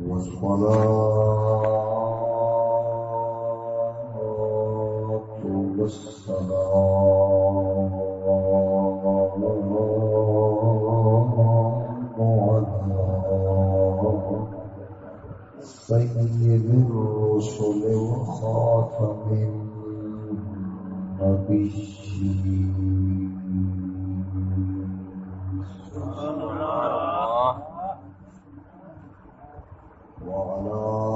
والصلاة والسلام سيد الرسل وخاتم النبيين. علی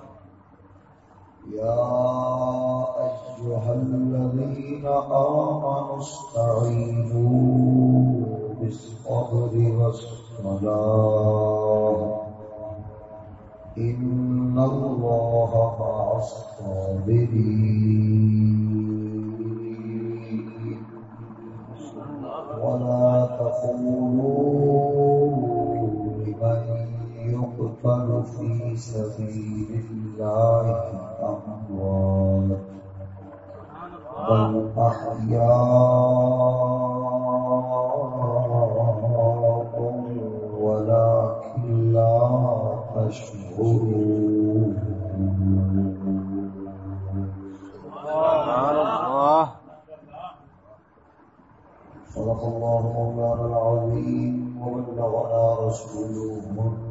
يا أيها الذين آمنوا استعينوا بالصبر والصلاة. إن الله مع الصابرين. ولا تقولوا تطر في سبيل الله أموال بل أحياء ولكن لا تشعر صدق الله مولانا العظيم وبلغنا رسوله.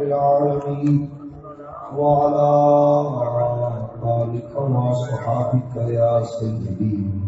العالمين. وعلى آلك وصحابك يا سيدي.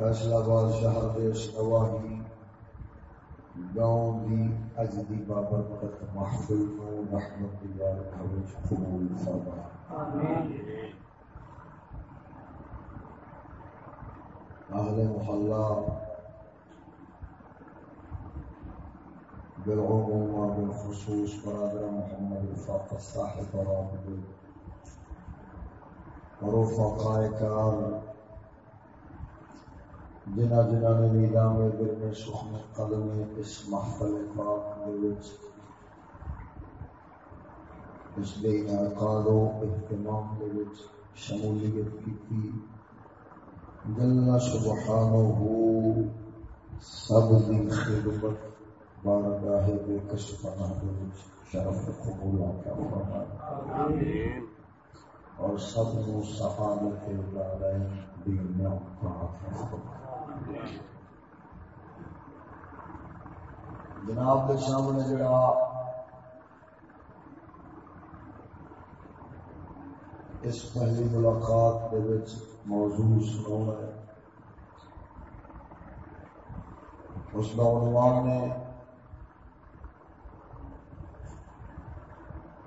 فیصلہ باد شہر سواہی گاؤں دی اجدی بابر تک محفل کو رحمت قبول فرما۔ اہل محلہ بالعموم بالخصوص برادر محمد صاحب رابط کار جنہ جنہ نے نیلام دل میں سخن قدمے اس محفل پاک اس بے انعقاد و اہتمام دے شمولیت کی جل ہو سب دی خدمت۔ بارگاہ بے کس پناہ شرف قبول عطا فرمائے اور سب نو سعادت کے دارائیں دین میں عطا فرمائے جناب کے سامنے جڑا اس پہلی ملاقات موضوع سنا ہے۔ اس کا عنوان ہے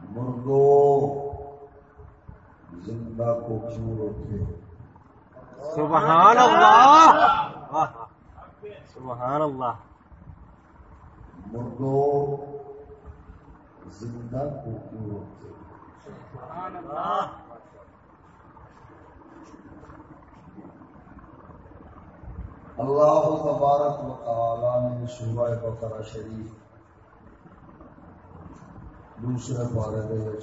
مردو زندہ کو کیوں روکے؟ سبحان اللہ! سبحان اللہ۔ مردو زندہ کو کیوں روکے سبحان اللہ۔ اللہ تبارک و تعالی نے سورہ بقرہ شریف دوسرے بارے دے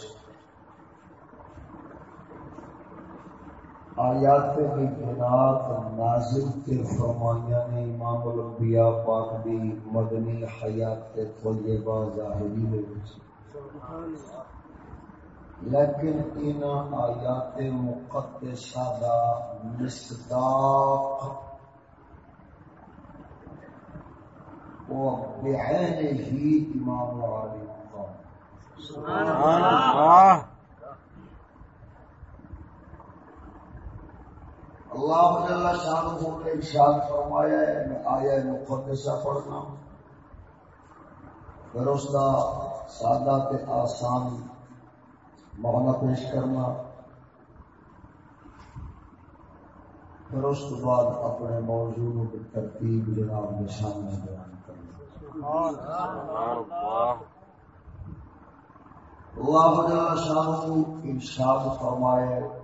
آیات بینات نازل کے فرمائیاں نے امام الانبیاء پاک دی مدنی حیات طیبہ ظاہری دے لیکن ان آیات مقدسہ دا مصداق ہی امام اللہ۔ اللہ جل شان کو ارشاد فرمایا ہے، میں آیا مقدسہ پڑھنا پھر اس کا سادہ تے آسان معنی پیش کرنا۔ پھر اس کے بعد اپنے موضوع کی ترتیب جناب کے سامنے بیان کرنا۔ اللہ جل شانہ ارشاد فرمائے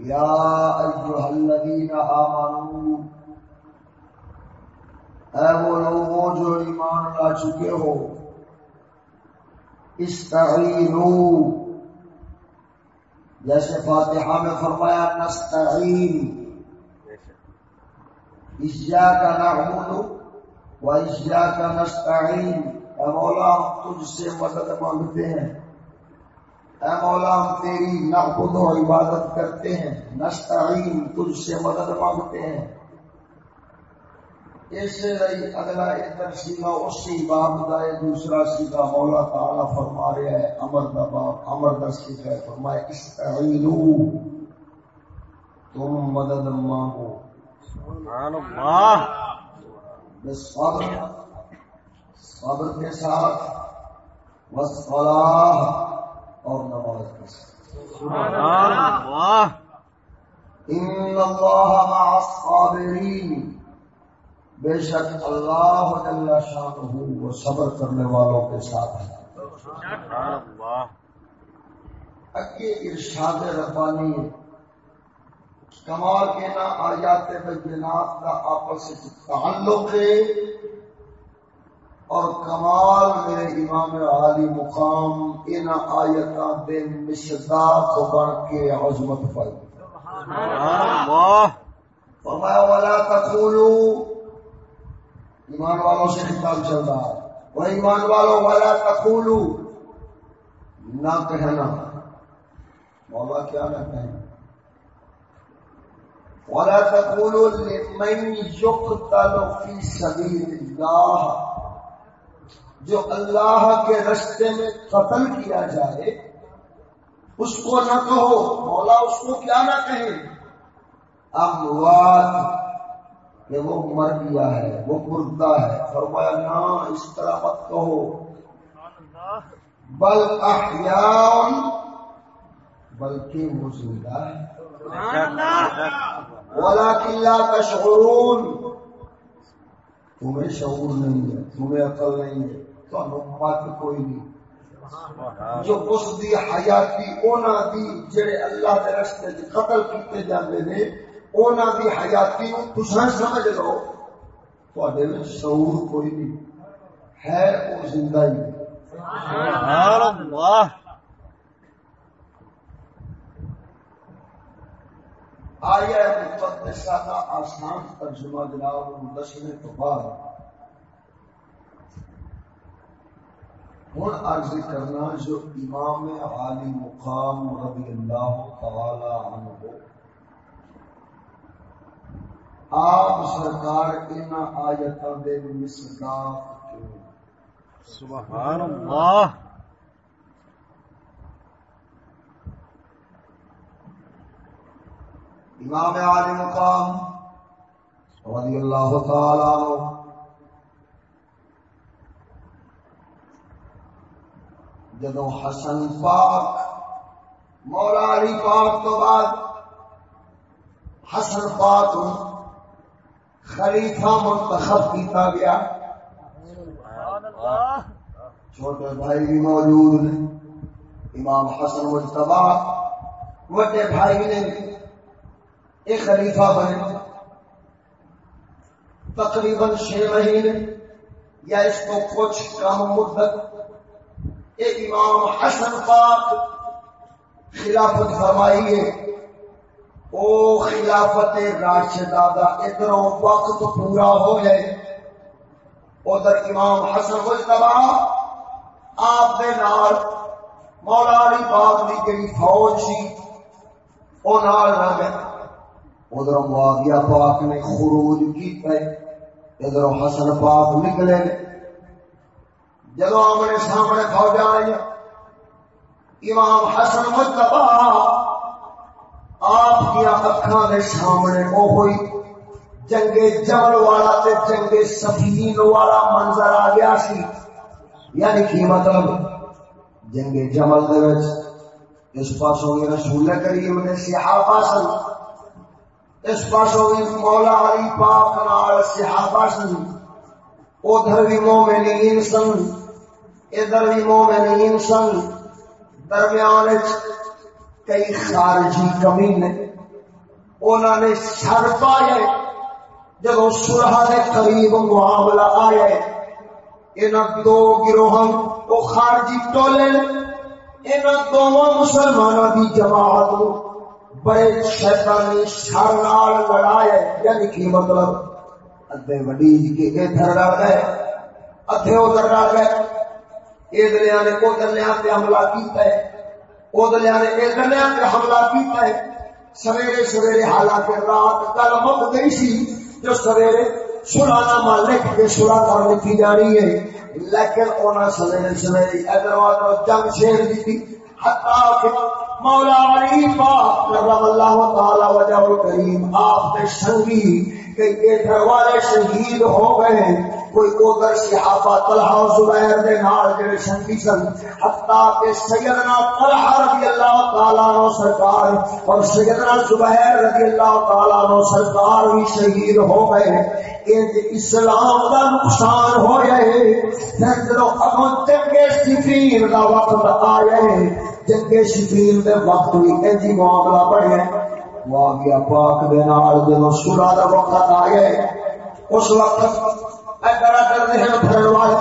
یا ایھا الذین آمنوا اے وہ لوگوں جو ایمان لا چکے ہو استعینوا جیسے فاتحہ میں فرمایا نستعین ایاک نعبد وَإِشْيَا کا نستعین اے مولا ہم تجھ سے مدد مانگتے ہیں اے مولا ہم تیری نعبد و عبادت کرتے ہیں نستعین تجھ سے مدد مانگتے ہیں۔ اس سے رہی اگلا ادھر سیدھا اسی باب کا دوسرا سیدھا مولا تعالیٰ فرما رہا ہے امر دبا امر دس کی ہے فرمائے استعینو تم مدد مانگو۔ سبحان اللہ۔ صبر صبر کے ساتھ وسفلاح اور نماز کے ساتھ ان اللہ مع الصابرین۔ بے شک اللہ جل شانہ وہ صبر کرنے والوں کے ساتھ ہے اگے ارشاد ربانی کمال کے نا آیات بینات کا آپس تعلق ہے۔ اور کمال میرے امام عالی مقام ان آیت دے مصداق بن کے عظمت پائی فرمایا والا تقولو ایمان والوں سے خطاب چل رہا ہے۔ وہ ایمان والوں والا تقولو نہ کہنا۔ مولا کیا نہ کہیں۔ ولا تقولوا لمن يقتل في سبيل الله جو اللہ کے رستے میں قتل کیا جائے، اس کو نہ کہو۔ مولا اس کو کیا نہ کہیں اموات کہ وہ مر گیا ہے، وہ مردہ ہے۔ فرمایا، نہ، اس طرح مت کہو۔ بل احیاء بلکہ وہ زندہ ہے۔ ولكن لا تشعرون، تمہیں شعور نہیں ہے، تمہیں عقل نہیں ہے۔ مت کوئی نہیں۔ جو اس دی حیاتی اونا دی جڑے اللہ دے رستے دے قتل کیتے جاندے نے اونا دی حیاتی نو تساں سمجھ لو تواڈے وچ شعور کوئی نہیں۔ ہے او زندہ ہی۔ سبحان اللہ۔ آیا مقدسہ کا آسان ترجمہ جناب دسنے تو بعد۔ ہوں عرض کرنا جو امام عالی مقام رضی اللہ تعالی عنہ آپ سرکار ان آیتوں دے مصداق سبحان اللہ امام عالی مقام رضی اللہ تعالی عنہ جدو حسن پاک، مولا علی پاک تو بعد حسن پاک خلیفہ منتخب کیتا گیا۔ چھوٹے بھائی بھی موجود ہیں امام حسن مجتبا وڈے بھائی نے ایک خلیفہ بنے۔ تقریباً چھ مہینے یا اس کو کچھ کم مدت ایک امام حسن پاک خلافت فرمائیے۔ او خلافت راشدہ دا ادھر وقت پورا ہو جائے۔ ادھر امام حسن مجتبا آپ دے نال مولا علی پاک دی جڑی فوج سی، او نال نہ گئے۔ ادھر معاویہ پاک نے خروج کیتا ہے۔ ادھر حسن پاک نکلے۔ جدو آمنے سامنے فوج آئی امام حسن مجتبا آپ کی اکھاں دے سامنے او ہوئی جنگ جمل والا تے جنگ سفین والا منظر آ گیا سی۔ یعنی کی مطلب؟ جنگ جمل دے وچ اس پاسوں بھی رسول کریم نے صحابہ سن، اس پاسوں بھی مولا علی پاک نال صحابہ سن۔ ادھر بھی مومنین سن، ادھر بھی مومنین سن۔ درمیان کئی خارجی کمی نے۔ انہوں نے سر پائے جب سرح کے قریب معاملہ آیا ان دو گروہ وہ خارجی ٹولے ان دونوں مسلمانوں کی جماعت بڑے شیطانی شر نال لڑایا یعنی کی مطلب؟ ادھے وڈی کے ادھر ڈر گئے ادھے ادھر ڈر گئے ادھر نے ادھر پہ حملہ کیتا ہے ادھر نے ادھر پہ حملہ کیتا ہے سویرے سویرے حالانکہ رات کل مک گئی سی جو سویرے سلانا مال لکھ کے سلا کر لکھی جا رہی ہے لیکن انہوں سویرے سویرے ادھر ادھر جنگ چھیڑ دی حتا مولا علی پاک کرم اللہ تعالی وجہ کریم آپ نے سنگی کہ یہ گھر والے شہید ہو گئے کوئی ادھر صحابہ طلحہ زبیر دے نال جڑے سنگی سن۔ حتا کہ سیدنا طلحہ رضی اللہ تعالی عنہ سرکار اور سیدنا زبیر رضی اللہ تعالی عنہ سرکار بھی شہید ہو گئے اسلام کا نقصان ہو رہے پھر جدو اگوں جنگ سفیر کا وقت آیا جنگ سفیر کے وقت بھی ایجی معاملہ بڑھے معاویہ پاک دے نال جدو سورا کا وقت آیا اس وقت ادھر ادھر ذہن پھرن والے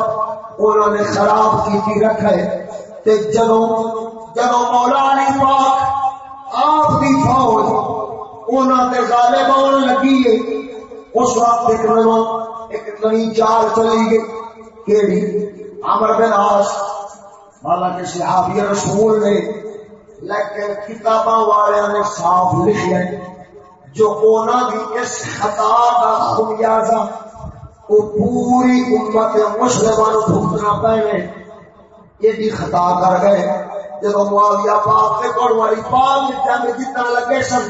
انہوں نے خراب کی رکھے۔ تے جدو جدو مولا علی پاک آپ کی فوج انہوں نے غالب آن لگی ہے، اس وقت ایک نواں ایک نئی چال چلی گئی۔ کیڑی؟ امر بن آس حالانکہ صحابی رسول نے لیکن کتاباں والے نے صاف لکھا جو انہوں کی اس خطا کا خمیازہ وہ پوری امت مسلمان بھگتنا پے یہ بھی خطا کر گئے۔ جب معاویہ پاک کے کوڑ والی پاک جنگ جتنا لگے سن،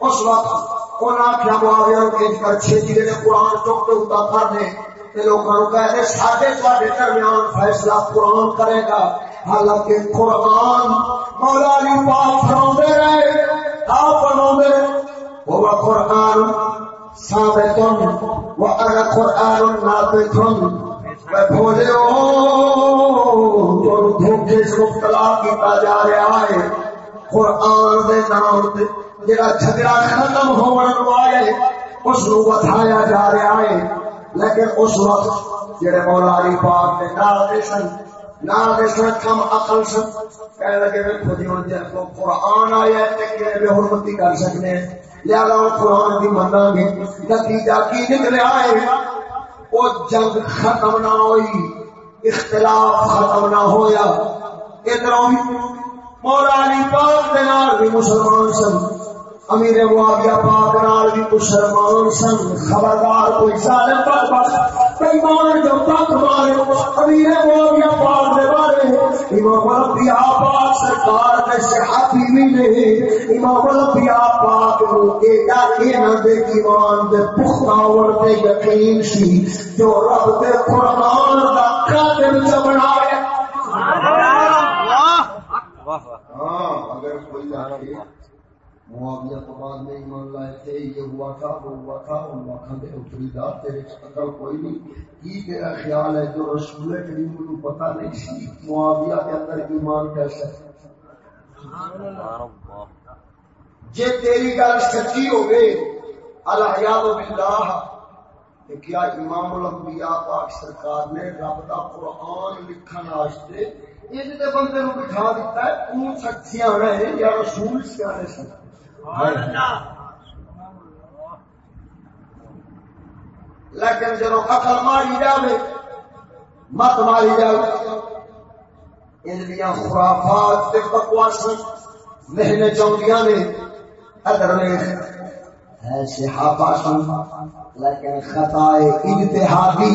اس وقت انہاں کیا معاویہ کو کہہ کر چھتی نے قرآن چوک تے اتا دے تے لوکاں نوں کہہ درمیان فیصلہ قرآن کرے گا۔ حالانکہ قرآن مولا علی پاک رہے، آپ وہ قرآن ثابت بھولے دھوکے سے مبتلا جا رہا ہے۔ قرآن دے نام تے جڑا جھگڑا ختم ہون والے، اس نو بتایا جا رہا ہے۔ لیکن اس وقت جڑے مولا علی پاک نے نال دے سن، نال دے سن، کم عقل سن کہنے لگے ویکھو جی ہن جب قرآن آیا ہے تے کہ بے حرمتی کر سکنے لہذا قرآن کی منا گے۔ نتیجہ کی نکلیا ہے وہ جنگ ختم نہ ہوئی، اختلاف ختم نہ ہویا۔ ادھر مولا علی پاک دے نال بھی مسلمان سن۔ امیر معاویہ پاک نال بھی مسلمان سن خبردار کوئی ظالم پر بس۔ ایمان جو تک مارے امیر معاویہ پاک دے بارے امام الانبیاء پاک سرکار نے صحابی بھی امام الانبیاء پاک نو ایڈا کہنا دے ایمان دے پختہ اور تے یقین سی۔ جو رب دے قرآن دا قادر بنایا ہاں اگر کوئی آئے معاویہ تو بعد میں ایمان لائے تھے یہ ہوا تھا وہ ہوا تھا ان واقعہ دے اتری دار تیرے عقل کوئی نہیں۔ کی تیرا خیال ہے جو رسول کریم کو پتہ نہیں سی معاویہ کے اندر ایمان کیسے جے تیری گل سچی ہو گئے الحیاء باللہ کہ کیا امام الانبیاء پاک سرکار نے رب دا قرآن لکھن واسطے دے بندے نو بٹھا دیتا ہے تو سچیاں رہے یا رسول سیانے سن؟ لیکن جب اکل ماری جائے مت ماری جائے ان خرافات کے بکواس مہنے چاہیے نے ادر ہے صحابہ سن، لیکن خطا اجتہادی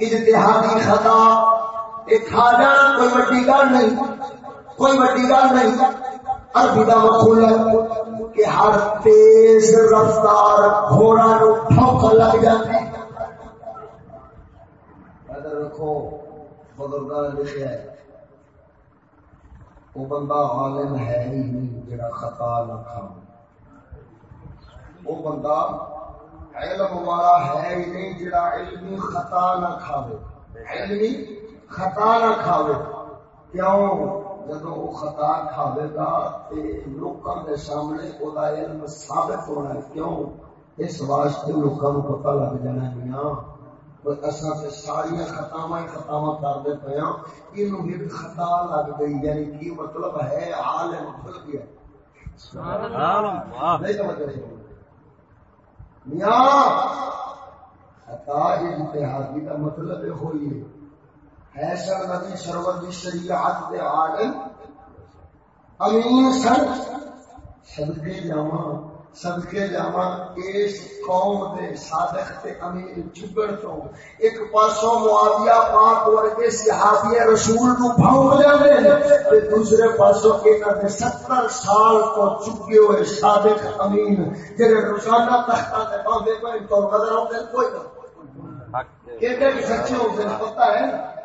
اجتہادی خطا، ایک کھا جانا کوئی وڈی گل نہیں، کوئی وڈی گل نہیں. عربی دا مقول ہے کہ ہر تیز رفتار گھوڑا نو ٹھوک لگ جاتی ادھر رکھو بزرگاں نے لکھا ہے وہ بندہ عالم ہے ہی نہیں، جڑا خطا نہ کھا وہ بندہ علم والا ہے ہی نہیں، جڑا علمی خطا نہ کھاوے۔ علمی خطا نہ کھاوے۔ کیوں؟ جب وہ خطا کھاوے گا لوکاں دے سامنے علم ثابت ہونا ہے کیوں؟ اس واسطے لوکاں نو پتہ لگ جانا میاں اصا تے ساری خطاواں خطاواں کرتے پے ہاں۔ اینو بھی خطا لگ گئی یعنی کی مطلب ہے؟ عالم بھول گیا سبحان اللہ۔ نہیں سمجھ رہے میاں خطا اجتہادی کا مطلب ہوئی ہے۔ حیثر نبی سرور دی شریعت دے عالم امین سن صدقے جاواں صدقے جاواں اس قوم دے صادق تے امین چبڑ تو۔ ایک پاسوں معاویہ پاک ورگے صحابی رسول نو بھونک جاندے تے دوسرے پاسوں انہاں دے 70 سال تو چکے ہوئے صادق امین جڑے روزانہ تختہ تے باندھے پے تو قدر ہوندے کوئی نہ۔ کہ سچے ہوندے پتہ ہے۔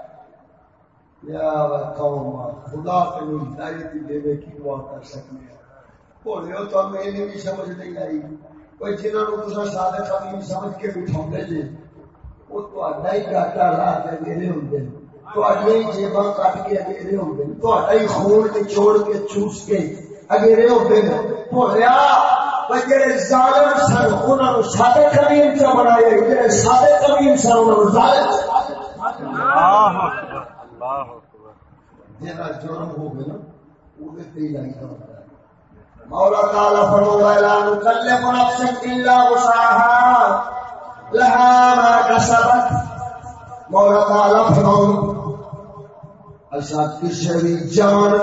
خدا تین ہدایت دے کی دعا کر سکتے بولے ہو تو میری بھی سمجھ نہیں آئی۔ کوئی جنہوں نے دوسرا سادہ کمی سمجھ کے بٹھاؤ جی۔ وہ تا ہی گاٹا لا کے میرے ہوں ہی جیباں کٹ کے اگیرے ہوں ہی خون نچوڑ کے چوس کے اگیرے ہوتے ہیں۔ بولیا جڑے ظالم سن انہوں نے سادے کمین چ بنائے جڑے سادے کمین سن انہوں نے ظالم جرم ہو گیا مولا تعالی فرمایا لا نكلف نفسا الا وسعها، لها ما كسبت مولا تعالی فرمایا ایسا کسی بھی جان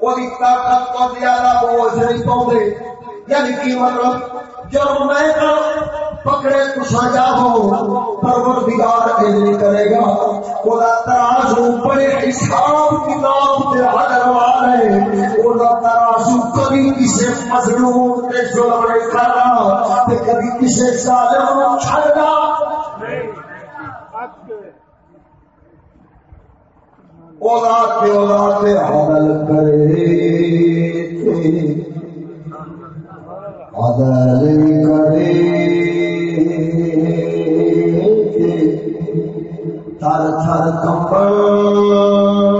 وہ طاقت کو زیادہ بوجھ نہیں پاؤں یعنی کی مطلب جب میں کروں پکڑے کسا جاؤ پروردگار نہیں کرے گا۔ وہ ترازو بڑے حساب کتاب کے حضر والے وہ ترازو کبھی کسی مظلوم کے ظلم نہیں کرنا کبھی کسی ظالم چھڑنا اولاد کے اولاد کے حمل کرے۔ عدل کرے۔ تھر تھر کمبل۔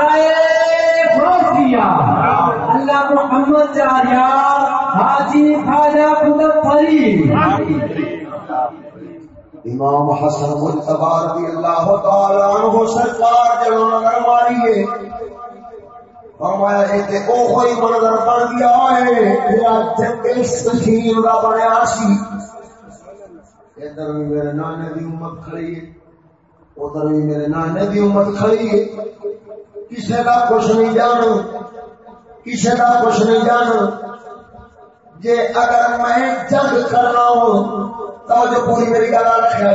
امام حسن مجتبا رضی اللہ تعالی عنہ سرکار جلو نظر ماری فرمایا اے تے او کوئی منظر بن گیا ہے، میرا جنگ اس تشکیل دا بنیا سی۔ ادھر بھی میرے نانے دی امت کھڑی ہے ادھر بھی میرے نانے دی امت کھڑی ہے۔ کسے کا کچھ نہیں جان کسے کا کچھ نہیں جان جے اگر میں جنگ کرنا ہوں توجہ پوری میری گل رکھا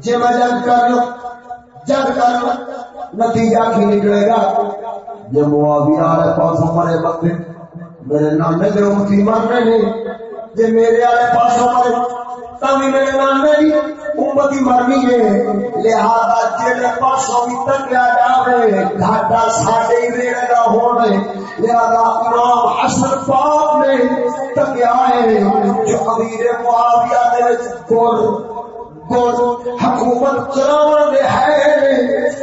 جی میں جنگ کر لوں جنگ کر لوں، نتیجہ کی نکلے گا۔ جب معاویہ والے پاسوں مرے بندے، میرے نانے کے امتی مرنے نے جی میرے والے پاس مرے تبھی میرے نانے مرنی ہے۔ لہذا پاسوں بھی جائے گھاٹا ساڈے ہی لہذا امام حسن پاک نے ہے، جو امیر معاویہ دے گور گور حکومت چلاون دے ہے۔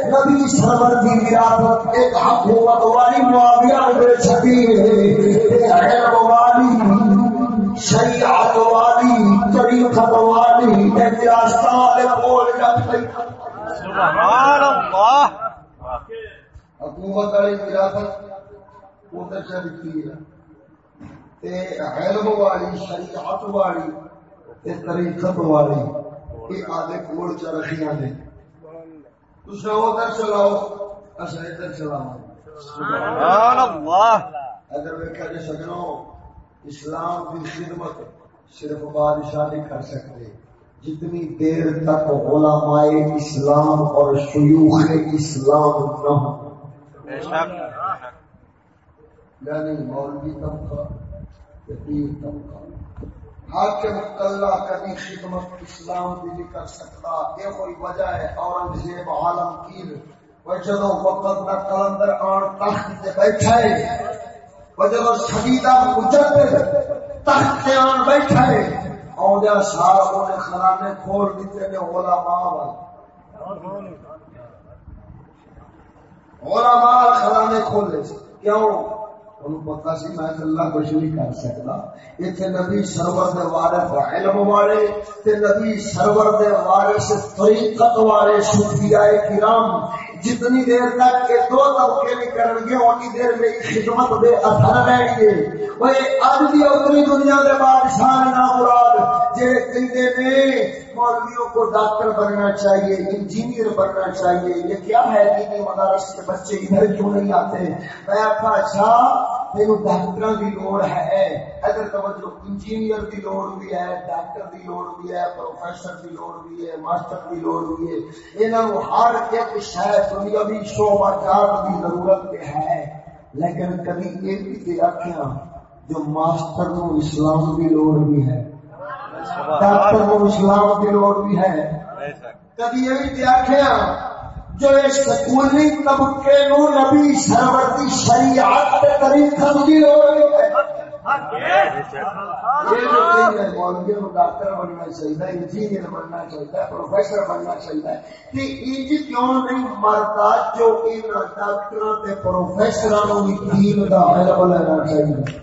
نبی سرور دی وراثت ایک حکومت والی معاویہ دے چھڈی ہے۔ علم والی شریعت والی طریقت والی راستہ بول سبحان اللہ۔ حکومت والی وراثت ادھر چلتی ہے۔ علم والی شریعت والی طریقت والی یہ آدھے کول چ رکھیاں نے۔ تسا ادھر چلاؤ اصا ادھر چلاؤ۔ سبحان اللہ۔ ادھر ویکیا جی سجنوں۔ اسلام کی خدمت صرف بادشاہ نہیں کر سکتے جتنی دیر تک علماء اسلام اور شیوخ اسلام نہ ہو یعنی مولوی طبقہ پیر طبقہ۔ حاکم کلا کبھی خدمت اسلام بھی نہیں کر سکتا یہ کوئی وجہ ہے اورنگزیب عالمگیر۔ جدو وقت نہ کلندر آن تخت بیٹھا ہے۔ وجہ شدیدہ مجدد تخت آن بیٹھا ہے آدھا سال انہیں خرانے کھول دیتے نے اولا علماء والے ماں خرانے کھول دیتے کیوں؟ پتا سی میں اللہ کچھ نہیں کر سکتا۔ اتنے نبی سرور دے وارث علم والے، تے نبی سرور دے وارث طریقت والے صوفیاء کرام۔ جتنی دیر تک کے دو طبقے نہیں کرن گے، اتنی دیر میں خدمت بے اثر رہیں گے۔ اج بھی اتنی دنیا دے بادشاہ نہ مراد جے کہندے نے مولویوں کو ڈاکٹر بننا چاہیے، انجینئر بننا چاہیے، یہ کیا ہے دینی مدارس کے بچے ادھر کیوں نہیں آتے؟ میں اپنا اچھا میرے ڈاکٹر کی لوڑ ہے اگر توجہ، انجینئر کی لوڑ بھی ہے، ڈاکٹر کی لوڑ بھی ہے، پروفیسر کی لوڑ بھی ہے، ماسٹر کی لوڑ بھی ہے۔ انہوں ہر ایک شاید دنیاوی شعبہ جات کی ضرورت ہے۔ لیکن کبھی یہ بھی آخیا جو ماسٹر نو اسلام کی لوڑ بھی ہے۔ ڈاکٹر کو اسلام کی لوڑ بھی ہے۔ کبھی یہ بھی آخیا جو سکولی طبقے نو نبی سرور کی شریعت کے طریقہ کی لوڑ ہے۔ ڈاکٹر بننا چاہیے انجینئر بننا چاہیے پروفیسر بننا چاہیے کہ انج کیوں نہیں مرتا جو ان ڈاکٹر پروفیسر بھی دین کا علم لینا چاہیے؟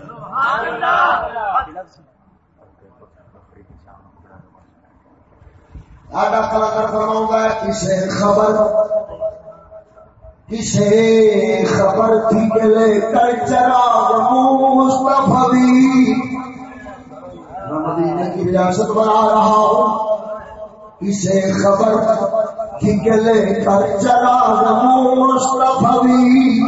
آڈا کلاکار فرماؤں گا، کسے خبر کسے خبر تھی کہ لے کر چراغ مصطفی مدینے کی ریاست بنا رہا ہوں، کسے خبر تھی کہ لے کر چراغ مصطفی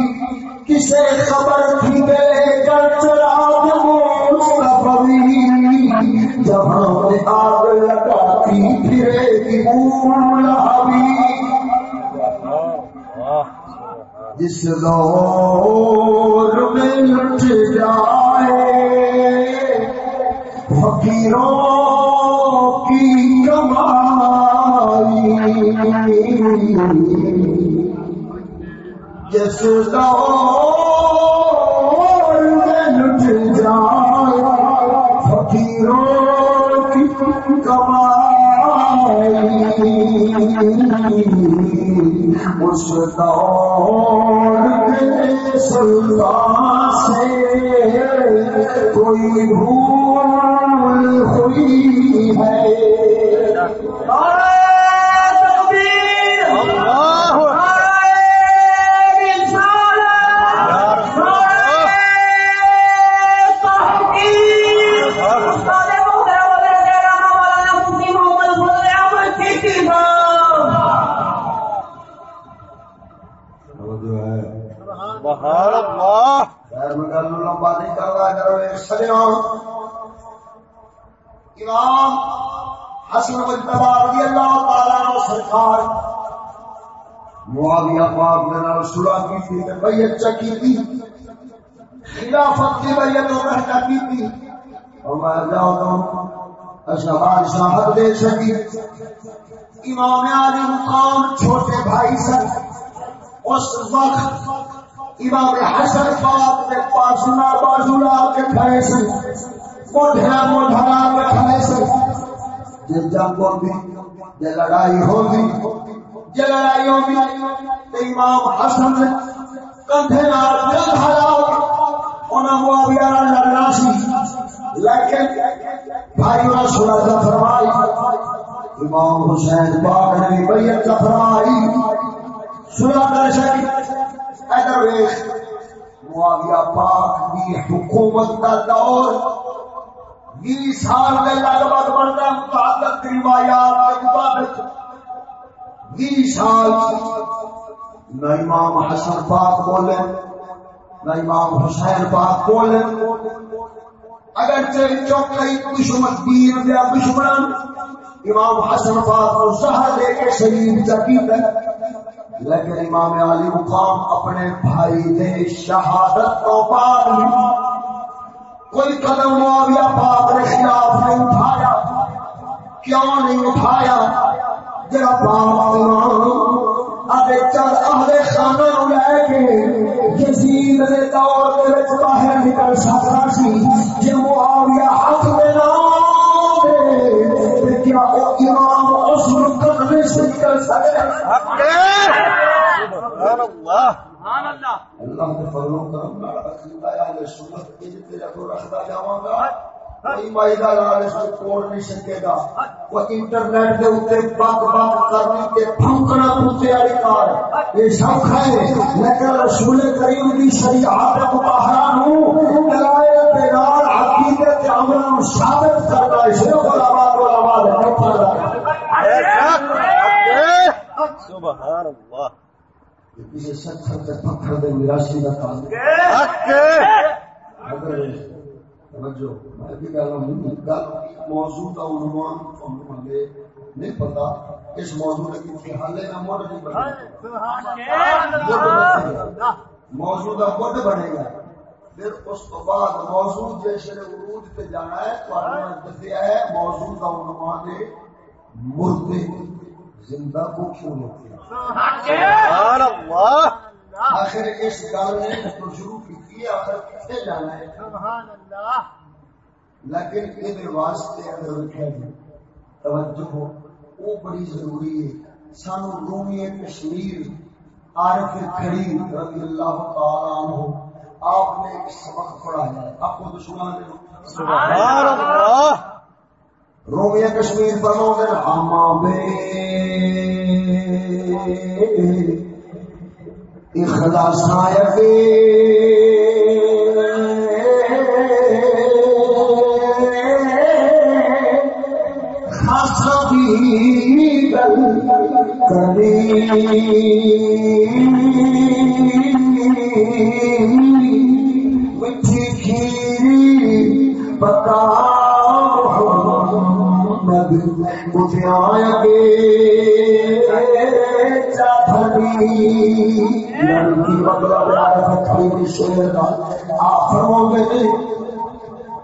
کسے خبر تھی کہ لے کر چراغ مصطفی جہاں آگ لگاتی پھرے گی جس دور میں لٹ جائے فقیروں کی کمائی۔ جس دور میں لٹ جائے فقیروں کی کمائی۔ اس دور کے سلطان سے کوئی بھول ہوئی ہے۔ امام حسن مجتبہ رضی اللہ تعالیٰ عنہ سرکار معاویہ پاک نے نال صلح کی تھی تے بیعت چکی تھی خلافت کی بیعت اور رہنا کی تھی اور میں جاؤں تو اچھا اشہبان شاہد دے سکی۔ امام علی مقام چھوٹے بھائی سن، اس وقت امام حسن پاک نے پاسنا بازولا کے کھڑے سن موڈھا موڈھا کے کھڑے سن۔ جب جنگ ہوگی جب لڑائی ہوگی جب لڑائی ہوگی، تو امام حسن نے کندھے نال دل دھارا انہاں معاویہ نال لڑنا سی۔ لیکن بھائی نے سنا تھا فرمائی، امام حسین پاک نے بیعت کا اچھا فرمائی۔ سنا کر شکی ادھر ویکھ معاویہ پاک کی حکومت کا دور، بیس سال کے لگ بھگ بنتا متعدد روایات کے مطابق بیس سال نہ امام حسن پاک بولے، نہ امام حسین پاک بولے۔ اگر چوکئی دشمن دین دیا دشمن امام حسن پاک کو زہر دے کے شریف چکی لیکن امام علی مقام اپنے بھائی دے شہادت کو بعد کوئی قدم معاویہ پاک نے خلاف نہیں اٹھایا۔ کیوں نہیں اٹھایا؟ جڑا پاک اگے چل اہل خانہ نو لے کے یزید دے دور دے وچ باہر نکل سکتا سی۔ جے معاویہ حق دے نام تے کیا او امام اس اللہ کے فضل و کرم نال عقیدہ اہل سنت کے تے رکھو رکھدا جاواں گا کوئی مائدہ لال اس کو توڑ نہیں سکے گا وہ انٹرنیٹ دے اوتے بک بک کرنی تے پھونکنا پوتے والی کار یہ سب ہے لیکن رسول کریم دی شریعت مطہرہ نو دلائل تے نال عقیدے تے عمل ثابت کردا ہے شیخ العباد والعباد سبحان اللہ۔ کسی پتھر دے موضوع کا عنوان نہیں پتا اس موضوع کا موڈ نہیں بنے موضوع کا موڈ بنے گا۔ پھر اس تو بعد موضوع جیسے عروج پہ جانا ہے، تو دسیا ہے، موضوع کا عنوان ہے مردے زندہ کو کیوں ہیں آخر اس گل نے تو شروع کی آخر کتنے جانا ہے؟ لیکن یہ واسطے اگر رکھا جائے توجہ وہ بڑی ضروری ہے۔ سانو رومی کشمیر عارف کھڑی رضی اللہ تعالی عنہ آپ نے ایک سبق پڑھایا آپ کو تو سنا سبحان اللہ! رومیا کشمیر پر دن ہم اخلاص خاصا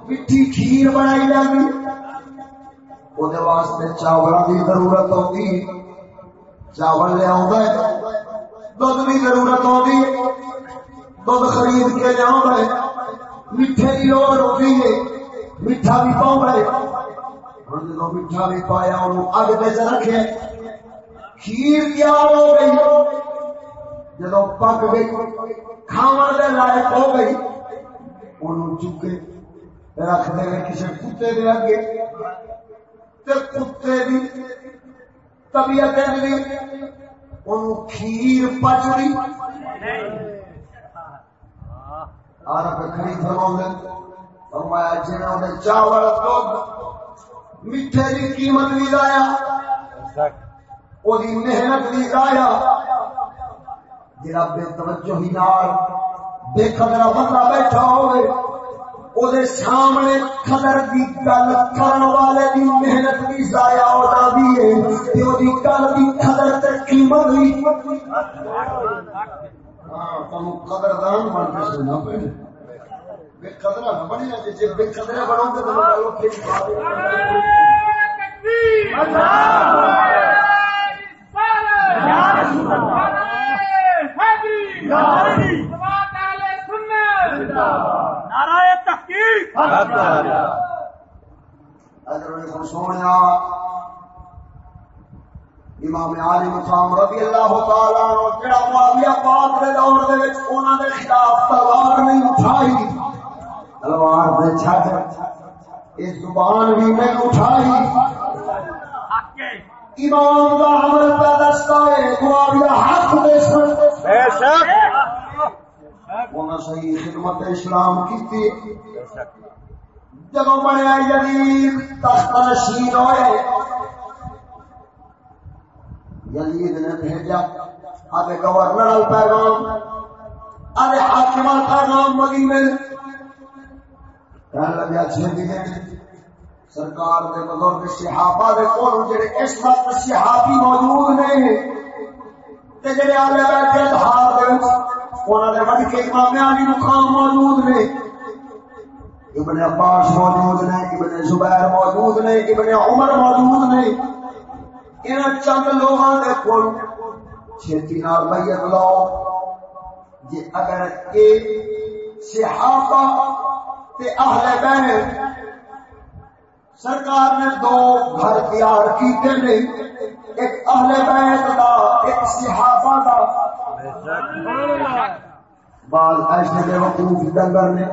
میٹھی کھیر بنائی جاتی واسطے چاول کی ضرورت ہوتی چاول لیا دھد کی ضرورت ہوتی ہے دھد خرید کے لیا میٹھے کی لوڑ ہوتی ہے، میٹھا بھی پاؤں ہوں جب میٹھا بھی پایا اگ بچ رکھے۔ کھیر تیار ہو گئی۔ جب پک گئی کھاوا دے لائق ہو گئی۔ انہوں چکے رکھ دے کسی کتے دے اگے کتے دی طبیعت کھیر پچڑی عرب کھڑی فرماؤں فرمایا، جنہوں نے چاول دودھ میٹھے کی قیمت بھی لایا وہ محنت بھی لایا۔ جڑا بے توجہ ہی نال بے قدرہ بندہ بیٹھا ہوئے سامنے قدر دی گل کرن والے دی محنت بھی ضائع ہو جاتی ہے۔ تے او دی گل دی قدر تے قیمت بھی۔ ہاں تانوں قدردان بن کے سننا پے بے قدر نہ بنی جے جے بے قدر بنو تے تو گل اوکے اللہ یا رسول اللہ یا حیدری سونا امام علی مقام رضی اللہ تعالی عنہ جڑا معاویہ پاک دے دور دے وچ انہاں دے خلاف تلوار نہیں اٹھائی تلوار دے چھٹ۔ اس زبان بھی نہیں اٹھائی۔ امام دا عمل دستا ہے معاویہ حق دے سن بے شک انہاں صحیح خدمت اسلام جب بنیا یزید تخت نشین ہوئے یزید نے بھیجا۔ آگے گورنر پیغام ارے حاکم پیغام مدینے کہنے لگا چھ دن سرکار دے بزرگ صحابہ دے کول جڑے اس وقت صحابی موجود نے، تے جڑے آلے بیٹھے دھار دے انہاں دے وڈ کے امام علی مقام موجود نے۔ ابن عباس موجود نے، ابن زبیر موجود نے، ابن عمر موجود نے۔ ان چند لوگوں کے کول چھتی نال بیعت لاؤ جی اگر اے صحابہ تے اہل بیت سرکار نے دو گھر تیار کیتے نے ایک اہل بیت دا، ایک صحابہ دا۔ بعض ایسے بے وقوف ڈنگر نے،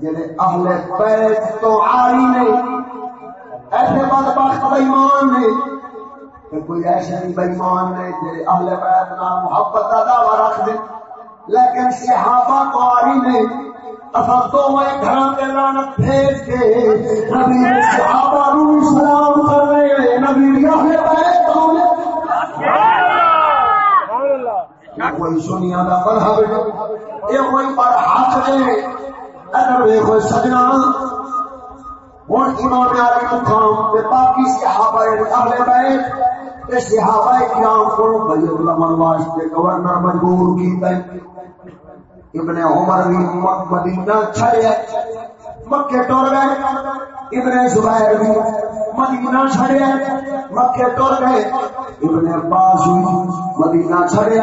جنہیں اہل بیت تو آئی نہیں، ایسے بد بخت بےمان نے۔ کہ کوئی ایسے بھی بےمان نے جنہیں اہل بیت نام محبت کا دعوی رکھ دے، لیکن صحابہ تو آئی نہیں۔ اصل تو بھیج کے نبی صحابہ سلام کر رہے ہیں نبی اہل بیت کوئی سنیا کوئی پر دے۔ اگر سجنا امام علی مقام تے باقی صحابہ اہل بیت صحابہ کرام کو بیت المال واسطے گورنر مجبور کیتا ہے۔ ابن عمر بھی مدینہ چھڑیا مکے ٹر گئے۔ ابن زبیر بھی مدینہ چھڑیا مکے ٹر گئے۔ ابن عباس بھی مدینہ چھڑیا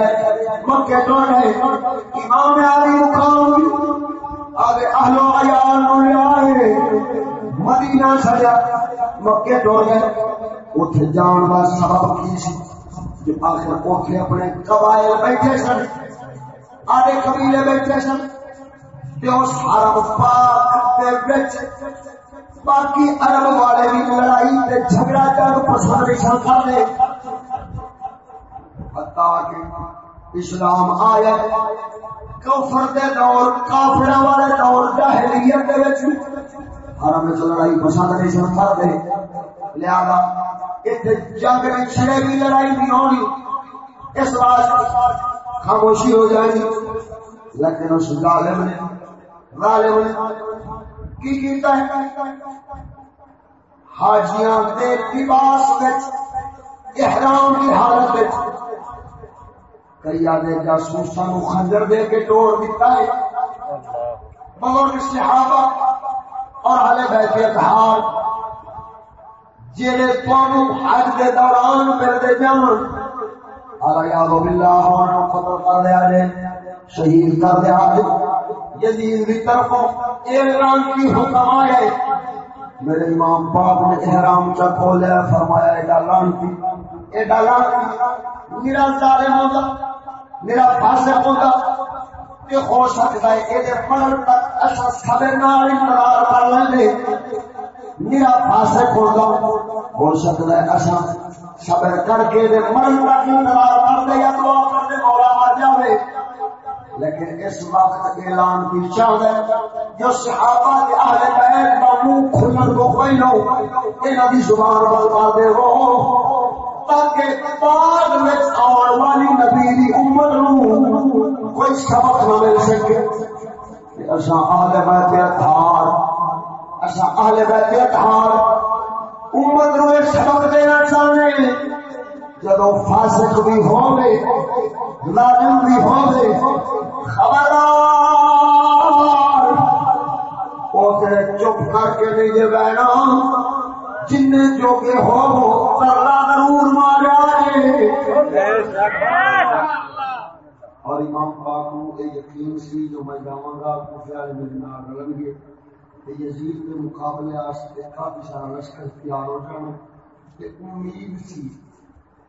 مکے ٹر گئے۔ امام علی مقام آگے اہل و عیال بھی مدینہ سجا مکے ٹور گئے۔ اتنے جان کا سبب کی سی؟ جو آخر اوکھے اپنے قبائل بیٹھے سن۔ آدھے قبیلے بیٹھے سن سارا پاک باقی ارب والے بھی لڑائی تے جھگڑا چل پسند سن کرتے اسلام آیا کفر دے دور کافر والے دور، جاہلیت دے وچ حرم وچ لڑائی پسند نہیں سن کرتے لہذا ایتھے جنگ میں چھڑے بھی لڑائی نہیں ہونی۔ اس واسطے خاموشی ہو جائے، لیکن اس ظالم نے ظالم نے کی کیتا ہے حاجیاں دے لباس وچ، احرام کی حالت وچ۔ کئی آدھے جاسوسا نو خنجر دے کے توڑ دیتا ہے۔ بزرگ صحابہ اور ہلے بیٹھے اتحاد جہے تمہوں حج کے دوران ملتے جان باللہ قتل کر دیا جائے شہید کر دیا جائے یزید طرف اعلان کی حکم آئے۔ میرے امام پاک نے احرام چا کھولیا فرمایا، ایڈا لانتی ایڈا لانتی میرا ظالم ہوگا میرا فاسق ہوگا کہ ہو سکتا ہے تک نال کر لیں گے۔ میرا فاسق ہوگا۔ ہو سکتا ہے اصا صبر کر کے دے مرن تک انتظار کرتے یا دعا کرتے مولا مر جائے لیکن اس وقت اعلان کی چاند ہے جو صحابہ کے اہل بیت کا منہ کھلن کو کوئی نہ ہو انہاں دی زبان بل بلوا دے ہو۔ تاکہ بعد میں آن والی نبی دی امت نو کوئی سبق نہ مل سکے۔ اساں اہل بیت اطہار اساں اہل بیت اطہار امت نو ایک سبق دینا چاہتے جدو فاسق بھی ہو گئے لازم بھی ہو گئے خبردار۔ وہ چپ کر کے نہیں دے بہنا جن جو کہ ہو کرنا ضرور مارا اور امام پاک کو یقین سی جو میں جاؤں گا خیال میرے نال رلن گے کہ یزید کے مقابلے آستے کافی سارا لشکر تیار ہو جانا کہ امید تھی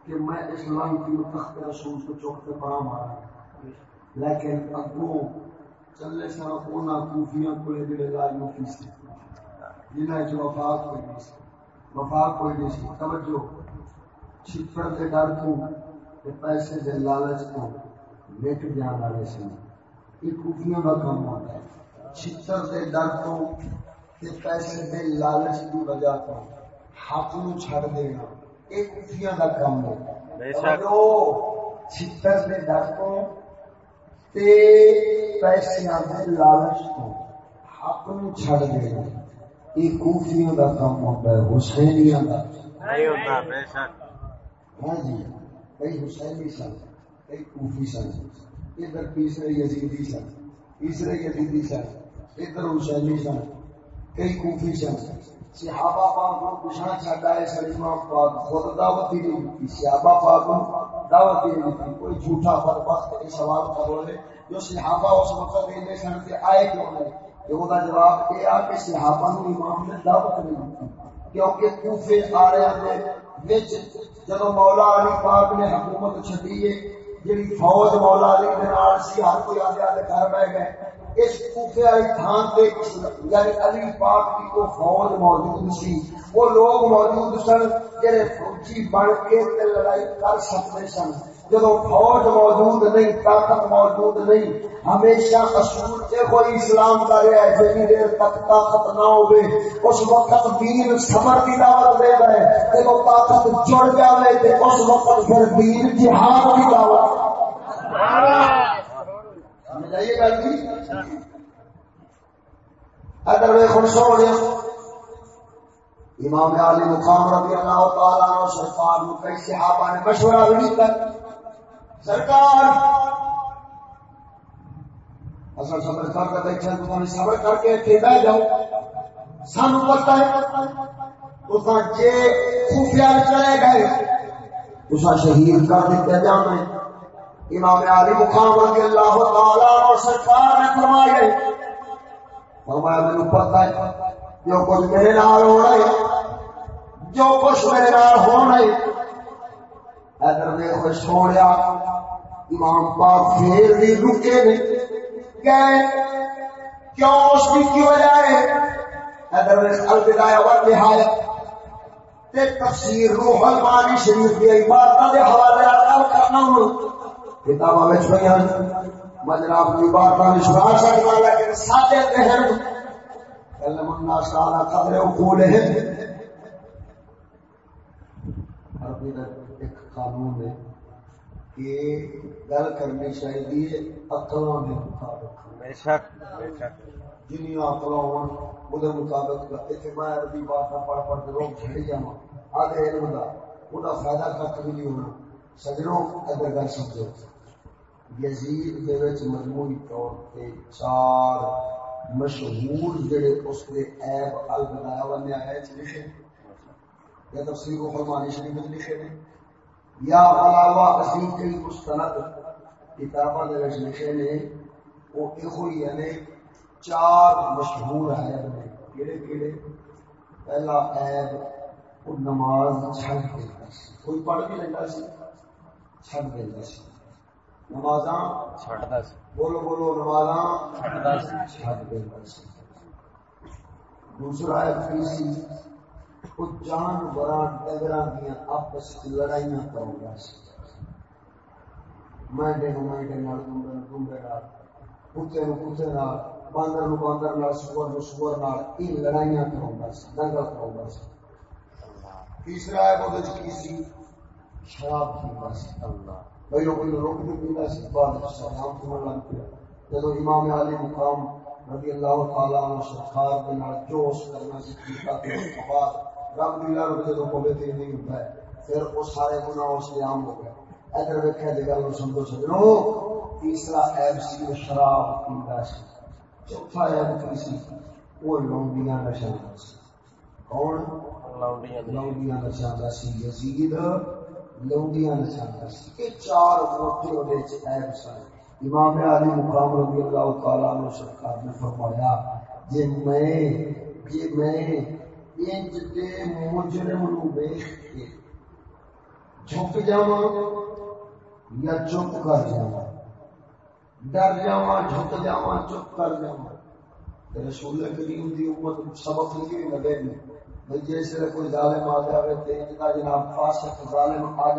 کہ میں اس لائن کی تخت رسول کو چوک پہ پڑا مارا لیکن اگوں چلے سارا اونا کوفیاں کو لے دلے لائی مفی سے جنہیں جو وفاق کوئی نہیں سی وفاق کوئی نہیں سی توجہ۔ چھپڑ دے ڈر کو کہ پیسے دے لالچ کو لیٹ جان والے سے یہ کوفیاں کا کام ہوتا ہے۔ چھتر دے ڈر تو تے پیسے دے لالچ کی وجہ تو حق نو چھڑ دینا۔ ایک کفیاں دا کام ہے۔ جو چھتر دے ڈر تو تے پیسے دے لالچ تو حق نو چھڑ دینا۔ یہ کوفیاں دا کام ہوتا ہے حسینیاں دا۔ نہیں ہوتا بے شک۔ ہاں جی کئی حسینی سن کئی کوفی سن۔ ادھر تیسرے یزیدی سن تیسرے یزیدی سن۔ ادھر حسینی سن کئی کوفی سن صحابہ پاک کو پوچھنا چاہتا ہے سلیمہ پاک خود دعوت ہی نہیں دیتی صحابہ پاک کو دعوت ہی نہیں دیتی کوئی جھوٹا پر وقت یہ سوال کر رہے جو صحابہ اس وقت دینے سن کے آئے کیوں نہیں؟ کہ وہ جواب یہ آ کہ صحابہ نو امام نے دعوت نہیں دیتی کیونکہ کوفے آ رہے ہیں جب مولا علی پاک نے حکومت چھٹی ہے جی فوج مولا علی کے نال سی، ہر کوئی آدھے آدھے گھر بہ گئے اس کوفے والی تھان پہ یعنی علی پاک کی کو فوج موجود سی۔ وہ لوگ موجود سن جڑے فوجی بن کے لڑائی کر سکتے سن۔ جب فوج موجود نہیں، طاقت موجود نہیں، ہمیشہ اصول سے کوئی اسلام کا رہا ہے جنی دیر تک طاقت نہ ہوئے۔ اس وقت دین سمر کی دعوت دے رہے جب طاقت جڑ جائے تو اس وقت پھر دین جہاد کی دعوت۔ سمجھائیے گل جی اگر میں خوش ہو گیا امام علی مقام رضی اللہ تعالیٰ عنہ، سرکار کو کئی صحابہ نے مشورہ بھی کر سرکار! اصل صبر کر کے دیکھا تو نے صبر کر کے اتنے بہ جاؤ۔ سانو پتہ ہے تو جے خفیہ چلے گئے۔ تو شہید کر دیتے جانا امام علی مقام رضی اللہ تعالی اور سرکار نے فرمایا فرمایا، مجھے پتہ ہے، جو کچھ میرے نال ہو رہا ہے، جو کچھ میرے نال ہو رہا ہے ادھر دیکھو سوڑیا امام پاک پھر بھی رکے نہیں گئے کیوں اس کی کی وجہ ہے؟ ادھر دیکھ البدایہ والنہایت تے تفسیر روح المانی شریف کی عبادت دے حوالے کرنا ہوں۔ کتاب میں جناب کی بات وشواس کرنا لیکن سارے ذہن۔ علم الناس تعالی قدر عقول ہے۔ ایک قانون ہے کہ گل کرنی چاہیے عقلوں کے مطابق۔ بے شک بے شک۔ جنی عقلوں وہ مطابق اتنے میں عربی بات پڑھ پڑھ کے لوگ چھڑ جاواں۔ آدھے علم کا وہ فائدہ تک بھی نہیں ہونا۔ سجنوں اگر گل سمجھو۔ یزید دے وچ مجموعی طور تے چار مشہور جڑے اس دے عیب البدایا والے آئے چ لکھے یا تفسیر و فرمانی شریف وچ لکھے نے یا علاوہ اسی کئی مستند کتاباں دے وچ لکھے نے او ایہو ہی نے چار مشہور عیب نے کیڑے کیڑے؟ پہلا عیب او نماز چھڈ دیندا سی۔ کوئی پڑھ بھی لیندا سی؟ چھڈ دیندا سی۔ نمازاں سی بولو بولو نمازاں سی سی دوسرا عیب کی سی وہ جانوراں ڈنگراں دیاں آپس وچ لڑائیاں کروندا سی نال دمبے نو دمبے نال کتے نو کتے نال باندر نو باندر نال سور نو سور نال این لڑائیاں کروندا سی دنگل کروندا سی تیسرا ہے وہ وچ کی سی شراب پیندا سی اللہ۔ جدو امام علی مقام رضی اللہ تعالی عنہ سرکار نال جوش کرنا اس کے بعد رب دی لعنت جدو پوے تے نہیں ہوندا ہے پھر وہ سارے گناہ اس لیے عام ہو گئے۔ ادھر ویکھیا جے گل سمجھو سجنو تیسرا عیب سی وہ شراب پیندا سی۔ چوتھا عیب کی سی؟ وہ لونڈیاں سی۔ کون؟ لونڈیاں نشاندا سی۔ یزید لونڈیاں نشاندا سی یہ چار موٹے وچ عیب سن امام علی مقام رضی اللہ تعالی عنہ سرکار نے فرمایا جے میں جے میں انج دے مجرم نو دیکھ کے جھک جاواں یا چپ کر جاواں، ڈر جاواں، جھک جاواں چپ کر جاواں۔ رسول کریم دی امت سبق نہیں لگے گی بھئی جیسے کوئی ظالم آ جناب فاسق ظالم آ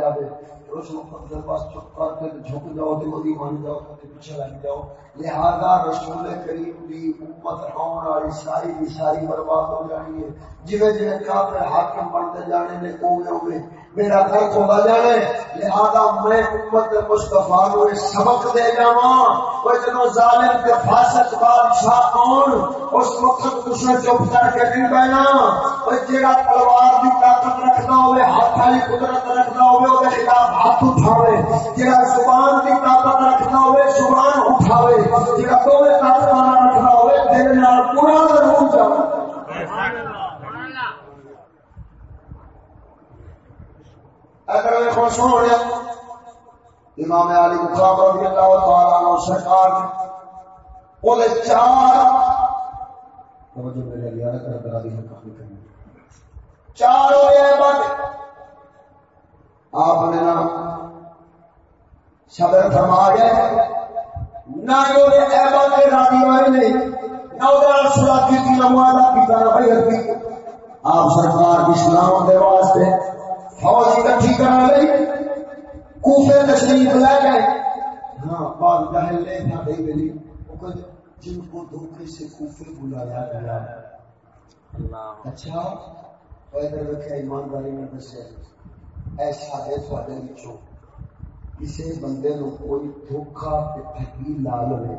اس وقت کے پاس چپ کر کے جھک جاؤ وہی مان جاؤ پیچھے لگ جاؤ۔ لہذا رسول کریم دی امت آن والی ساری ساری برباد ہو جانی ہے۔ جویں کافر حاکم بنتے جانے نے اوے اوے میرا گھر ہوتا جانے لہذا میں امت مصطفیٰ کو سبق دے جاواں وہ جنو ظالم کے فاسق بادشاہ کون؟ اس وقت تسے چپ کر کے نہیں بہنا وہ جیڑا تلوار دی طاقت رکھدا ہوے ہاتھ والی قدرت رکھدا ہوے او دے خلاف ہاتھ اٹھاوے۔ جیڑا زبان دی طاقت رکھدا ہوے زبان اٹھاوے۔ جیڑا دوے طاقت رکھدا ہوے دل نال پورا ضرور جاوے اگر میں خوش ہو امام علی مقام رضی اللہ تعالی عنہ سرکار نے وہ چار توجہ میرے لیے کر کرا دی کافی کرنی چار ہوئے بعد آپ نے نا صبر فرمایا نہ جو یہ راضی ہوئے نہ وہ سلاتی کی کی آپ سرکار اسلام دے واسطے فوج اکٹھی کرا رہی کوفے تشریف لے گئے ہاں بعد جن کو دھوکے سے کوفے بلایا گیا۔ اللہ۔ اچھا ادھر رکھا ایمانداری ایسا ہے تھوڑے وچوں۔ کسی بندے نو کوئی دھوکا تے ٹھگی لا لے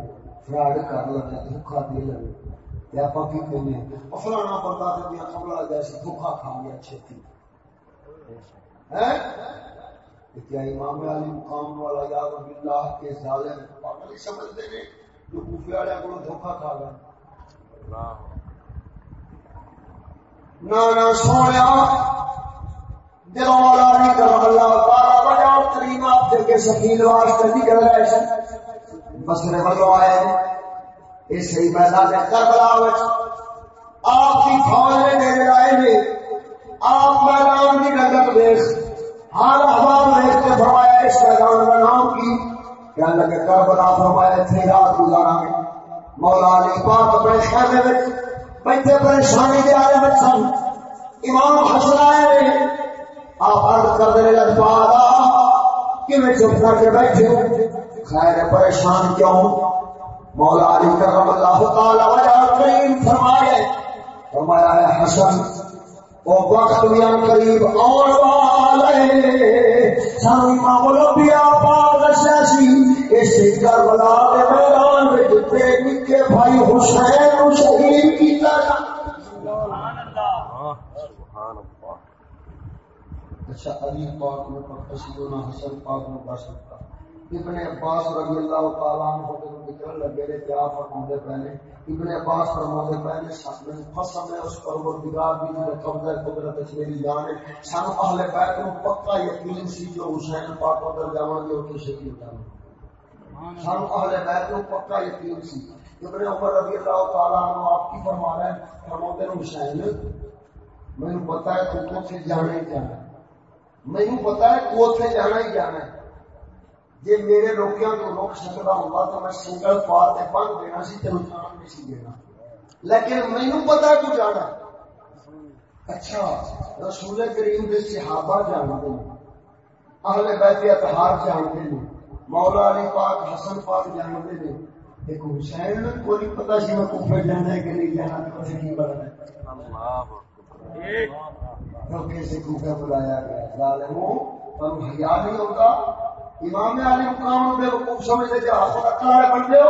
فراڈ کر لے دھوکا دے لے تے آپ کی کہنے فلانا بندہ تے خبر جیسے دھوکا کھا گیا چھتی۔ کیا امام علی مقام والا یاد باللہ کے ظالم؟ پاگل سمجھتے جی، ہیں جو کوفے والے کو دھوکا کھا گئے نہ نہ سویا دلوں والا نہیں کر اللہ بارہ بجا ترین آپ دل کے سکیل واسطے نہیں کر رہے سن مسئلے والوں آئے اس صحیح میدان کربلا وچ آپ کی فوج نے میرے آئے نے آپ میدان کی رنگت دیکھ حال احوال دیکھ کے فرمایا، اس میدان کا نام کی؟ کیا لگے کر کربلا فرمایا، تھے رات گزارا گے مولا علی پاک اپنے خیمے میں بیٹھے پریشانی کے آرے میں سن۔ امام حسن آئے آپ عرض کر دے لگ پادا کہ میں چپ کر کے بیٹھے ہوں خیر، پریشان کیوں مولا علی کرم اللہ تعالی وجہ کریم فرمائے فرمایا ہے، حسن وہ وقت ان قریب اور والے سانو امام الانبیاء پاک دسیا سی اس کربلا کے میدان میں جتے نکے بھائی حسین کو شہید کیتا جا سبحان اللہ۔ اچھا علی پاک پر پسیدو نہ حسن پاک پڑھ سکتا ابن عباس رضی اللہ تعالیٰ عنہ کو نکل لگے رہے کیا فرماتے پہلے۔ ابن عباس فرماتے پہلے سامنے قسم ہے اس پروردگار دی جی جو قبضہ قدرت اس میری جان ہے سانو اہل بیت کو پکا یقین سی جو حسین پاک کو در جاواں گے اوتھے شہید جاواں سانو اہل بیت کو پکا یقین سی۔ ابن عمر رضی اللہ تعالیٰ عنہ آپ کی فرما رہے ہیں، فرماتے ہیں، حسین میں پتا ہے تو کوتھے جانا ہی جانا ہے۔ میں پتا ہے کوتھے جانا ہی جانا ہے۔ جی میرے روکیا تو روک سکتا ہوگا تو میں سنگل پار سے بن دینا سی تین جان نہیں سی دینا۔ لیکن مینو پتا تو جانا؟ اچھا رسول کریم کے صحابہ جانتے ہیں۔ اہل بیت اتحار جانتے ہیں۔ مولا علی پاک حسن پاک جانتے ہیں۔ ایک حسین نے کوئی پتا سی میں کوفے جانا ہے کہ نہیں جانا تو کچھ نہیں۔ بننا ہے سے کوفے بلایا گیا۔ ظالموں، تم حیا نہیں ہوتا۔ امام علی مقام بے وقوف سمجھتے جا ہاتھ رکھا ہے بن دے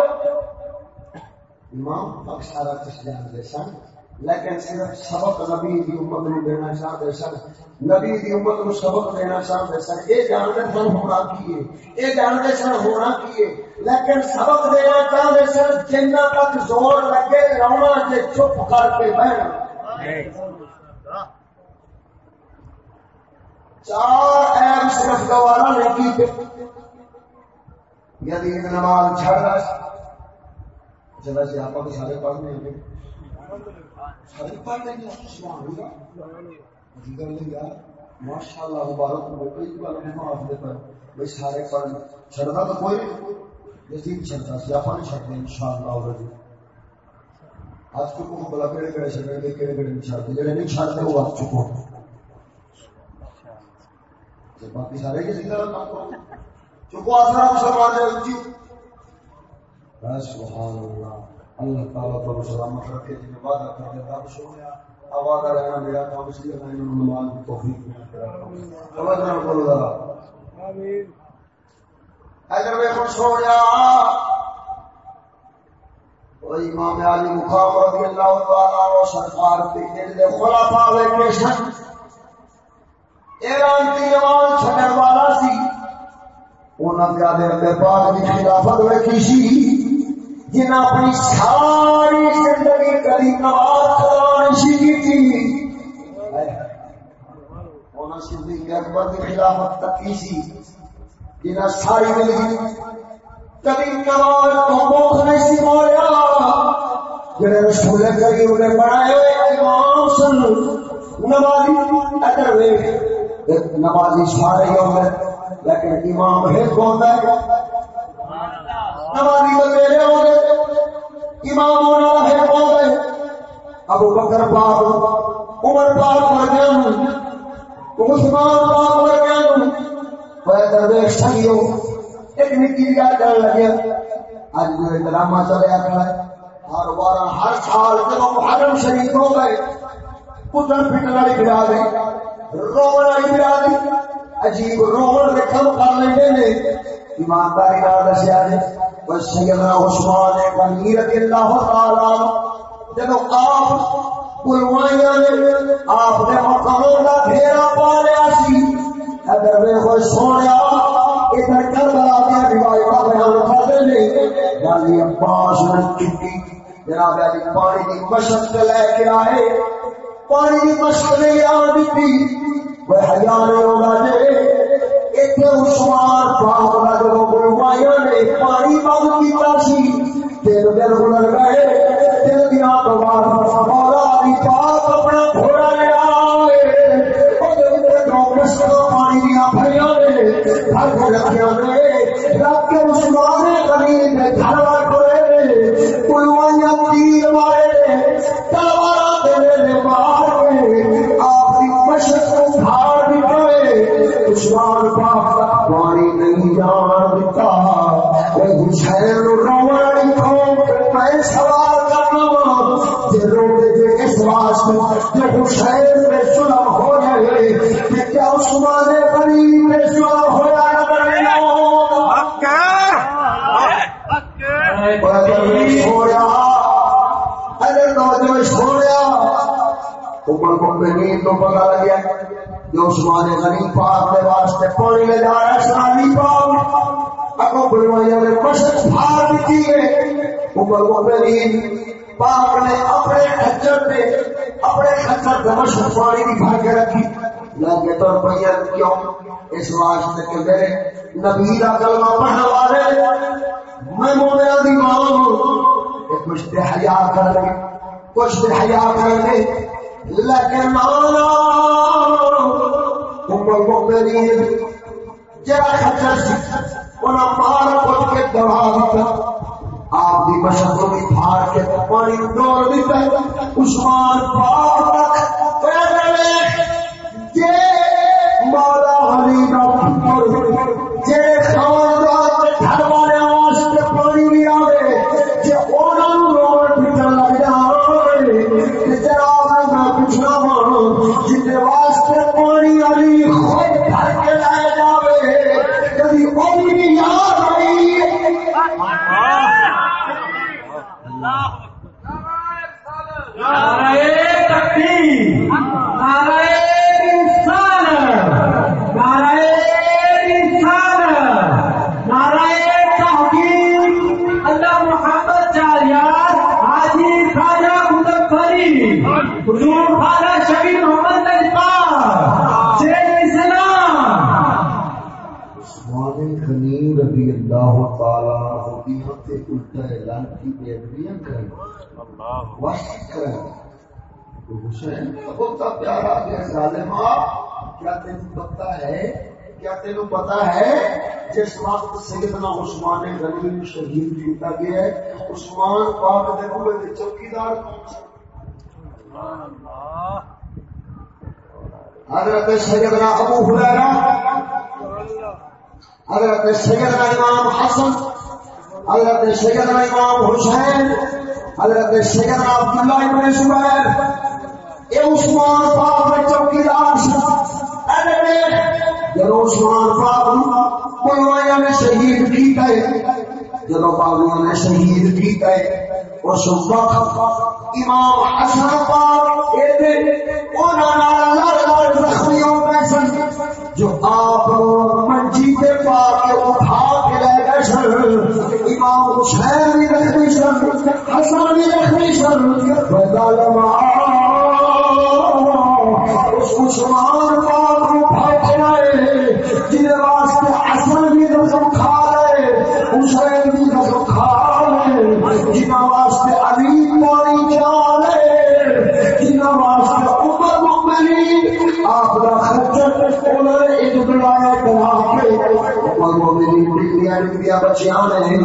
امام پاک سارا کچھ جان دے سن، لیکن صرف سبق نبی دی امت نو دینا چاہتے سن۔ نبی دی امت نو سبق دینا چاہتے سن۔ اے جانتے سن ہونا کیے اے جانتے سن ہونا کیے لیکن سبق دینا چاہتے سن، جنہ تک زور لگے رونا جے چپ کر کے بہنا چار ایب صرف گوارا نہیں کی یدی یعنی نماز چھڑ رہا ہے۔ ویسے جی، آپ کو سارے پڑھنے ہیں سارے پڑھنے ہیں سبحان اللہ۔ جی گل یار۔ ماشاء اللہ مبارک ہو۔ کوئی بار نماز دے پر۔ بھائی سارے پڑھ چھڑنا تو کوئی یزید چھڑتا سی آپ نہیں چھڑتے ان شاء اللہ آج کو بلا کہڑے کہڑے چھڑنے کے کہڑے کہڑے نہیں چھڑتے۔ جڑے نہیں چھڑتے، وہ آج چکو باقی سارے کسی طرح کام چکو آسرا مسلمان نے اچھی سبحان اللہ۔ اللہ تعالیٰ تو سلامت رکھے جن وعدہ کر دے رب سویا آوازہ رہنا میرا کام اس لیے میں نماز کی توفیق میں کرا اللہ جناب بولو ذرا۔ اگر میں خوش ہو گیا۔ امام علی مقام رضی اللہ تعالی سرکار کے خلافہ کے شک ایران والا سی۔ انہاں دے پاک دی خلافت سی۔ اپنی ساری زندگی کلی نماز خدا کی انہاں صدیق اکبر دی خلافت تکی سی۔ جن ساری زندگی کبھی نماز کو موت نہیں سی ماریا۔ جنہیں رسول کریم نے بنائے امام سن نمازی اگر ویکھ۔ نمازی سارے ہوتے لیکن امام ایک ہوتا ہے۔ نمازی بتیرے ہوتے امام ہونا ایک ہوتا ہے۔ ابو بکر پاک، عمر پاک مر گیا ہوں۔ عثمان پاک مر گیا ہوں۔ درویش ایک نکی کر آج جو ڈرامہ چلے کھڑا ہر بار ہر سال جب محرم شریف ہو گئے پتر پٹن والی گرا گئی رومن والی برادری عجیب رومن کے کر لیں نے ایمانداری نال دسیا جی بس سیدنا عثمان غنی رضی اللہ تعالی جب آپ پلوائیاں نے آپ نے مقاموں کا گھیرا پا لیا سی۔ اگر میں کوئی سویا ادھر کربلا دیا روایت بیان کرتے ہیں۔ یعنی عباس نے چکی جناب علی پانی کی مشق لے کے آئے۔ پانی کی مشق نہیں آ دیتی وہ ہزار ہوگا جی اتنے عثمان پاک کا جب گلوایا نے پانی بند کیا سی۔ تین دن گزر گئے تین دن تو بعد مولا علی پاک اپنا گھوڑا لیا پانی دیا بھریا نے۔ گھر کو رکھا نے رکھ کے عثمان غریب نے گھر والے گلوائیاں تیر مارے۔ تلوار دے مار۔ پانی نہیں حسین میں سوال کرنا جی روڈے جی اس واسطے کہ حسین ہو جائے کہ کیا عثمان غریب ہو جائے؟ سویا اگر نوجوان کو تو پتا لگیا جو عثمان غنی پاک کے واسطے پانی لے جا رہا ہے سانی پاک۔ اگوں بلوائیاں نے مشق پھاڑ دیتی ہے۔ عمر مؤمنین پاک نے اپنے خچر پہ اپنے خچر پہ مشق پانی بھی بھر کے رکھی۔ لگے تو روپیہ کیوں؟ اس واسطے کہ میرے نبی کا کلمہ پڑھنے والے، میں مومنہ دی ماں ایک کچھ تے حیا کر لے کچھ تے حیا کر لے لیکن مانا عمر مؤمنین جرا خچر سی انہاں پار پٹ کے دڑا دیتا آپ دی مشق بھی پھاڑ کے پانی ڈول دیتا عثمان پاک تک. مولا علی کا پتر ہے کی بے کریں وحشت کریں تو حسین بہت پیارا گیا ظالما کیا تینوں پتہ ہے کیا تینوں پتا ہے جس وقت سیدنا عثمان غنی شہید کیتا گیا ہے عثمان پاک دے بوئے دے چوکیدار حضرت سیدنا ابو ہریرہ، حضرت سیدنا امام حسن حضرت سیدنا امام حسین حضرت سیدنا عبداللہ ابن زبیر اے عثمان پاک میں چوکیدار جب عثمان پاک کو نے شہید کیتا ہے جب باغیوں نے شہید کیتا ہے اس وقت امام حسن پاک زخمیوں میں سن، جو آپ منجی کے پا کے اٹھا کے لے گئے سن۔ امام حسین بھی رکھنی سن حسن رکھنی سن بچیاں نے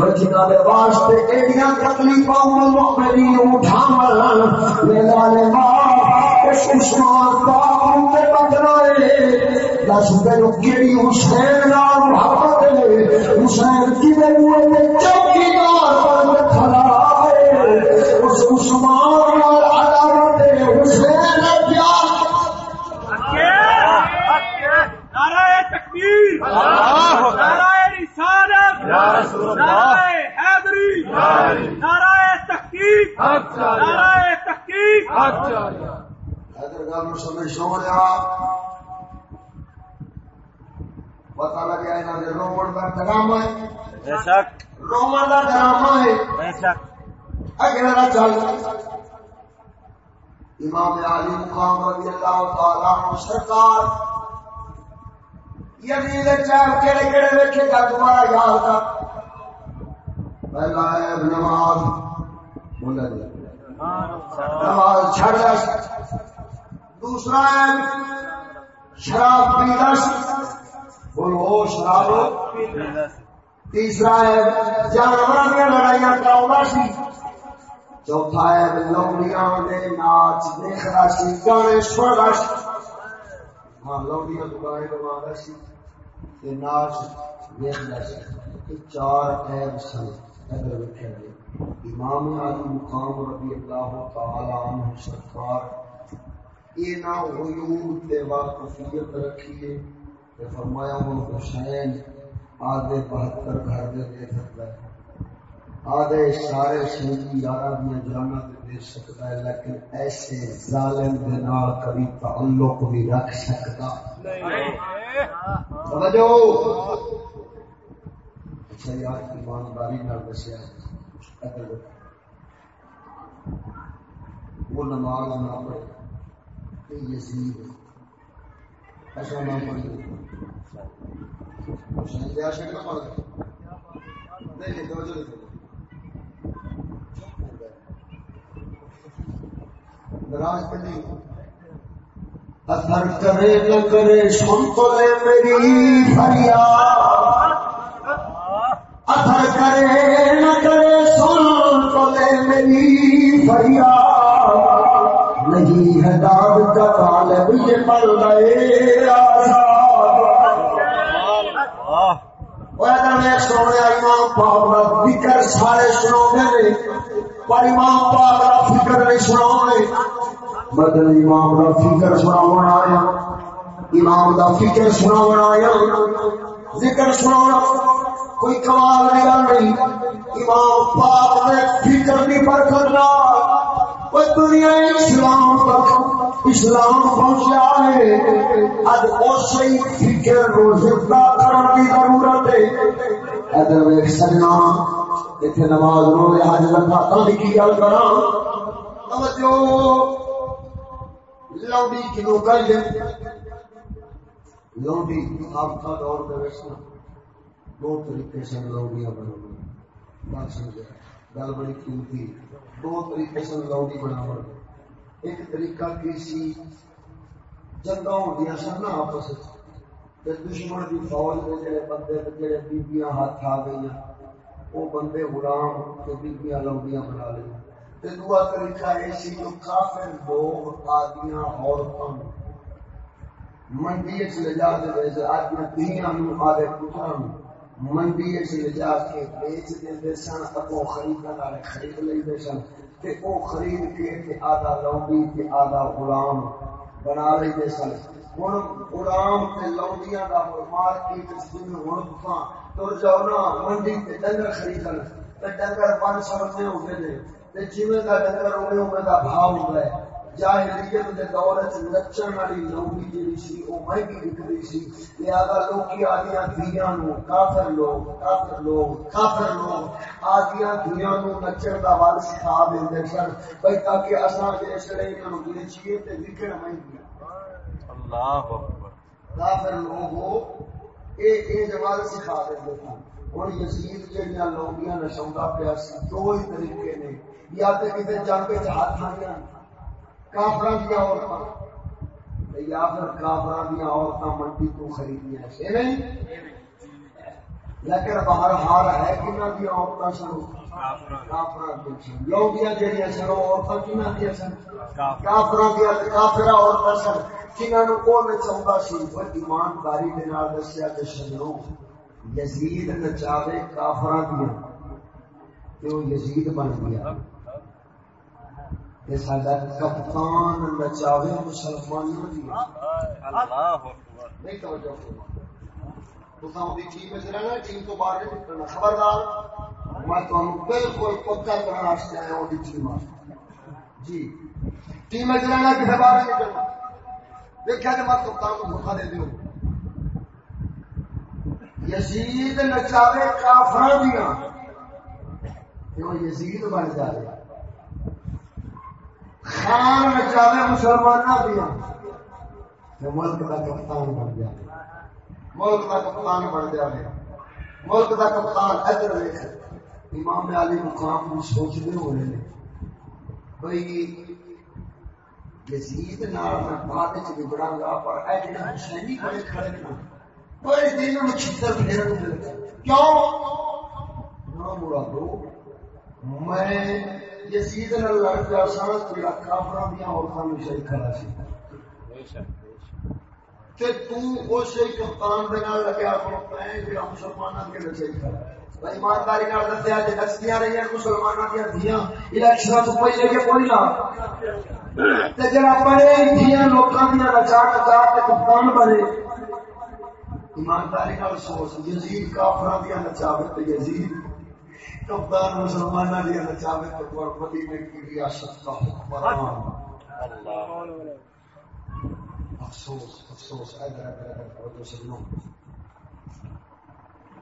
بچیاں دے واسطے ایڈیاں تکلیفاں عمر مملی اٹھاون میدان ماں اس عثمان پاک تے بچنا ہے دس تینوں کیڑی حسین نال محبت ہے۔ حسین کی دے موئے چوکیدار پتا لگا یہاں رومن کا ڈرامہ ہے۔ رومن کا ڈرامہ ہے۔ اگلا چل۔ امام علی مقام رضی اللہ تعالی عنہ سرکار۔ یزید کیڑے کیڑے ویکھے گا یاد کر۔ پہلا ہے نماز۔ بولا جی نماز چھڑ دوسرا ہے شراب پیتا بولو شراب تیسرا ہے جانور دیا لڑائیاں کراؤں سی. چوتھا ہے لوڑیاں دے ناچ دیکھنا سی گانے سننا سی. ہاں لوڑیاں تو گانے گوا سی ناچ دیکھنا سی چار ایب سن اگر ویکھے امام علی مقام رضی اللہ تعالی عنہ سرکار، یہ نہ غیور تے واقفیت رکھیے کہ فرمایا وہ حسین آدھے بہتر گھر دے دے سکتا ہے۔ آدھے سارے سنگی یارہ دیا جانا دے سکتا ہے، لیکن ایسے ظالم دے نال کبھی تعلق بھی رکھ سکتا۔ سمجھو؟ اچھا، شریعت کی ایمانداری نال دسیا وہ نماز نہ پڑھے۔ کہ یزید۔ ایسا پڑھ نہیں نہیں توجہ نہیں اثر کرے نہ کرے سن تو لے میری فریاد اثر کرے نہ کرے سن تو لے میری فریاد نہیں ہے داد کا طالب یہ پل گئے سونے امام کا فکر سارے سنا پر امام پاپ کا فکر نہیں سنا بدل امام کا فکر سنا آیا امام کا فکر سنا آیا ذکر سنا کوئی کمال نہیں۔ امام پاپ نے فکر نہیں پر کرنا دنیا اسلام تک اسلام پہنچا ہے۔ اب اسی فکر کو زندہ کرنے کی ضرورت ہے۔ ادھر ایک سجنا اتنے نماز رو حج لگا کی گل کرا توجہ۔ لوڈی کنو کر دیں لوڈی آپ کا دور پہ ویسنا دو طریقے سے لوڈیاں بنا بات سمجھا گل بڑی قیمتی دو طریقے سے لوڈی بنا ایک طریقہ کسی جنگا ہوندیا سن نا آپس دشمن کی فوج کے جڑے بندے جڑے بیبیاں ہاتھ آ گئی وہ بندے غلام تو بیبیاں لوڈیاں بنا لیں۔ دعا طریقہ ایسی جو کافر لوگ آدیاں عورتوں منڈی چ لے جا دے آدیاں دھیاں نو آدے منڈی چ لے جا کے بیچ دے سن اگوں خریدن والے خرید لے سن تے او خرید کے تے آدھا لوڈی تے آدھا غلام بنا لے سن ہن غلام تے لوڈیاں دا مارکیٹ وچ جن ہن تساں۔ تر جاؤ نا، منڈی تے ڈنگر خریدن۔ تے ڈنگر 500 روپے ہو گئے جیویں کا ڈنگر ہوئے اوے دا بھاؤ ہوندا ہے جاہلیت دور وچ نچن والی لونگی جڑی سی او مہنگی وکدی سی۔ لہذا لوکی آدیاں دھیاں نو کافر لوگ کافر لوگ کافر لوگ۔ آدیاں دھیاں نو نچن دا سکھا دیندے سن۔ بھئی تاکہ اساں انہاں نو تے وکن مہنگی اللہ اکبر۔ کافر اے اے جوال سکھا دیندے سن۔ اور یزید جڑیاں لونگیاں نشوندا پیا سی دو ہی طریقے نے۔ یا تو کسی جنگ ہاتھ آئی کافر دیا عورتیں یا پھر کافر دیا عورتیں منڈی تو خریدیا نہیں؟ لیکن باہر ہار ہے کنہ دیا عورتیں لوگیاں عورتیں کنہ دیا سن کافر دیا کافر عورتیں سن سی ایمانداری کے نال دسیا کہ سنو یزید نچاوے کافر دیا۔ تو یزید بن گیا؟ کپتان نچاوے مسلمانوں ٹیم تو باہر خبردار میں بالکل پکا کرنا آیا ٹیم جی۔ ٹیم رہنا کسی باہر نکلنا۔ دیکھا جب میں کپتان کو دھوکا دے دوں یزید نچاوے کافر دیا یزید بن جائے خان نچاوے مسلمان دیا۔ ملک کا کپتان بن جائے ملک کا کپتان بن جائے ملک کا کپتان ادھر ویخ امام علی مقام کو سوچتے ہوئے بھائی یزید نال میں بعد گا پر اے جڑا حسینی بڑے کھڑے نا بڑے دن میں چھتر پھیرن کیوں؟ نہ مرادو میں یزید نال لڑ پیا سا تیرا کافراں دیاں عورتاں نو شہید کھڑا سی تے تو او شہید کپتان دے نال لگیا کھڑا ہے جڑا مسلماناں دے نال بھائی ایمانداری نال دسیا تے دستیاں رہی ہیں مسلماناں دیاں دھیاں۔ الیکشن تو پہلے کہ کوئی نہ۔ تے جڑا پڑے دھیاں لوکاں دیاں نچا نچا تے کپتان بنے۔ ایمانداری نال سوچ یزید کافراں دیاں نچاوے تے یزید۔ کپتان مسلمان لیا نچاوے تو مدینے کی ریاست کا حکمران۔ افسوس افسوس ادھر ادھر ادھر توجہ سنو۔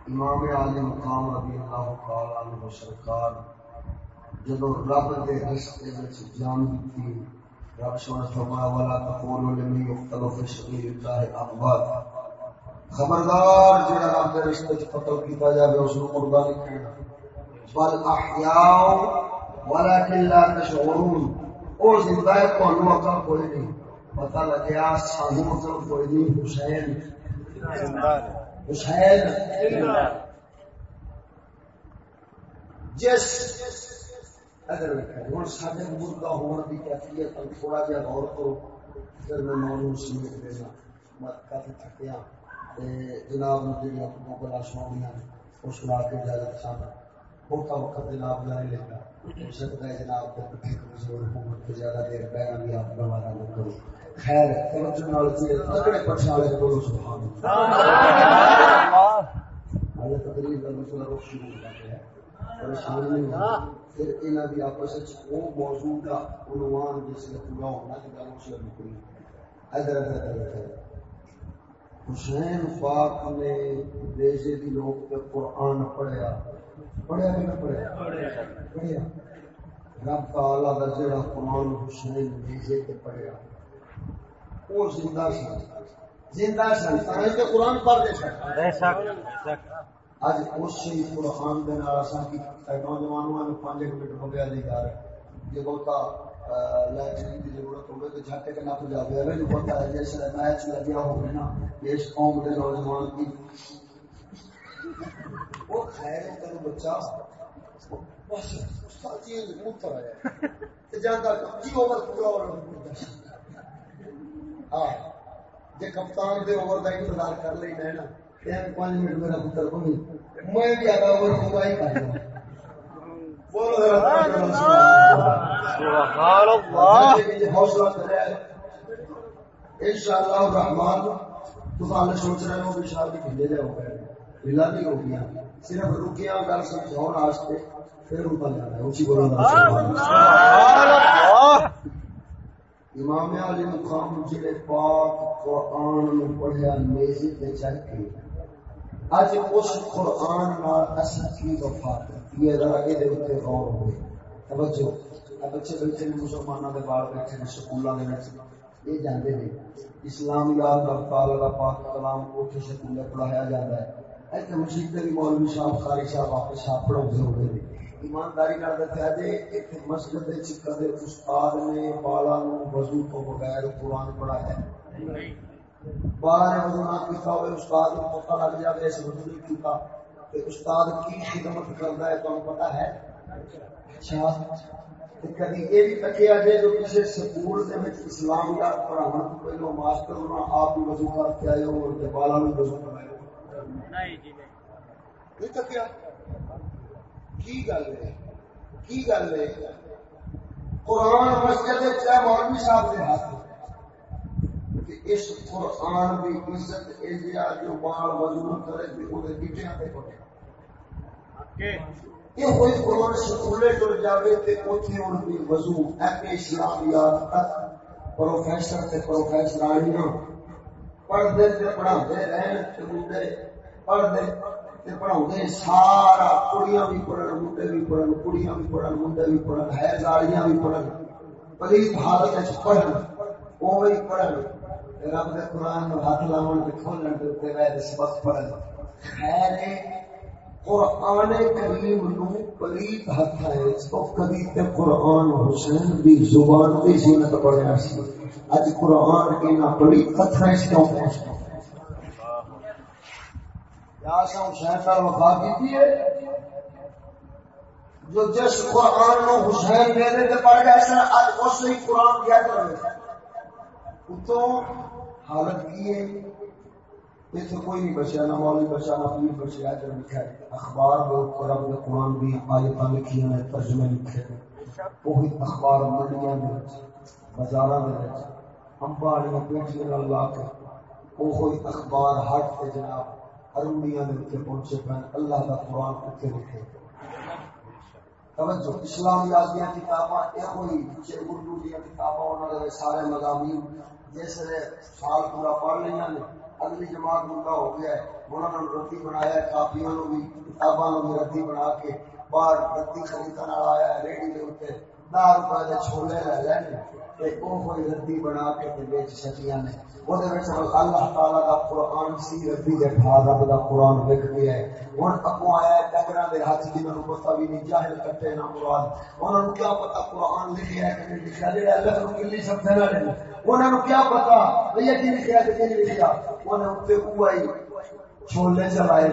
امام علی مقام رضی اللہ تعالی عنہ سرکار جدو رب دے رشتے وچ جان دتی رب سبحانہ فرمایا والا تقولوا لمن يقتل في سبيل الله اموات خبردار جڑا رب دے رشتے وچ قتل کیتا جاوے، اس نو مردہ نہیں کہنا۔ بل احیاء ولكن لا تشعرون. او زندہ ہے تو انو عقل کوئی نہیں. پتہ لگیا سانو عقل کوئی نہیں. حسین. زندہ حسین. جس اگر ہوں سارے مردہ ہونے کی کیفیت تھوڑا جہا غور کرو پھر میں موضوع سمیت دینا میں کافی تھکیا جناب جی اپنا بلا سنایا وہ سنا کے اجازت چاہتا۔ بہت وقت جناب کا نہیں لیتا سکتا ہے جناب کمزور حکومت کو زیادہ دیر پہنا بھی آپ گوارا نہ کرو۔ خیر، توجہ نال جی تگڑے پچھے والے بولو، سبحان اللہ۔ اللہ تقریر کا مسئلہ شروع ہو جاتا ہے۔ نہیں پھر انہاں دی آپس وچ موضوع دا عنوان جس نے پورا ہونا گل اس ادھر ادھر ادھر حسین پاک نے دیشے دی لوگ تے قرآن پڑھیا۔ پڑھیا کہ نہ پڑھیا؟ پڑھیا۔ رب تعالی دا جڑا قرآن حسین دیشے تے پڑھیا۔ وہ زندہ سن۔ زندہ سن۔ تاں تے قرآن پڑھ دے سن۔ بے شک اج اسی قرآن دے نال اساں کی نوجوانوں نے 5 منٹ ہو گیا دی یار یہ بہتا لائٹنگ دی ضرورت ہوے تو جھٹے کے نہ پجا دے اے جو پتہ ہے جیسے میچ لگیا ہو نا اس قوم دے نوجوان کی وہ خیر بچہ۔ بس استاد جی اتر آیا تے جاندا کی اوور پورا ہو ہاں جے کپتان دے اوور دا انتظار کر لئی نا۔ پانچ منٹ میرا پتر کو میں بھی پورا ہی حوصلہ اللہ رحمان تو سوچ رہے ہو کہ شادی کھلے جاؤ۔ ہلا نہیں ہو گیا۔ صرف رکیا گل سمجھاؤ واسطے پھر جانا ہے۔ اسی بولو امام علی مقام جڑے پاک قرآن پڑھیا تے چل کے۔ اج اس قرآن نال اصل کی وفا ذرا اے دے غور ہوئے۔ توجہ۔ بچے بیٹھے نے مسلمانوں دے بال بیٹھے نے یہ نے اسلام یاد دا پاک کلام سکول پڑھایا ہے۔ ایتھے مسجد دے مولوی صاحب، قاری صاحب آپ صاحب پڑھاؤندے ہوندے نے ایمانداری نال دسیا جے ایک مسجد وچ کدے استاد نے، بالا نو، وضو تو بغیر قرآن پڑھایا۔ نہیں باہر وضو نہ کیتا ہوئے، استاد کو پتہ لگ جائے اس وضو نہیں کیتا۔ کہ استاد کی خدمت کرتا ہے، تمہیں پتا ہے؟ اچھا۔ کدی یہ بھی تکیا جائے جو کسی سکول کے اسلام کا پڑھانا تو پہلو ماسٹر ہونا آپ وضو کر کے آئے ہو، اور بالا وضو بھی نہیں تکیا کی گل ہے؟ کی گل ہے؟ قرآن مسجد چاہے مولوی صاحب کے ہاتھ اس قرآن کی عزت ایجیا جو بال وضو کرے بھی وہ گٹیاں پہ پڑے یہ کوئی قرآن سکولے ٹر جاوے تے اوتھے ان دی وضو اے اسلامیات تک۔ پروفیسر تے پروفیسرانیاں پڑھ دے تے پڑھا دے رہن تے منڈے پڑھ دے تے سارا کڑیاں بھی پڑھن منڈے بھی پڑھن، کڑیاں بھی پڑھن، منڈے بھی پڑھن بھی پڑھن پلیت حالت وچ پڑھن، اوویں پڑھن رب دے قرآن نو ہاتھ لاون تے کھولن تے تے وے سبق پڑھن۔ خیر قرآن کریم نو پلیت ہاتھ ہے کبھی تے قرآن حسین دی زبان دی زینت سی۔ اج قرآن کے نہ بڑی اس کیوں یا حسین نال وفا کیتی ہے۔ جو جس قرآن نو حسین میرے تے پڑھ گیا سن اج اس ہی قرآن کیا کرے اتوں حالت کی ہے؟ اتنے کوئی نہیں بچا نہ مولوی بچا نہ پیر بچا جو لکھا ہے۔ اخبار بہت رب نے قرآن بھی آیت لکھی ہیں، ترجمے لکھے ہیں۔ وہی اخبار منڈیاں بازار امبا والی پیٹیاں لا کے، وہی اخبار ہٹ کے جناب ارمڑیاں کے پہنچے پہ اللہ کا قرآن اتنے لکھے توجہ اسلامیات دیا کتاباں یہ ہوئی اردو دیا کتاباں انہوں نے سارے مضامین۔ جس نے سال پورا پڑھ لیا نے اگلی جماعت مدعا ہو گیا ہے۔ انہوں نے ردی بنایا ہے، کاپیاں بھی، کتاباں بھی ردی بنا کے، باہر ردی خریدنے والا آیا ریڈی کے اتنے۔ دہ روپئے چھولے لے کوئی ردی بنا کے بیچ سکیاں نے۔ اللہ تعالی سی دے رب دا گیا ہے۔ ہن اگوں آیا ڈنگراں دے ہاتھ نوں پتہ نہیں، جاہل کٹے نہ مراد۔ انہاں نوں کیا پتہ قرآن لکھیا ہے کہ اللہ نوں کلی انہاں نوں کیا پتہ؟ بھئی لکھیا کہ نہیں لکھیا؟ انہاں اوہی چھولے چلائے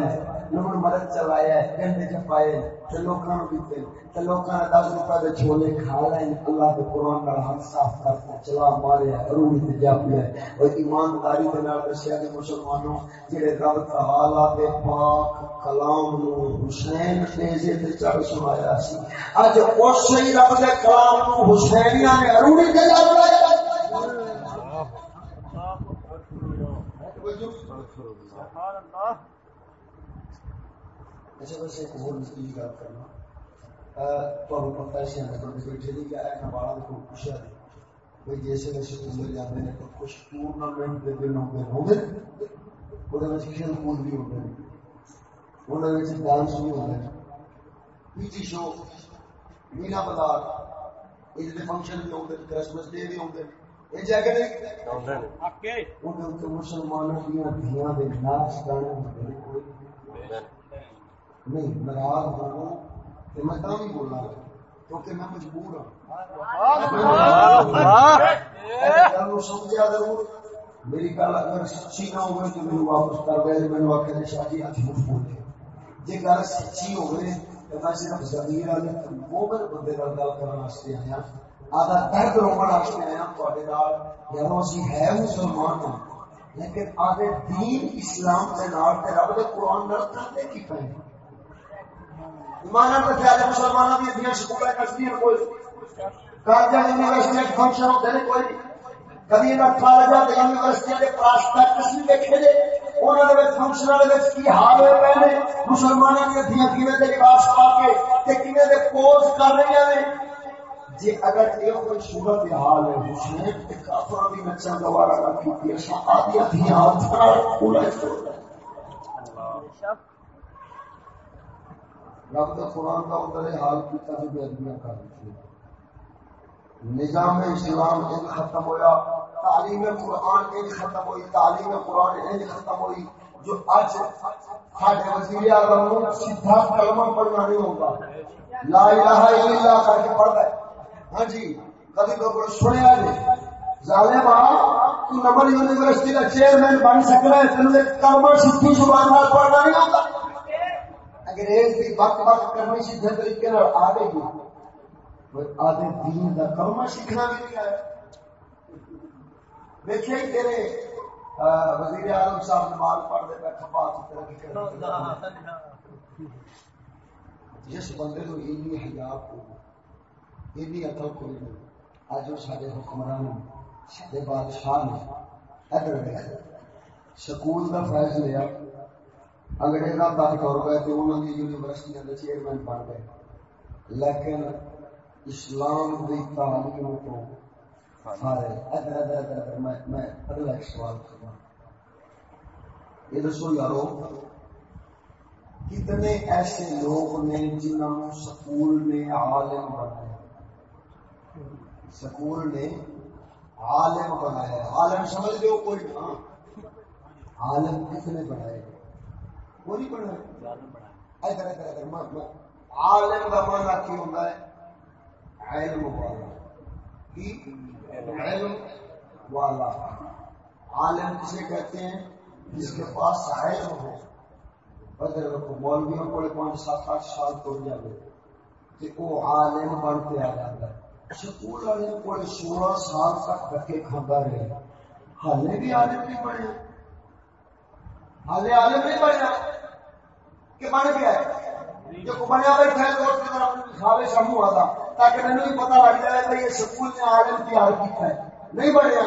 لوگ مرد چلایا ہے گنڈے چپائے تے لوکاں نوں دتے تے لوکاں نے 10 روپے دے چھولے کھا لے اللہ دے قران نال ہاتھ صاف کرتا چلا مارے، روح تے جا پیا او ایمانداری دے نال دسیا کہ مسلمانوں، جڑے رب تعالی دے پاک کلام نو حسین تیزے تے چڑھ سنایا سی۔ اج اس ہی رب دے کلام نو حسینیاں نے روح تے جا بنایا سبحان اللہ۔ اچھا ویسے ایک اور مسئلے کی بات کرنا۔ تو پتہ ہے کہ بیٹھے نہیں کیا ہے نوالا کو پوچھا ہے۔ کوئی جیسے ویسے سکول جاتے ہیں تو کچھ ٹورنامنٹ کے دن ہوتے ہوتے وہ کھیل کود بھی ہوتے ہیں انہوں ڈانس بھی ہوتے ہیں پی ٹی شو مینا بازار۔ عید فنکشن بھی ہوتے کرسمس ڈے بھی ہوتے یہ جگہ نہیں؟ مسلمانوں کی دھیاں دے ناچ گانے کوئی نہیں ناراض ہو تو میں بھی کیونکہ میں مجبور ہوں۔ سمجھا ضرور میری گل اگر سچی نہ ہوئے تو میرے واپس کر دے آخر شاہ جی ہاتھ مجھ بول جی گل سچی ہوئے تو میں صرف زمین والے مومن بندے گل کرنے آیا۔ آدھا درد روکنے آیا یار اسی ہے مسلمان ہوں لیکن آدھے دین اسلام کے نام رب کے قرآن کرتے کی پہ ایمان پر زیادہ مسلمانوں کی دیا سکول کرتی ہیں کوئی کالج یونیورسٹی فنکشن ہوتے ہیں، کوئی کبھی نہ کالج یونیورسٹی کے پراسپیکٹس بھی دیکھے جے۔ انہوں نے فنکشن والے کی حال ہوئے پے نے مسلمانوں کی دیا کیویں دے لباس پا کے تے کیویں دے پوز کر رہی ہیں۔ جی اگر یہ کوئی صورت حال ہے حسین تے کافر بھی نچن گوارا نہ کیتی ہے آدھی دیا ہاتھ پورا اللہ۔ رب قرآن کا ادھر حال کیا جو بے ادبیاں کر رہی نظام اسلام ان ختم ہویا، تعلیم قرآن ان ختم ہوئی، تعلیم قرآن ان ختم ہوئی، جو اج ساڈے وزیر اعظم نو سیدھا کلمہ پڑھنا نہیں ہوگا۔ لا الہ الا اللہ کر کے پڑھتا ہے۔ ہاں جی کبھی تو کوئی سنیا نہیں ظالم تو نمبر یونیورسٹی کا چیئرمین بن سکتا ہے، تینوں کلمہ سیدھی زبان پڑھنا نہیں ہوتا۔ انگریز وقت وقت سیدھے طریقے آ گئی آدھے دین کا کلمہ سیکھنا بھی نہیں آیا۔ دیکھے ہی تیرے وزیر اعظم صاحب نماز پڑھ دے بیٹھا بات جس بندے کو اینی حجاب کو اینی عقل کوئی نہیں۔ اج وہ سارے حکمران سارے بادشاہ نے ادھر سکول کا فیض لیا۔ انگریزاں تک ٹر گئے تو انہوں نے یونیورسٹی کے چیئرمین بن گئے۔ لیکن اسلام کی تعلیم کو میں اگلا ایک سوال کروں یہ دسو یارو، کتنے ایسے لوگ نے جنہوں سکول نے عالم بنایا؟ سکول نے عالم بنایا۔ عالم سمجھ لو کوئی؟ نہ عالم کتنے بنائے؟ وہ نہیں پڑھنا ادھر ادھر عالم کا مانا کی ہوتا ہے علم والا کی؟ علم والا عالم کسے کہتے ہیں جس کے پاس علم ہو۔ رکھو مولویوں کو پانچ سات آٹھ سال تو جائے کہ وہ عالم بنتے آ جاتا ہے۔ سکول والے کوئی سولہ سال تک دکے کھانا رہے۔ ہالے بھی عالم نہیں بنے۔ ہالے عالم نہیں بنیا کہ بن گیا جو بنیا بیٹھا ہے تو کھاوے سمو آتا تاکہ میں بھی پتا لگ جائے کہ یہ سکول نے عالم تیار کیا ہے۔ نہیں بنیا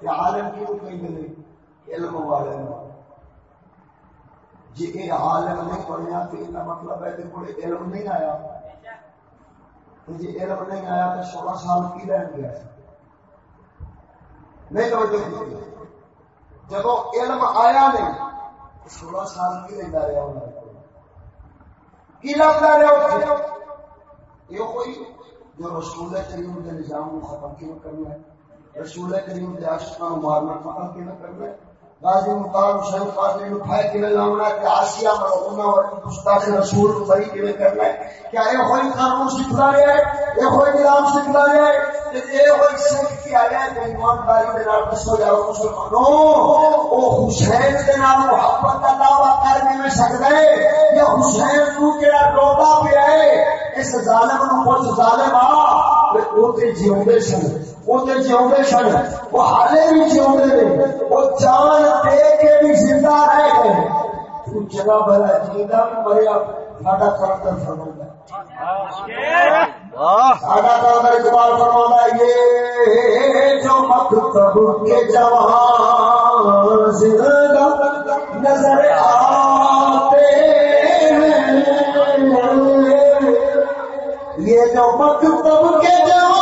کہ عالم کی وہ کہیں گے علم والے جی یہ عالم نہیں بنیا تو یہ مطلب ہے کہ کوئی علم نہیں آیا۔ جی علم نہیں آیا تو سولہ سال کی رہ گیا۔ نہیں توجہ جب علم آیا نہیں سولہ سال کی لینا رہا ہوں کی لگتا یہ کوئی جو رسول کریم کے نظام کو ختم کیوں کرنا ہے رسول کریم کے عاشقوں مارنا ختم کیوں کرنا ہے غازی مقام حسین قادری نو کھائے کے لاونا کہ آسیہ مرغونا اور گستاخ رسول کو بری کے کرنا ہے۔ کیا اے ہوئی قانون سکھلا رہا ہے اے ہوئی نظام سکھلا رہا ہے اے ہوئی سکھ کی آیا ہے کہ ایمانداری دے نال دسو جاؤ مسلمانوں، او حسین دے نال محبت دا دعویٰ کر کے میں سکدا ہے یا حسین نو کیڑا روتا پیا ہے۔ اس ظالم نو پوچھ ظالم آ او تے جیوندے سن وہ جیوے سن، وہ ہالے بھی جیوے نے وہ جان دے کے بھی زندہ رہ گئے تو جگہ بلا جیتا مریا ساڈا کلندر فرما ساڈا کلندر اقبال فرما یہ جو مکتب کے جوان زندہ نظر آتے ہیں۔ یہ جو مکتب کے جوان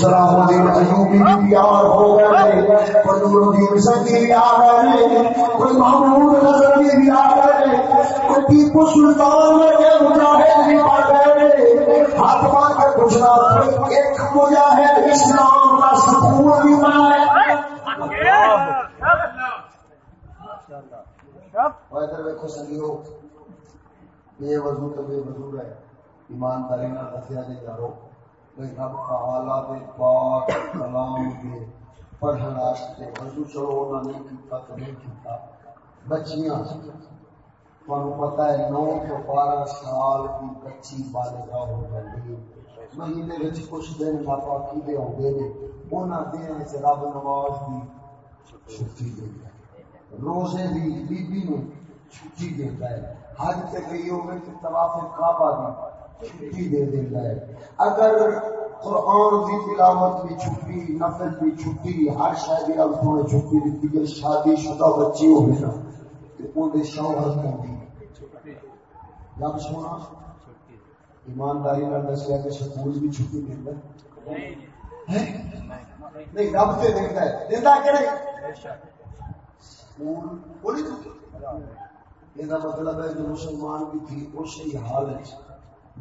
سلام الدین ایوبی بھی پیار ہو گئے کوئی نور الدین سنگی بھی آ گئے کوئی محمود نظر بھی آ گئے کوئی ٹیپو سلطان میں کے مجاہد بھی آ گئے ہاتھ مار کے پوچھنا ایک مجاہد اسلام کا سکون بھی بنائے ادھر سنگیو بے وضو تو بے وضو ہے ایمانداری نہ دسیا جی کرو جارو رب تعالی دے، پاک کلام دے، پڑھن واسطے وضو چلو انہاں نے کیتا تو نہیں کیتا۔ بچیاں تمہیں پتہ ہے، نو تو بارہ سال کی بچی بالغ ہو جاتی مہینے وچ کچھ دن ناپاکی دے ہوندے نے۔ انہاں دنوں وچ رب نماز دی چھٹی دیندا ہے روزے دی بی بی نو چھٹی دیندا ہے حج تے گئی ہوے تے طواف کعبہ دی۔ چھٹی دے دیتا ہے۔ اگر قرآن کی تلاوت بھی چھٹی، نفل بھی چھٹی، ہر شاید بھی الفوں نے چھٹی دیتی ہے شادی شدہ بچی ہو گئی نا وہ شوہر کو دی رب سونا ایمانداری نال دسیا کہ سکول بھی چھٹی دیتا ہے؟ نہیں، رب تے دیتا ہے۔ دیتا کہ نہیں؟ سکول بولی تو یہ مطلب ہے جو مسلمان بھی تھی، اسی حالت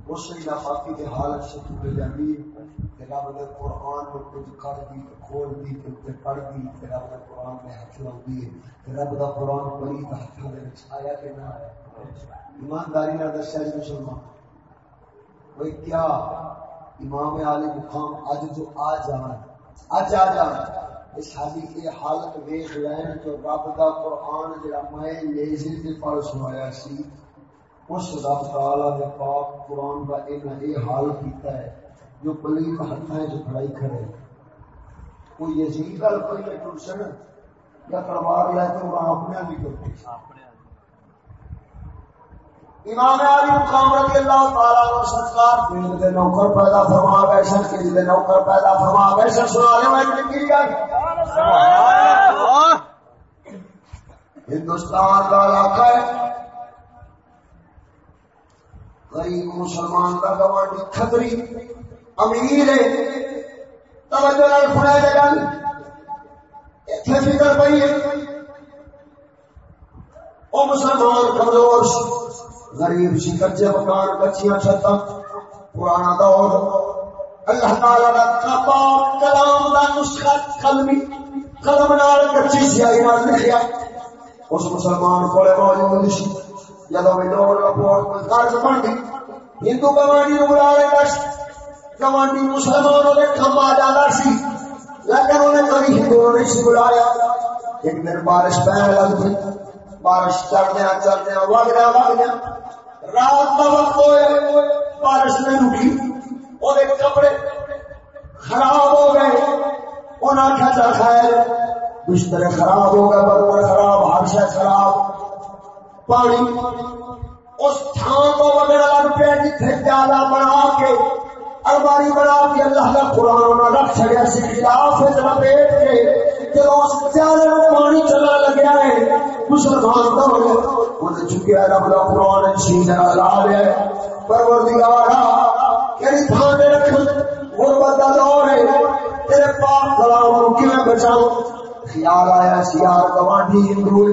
اس ناپاکی کے حالت سے ٹوٹ جاتی ہے رب نے قرآن کو کچھ کر دی کھول دی تے پڑھ دی تے رب نے قرآن میں ہاتھ لاؤں ہے رب دا قرآن پڑھی تا ہاتھوں دے وچ آیا کہ نہ آیا۔ ایمانداری نال دسیا جی مسلمان کوئی کیا؟ امام عالی مقام اج جو آ جان اج آ جان اس حالی یہ حالت ویکھ لین جو رب دا قرآن جڑا میں لیزی تے پڑھ سنایا سی۔ اس تعالی پاک قرآن کا ایک یہ حال کیتا ہے جو ہاتھیں جو پڑھائی کھڑے کوئی یزید گل ہے ٹرسن یا تلوار لے کے وہاں اپنے بھی کرتے امام علی مقام رضی اللہ تعالی عنہ سرکار دین دے نوکر پیدا فرما گئے سن کہ دے نوکر پیدا فرما گئے سن سنا لے میں کی گل ہندوستان کا علاقہ ہے۔ غریب مسلمان کا گوانڈی کھتری۔ امیر ہے۔ توجہ نال سنا جے گل۔ ایتھے فکر پئی ہے۔ او مسلمان کمزور غریب سی کچے مکان، کچیاں، چھتاں۔ پرانا دور۔ اللہ تعالی دا کعبہ، کلام دا نسخہ، قلمی قلم نال کچی سیاہی نال لکھیا۔ اس مسلمان کولے موجود سی۔ ہندو مسلمانوں سی لیکن انہیں کبھی ہندوؤں نے سی بلایا ایک دن بارش پہن لگ گئی بارش چڑھدیا چڑھدیا وگ گیا وگ گیا رات کا وقت ہوئے بارش نے رکی وہ کپڑے خراب ہو گئے انہیں خیر بستر خراب ہو گئے برتن خراب ہر شہ خراب پانی، اس تھان کو وغیرہ لگ پیا جتنے پیالہ بنا کے، الماری بنا کے اللہ کا قرآن رکھ چڑیا سی خلاف لپیٹ کے، جب اس پیالے میں پانی لگیا ہے، مسلمان کا ہو انہیں چکیا رب کا قرآن لا لیا پروردگارا رکھ غربت کا دور ہے۔ تیرے پاک کلام کی میں بچاؤں؟ خیال آیا سی سیار گوانڈی ہندو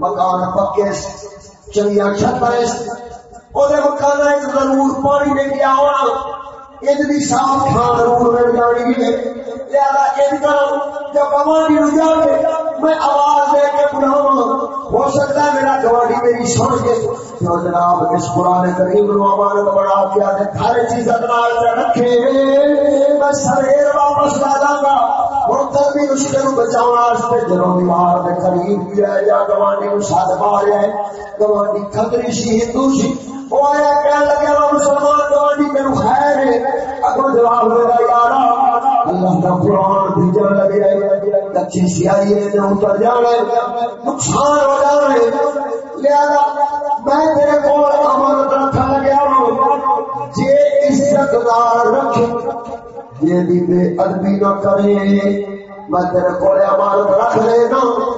مکان پکے چلیا چھت وہ مکان ضرور پانی لے کے آنا یہ صاف تھان ضرور مل جانی ہے لہذا یہ کرو جب گوانڈی نو جا کے میں آواز دے کے بلاوا ہو سکتا ہے میرا گوانڈی میری سن کے جو جناب اس قرآن کریم نو امان بڑا کیا نے ہر چیز رکھے۔ میں سویر واپس لا جاؤں گا بھی رشتے نو بچاؤ جنوں بیمار کے قریب بھی ہے یا گوانڈی نو ساتھ مارے ہے گوانڈی سی، ہندو سی۔ وہ آیا، کہنے لگے وہ مسلمان گوانڈی تینو خیر ہے۔ اگو جواب دے گا یار اللہ کا قرآن بھیجن لگے۔ ہے کچی سیاہی ہے جو اتر جانا ہے۔ نقصان ہو جانا ہے۔ لہذا میں تیرے کو امانت رکھا لگیا ہوں۔ جے یہ بھی بے ادبی نہ کرے۔ میں تیرے کو امانت رکھ لینا۔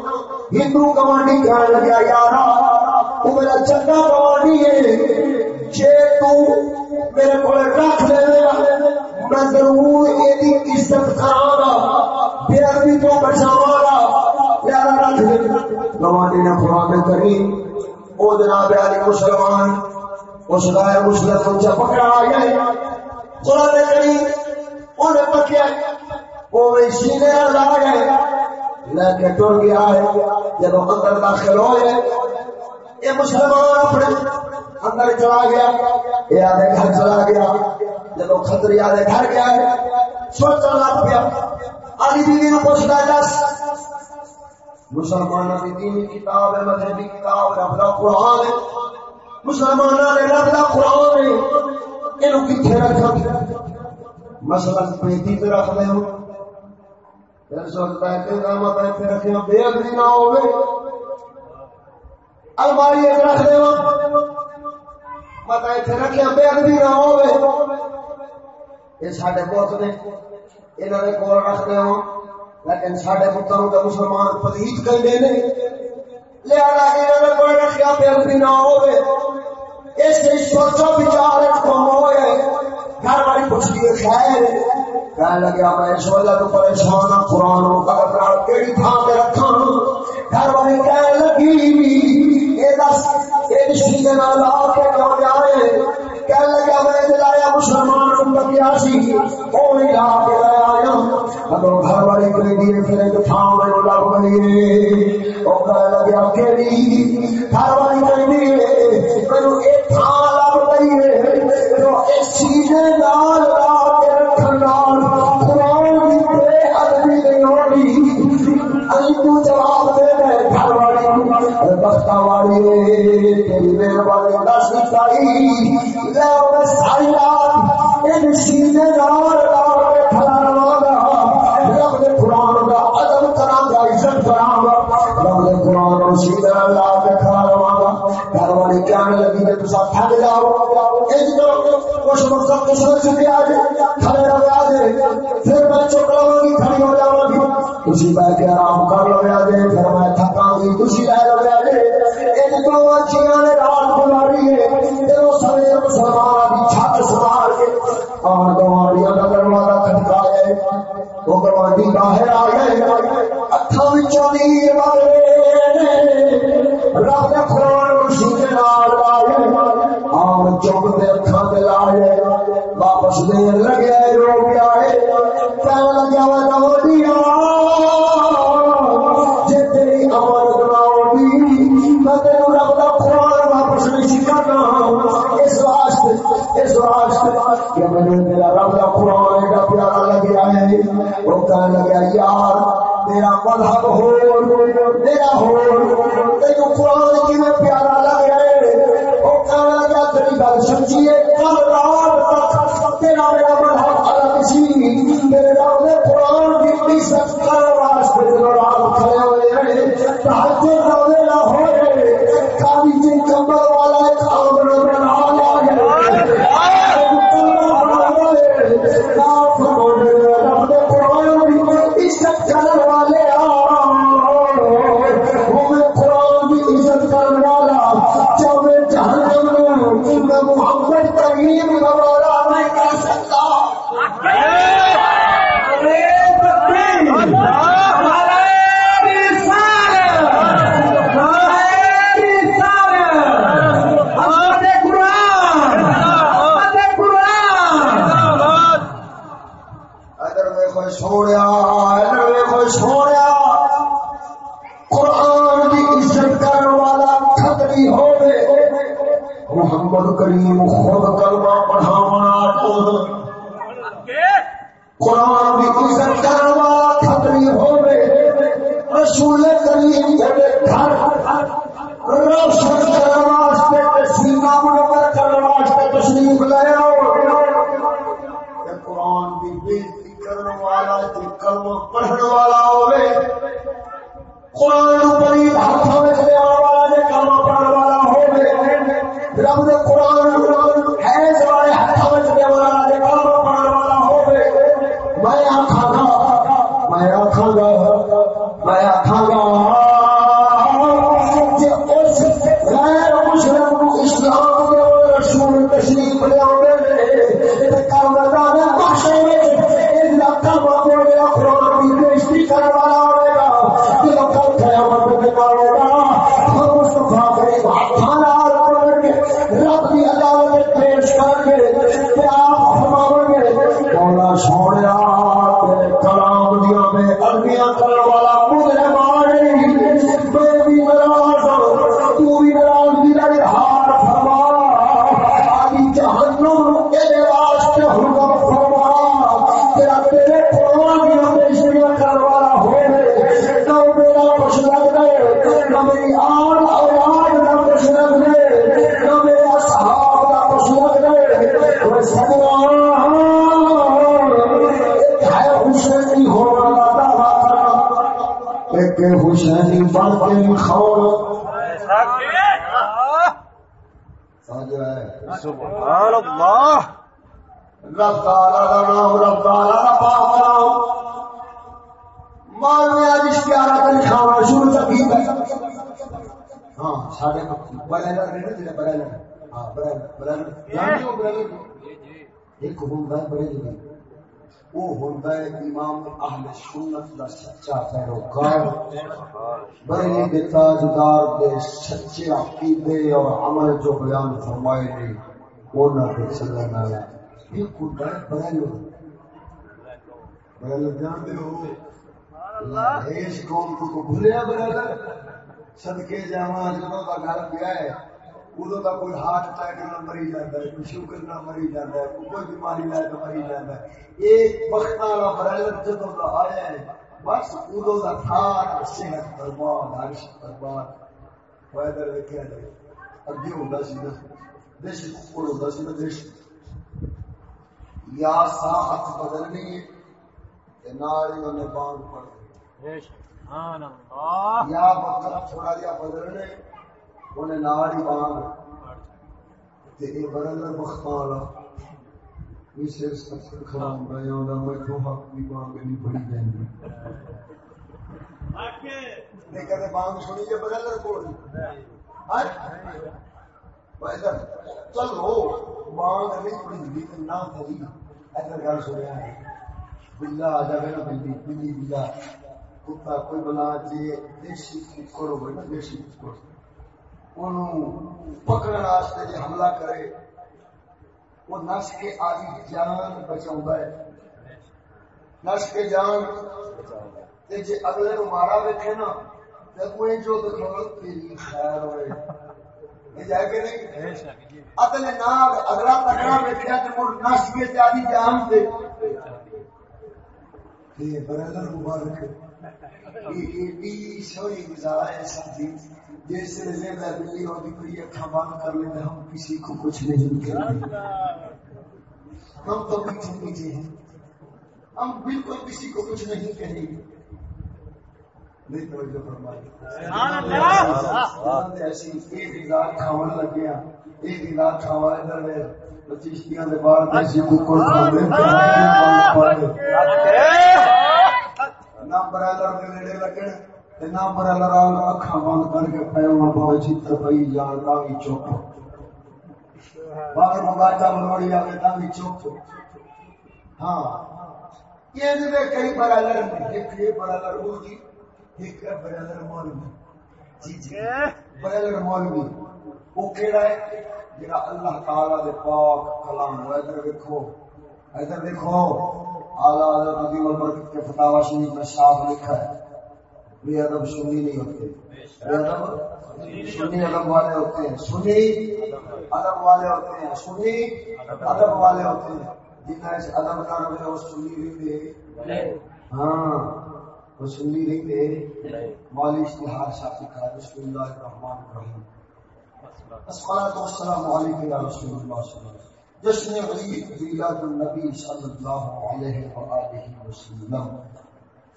ہندو کمانڈی کہنے لگا یار تو میرا چنگا کمانڈی ہے۔ جے تو میرے کو رکھ لے میں ضرور یہ عزت کرا بے ادبی تو بچاوا گا پیارا رکھ لے کمانڈی نے قرآن کریم او جناب علی مسلمان اس غیر مسلم کو پکڑا آیا قرآن کریم انہیں پکیا وہ سینے لا گئے لے کے ٹر گیا ہے. جب اندر داخل ہو گئے یہ مسلمان اپنے اندر چلا گیا یہ آدھے گھر چلا گیا جب خطری آدھے گھر گیا ہے سوچا لگ گیا آدھی بیوی نے پوچھتا دس۔ مسلمانوں کی دینی کتاب ہے مذہبی کتاب رب کا قرآن ہے۔ مسلمانوں نے رب کا قرآن ہے۔ یہ کتنے رکھا مسئلہ پیتی پہ رکھ دے ہو۔ پھر سوچتا ہے کہ کام پیسے رکھے بے ادبی نہ ہو الماری رکھ دے پتا اتنے رکھے بے نہ ہو یہ سارے بہت نے یہاں نے کول رکھ دے لیکن سارے پتروں کے مسلمان پلیت کرتے ہیں لیا نے رکھا بے ادبی نہ ہو اس سوچو بچار ہوئے گھر والی پوچھتی ہے خیر کہنے لگا میں اس وجہ تو پریشان ہوں قرآن کہڑی تھان پہ رکھا گھر والی کہنے لگی یہ دس یہ رشتے کے نال آ کے کیوں جائے کہنے لگا میں جلایا مسلمان امتیا سی وہ نہیں کے آیا اگر گھر والی کوئی دیے پھر ایک تھان میں لگ گئی وہ کہنے لگا کہڑی گھر والی کوئی دیے میرے ایک تھان لگ گئی ہے۔ جو اس چیز لال لا کے رکھنا قرآن کی بے ادبی نہیں ہوگی۔ تو جواب والی والی تیری مہربانی لے ساری رات ان سینے لا کے رب قرآن ادب کرا گا عزت گا رب قرآن سینے لا کے گھر والی کیا لگی کہ تصا تھک جاؤ کچھ مقصد کچھ آ جائے کھڑے آ جائے پھر میں گی کھڑی ہو جاؤں گی کے آرام کر لو آ جائے پھر میں گی لو آ جائے نے رات ہے سویر مسلمان کی چھت سوار کے اور کا دروازہ ہے وہ باہر آ گئے والے رب نے نال چوک دے اکھاں دے لائے واپس دیر لگے رو گیا ہے۔ کہنے لگا وہ نولیا جے تیری امانت نہ میں تینوں رب دا قرآن واپس نہیں سکھانا اس واسطے اس واسطے کہ میں نے میرا رب دا قرآن دا پیارا لگیا ہے۔ وہ کہنے لگا یار، میرا مذہب ایک ہوندا ہے بڑے لگ وہ ہوندا ہے امام اہل سنت دا سچا پیروکار بڑے دے تاجدار دے سچے عقیدے اور عمل جو بیان فرمائے نے انہاں دے چلنا ہے یہ بڑے بڑے لوگ جانتے ہو۔ اس قوم کو بھولیا برادر صدقے جاواں کا گھر پیا ہے۔ ادو کا کوئی ہارٹ اٹیک نہ مری جاتا ہے کوئی شوگر نہ مری جاتا ہے کوئی بیماری لائے تو مری جاتا ہے ایک وقت والا برادر جدوں کا آیا ہے بس ادو کا تھار صحت برباد عرش برباد ویدر دیکھا جائے اگے ہوتا سی نا دیش کوڑ ہوتا سی نا دیش یا ساعت بدلنی ہے نال ہی انہیں بانگ پڑ یا وقت تھوڑا جہا بدلنے انہیں نال ہی بانگ تے ہوں، میں تو حق بھی بانگ نہیں پڑی جائیں کہتے بانگ سنی جے کوڑ چلو بانگ نہیں پڑی نہ پڑی۔ گل سنیا ہے۔ بلا آ جائے نا بلی بلی، بلا۔ کتا کوئی بلا جی دیسی ککڑ ہوئے نا دیسی ککڑ پکڑنے واسطے جی حملہ کرے، وہ نس کے آدھی جان بچا ہے۔ نس کے جان تے جی اگلے نو مارا ویکھے نا، تے کوئی جو دکھو تیری خیر ہوئے۔ جائے کہ نہیں؟ اگلے نام اگلا تکڑا بیٹھا تو مڑ نس کے تیاری جام سے برادر مبارک سوئی گزارا سبزی جس میں بلی اور پوری اکھا بند کر لیتے ہم کسی کو کچھ نہیں کہتے ہم تو پیچھے پیچھے ہیں۔ ہم بالکل کسی کو کچھ نہیں کہیں گے۔ نہیں توجہ فرمائی ایسی ایک ہزار لگیا ایک ہزار کھاوا ادھر چشتیاں دے باہر دیسی ککڑ کھاوے نہ برادر دے نیڑے لگن۔ نہ برادر اکھاں بند کر کے پے ہونا پاوے چتر پئی جان کا بھی چپ باہر مگاٹا بنوڑی آگے تا بھی چپ ہاں۔ یہ کئی برادر ایک یہ برادر ہوگی ایک برادر مولوی جی جی۔ برادر مولوی۔ وہ کہڑا ہے؟ جڑا اللہ تعالی دے پاک کلام ہے ادھر دیکھو ادھر دیکھو اعلی حضرت نبی البرکت کے فتاوی شریف میں صاف لکھا ہے۔ بے ادب سنی نہیں ہوتے۔ بے ادب سنی ادب والے ہوتے ہیں۔ سنی ادب والے ہوتے ہیں۔ سنی ادب والے ہوتے ہیں۔ جنہیں ادب نہ رہے وہ سنی رہتے ہاں وہ سنی مولوی اشتہار صاحب بسم اللہ الرحمن الرحیم۔ الصلاۃ والسلام علیکم یا رسول اللہ صلی اللہ علیہ وسلم۔ جشن عید میلاد النبی صلی اللہ علیہ وآلہ وسلم۔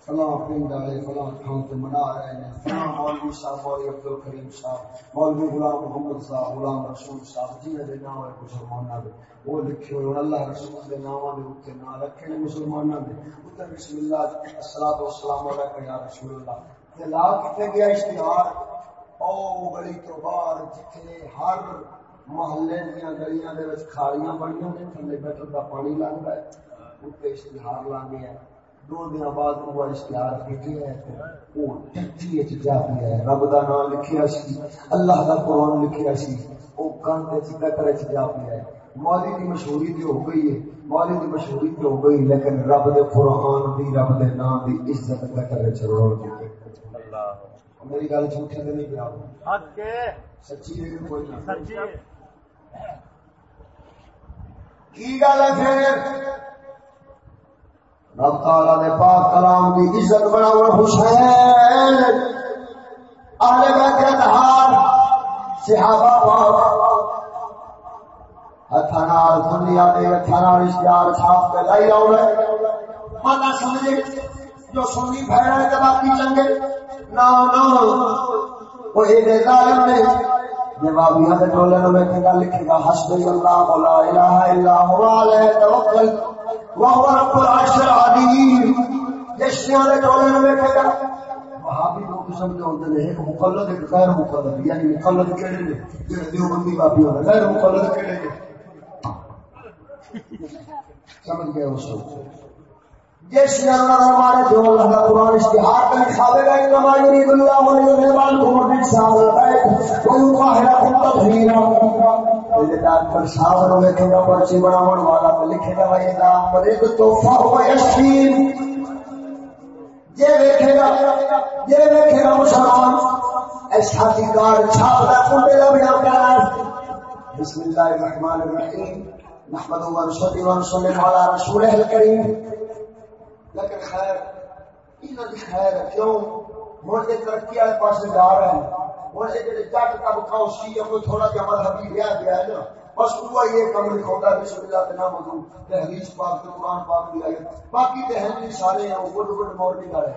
فلاں پنڈ والے فلاں تھان تو منا رہے ہیں۔ فلاں مولوی صاحب، مولوی عبد الکریم صاحب، مولوی غلام محمد صاحب، غلام رسول صاحب جی نے نام ہے مسلمانوں دے۔ وہ لکھے ہوئے اللہ رسول دے نام دے اوتے نام رکھے نے مسلمانوں دے۔ اوتے بسم اللہ الصلوۃ والسلام علیکم یا رسول اللہ۔ تے لا کتے گیا اشتہار۔ او گلی تو باہر جتھے ہر محلے دیاں گلیاں دے کھاڑیاں بنیاں نے تھلے بیٹھن دا پانی لگدا ہے۔ اوتے اشتہار لا گیا دو دن بعد وہ اشتہار لکھے ہے وہ ٹٹی وچ جا پیا ہے رب دا نام لکھیا سی اللہ دا قرآن لکھیا سی وہ کان تے گٹر وچ جا پیا ہے۔ مولوی دی مشہوری تے ہو گئی ہے مولوی دی مشہوری تے ہو گئی لیکن رب دے قرآن دی رب دے نام دی عزت وچ روڑ دی اللہ۔ میری گل جھوٹی تے نہیں پیا حق سچی ہے کوئی نہیں۔ سچی کی گل ہے پھر؟ رب تعالی نے پاک کلام کی عزت بناو حسین، اہل بیت اطہار صحابہ پاک۔ ہتھنال دنیا دے ہتھنال اشتہار چھاپ کے لائی آؤ مانا سمجھے، جو سنی بھیڑا ہے باقی چنگے۔ نہ نہ وہ اے ظالم نے جوابیاں دے ٹولے نو ویکھے گا لکھے گا، حسبی اللہ لا الہ الا هو علیہ توکل، وهو رب العرش العظیم۔ جشنیاں دے ٹولے نو ویکھے گا۔ وہابی دو قسم کے ہوندے نے ایک مقلد، ایک غیر مقلد یعنی مقلد کیڑے نے جڑے دیوبندی بابی ہوندے غیر مقلد کیڑے نے سمجھ گئے اس کو؟ جس نے اللہ ہمارے جو اللہ کا قرآن اشتہار کا لکھاوے گا انما یرید اللہ لیبان کو من شاء اللہ و یطهرکم تطہیرا یہ ڈاکٹر صاحب نے لکھے گا پرچی بناون والا تو لکھے گا، بھائی دا مرید تو فهو یشفین یہ دیکھے گا، یہ دیکھے گا مسلمان۔ ایسا کار چھاپ دا کنڈے دا بنا کر بسم اللہ الرحمن الرحیم۔ نحمد و نصلی و نصلی علی رسول الکریم۔ لیکن خیر انہوں کی خیر ہے کیوں ہوں یہ ترقی والے پاس جا رہے ہیں ہوں یہ جی جٹ طبقہ اسی کوئی تھوڑا جہا مذہبی رہا گیا ہے نا بس وہ یہ کم لکھا ہے بسم اللہ کے نام مدو تحریر پاک کے قرآن پاک بھی آئے باقی تو ہیں نہیں سارے ہیں وہ گڈ گڈ مورننگ والے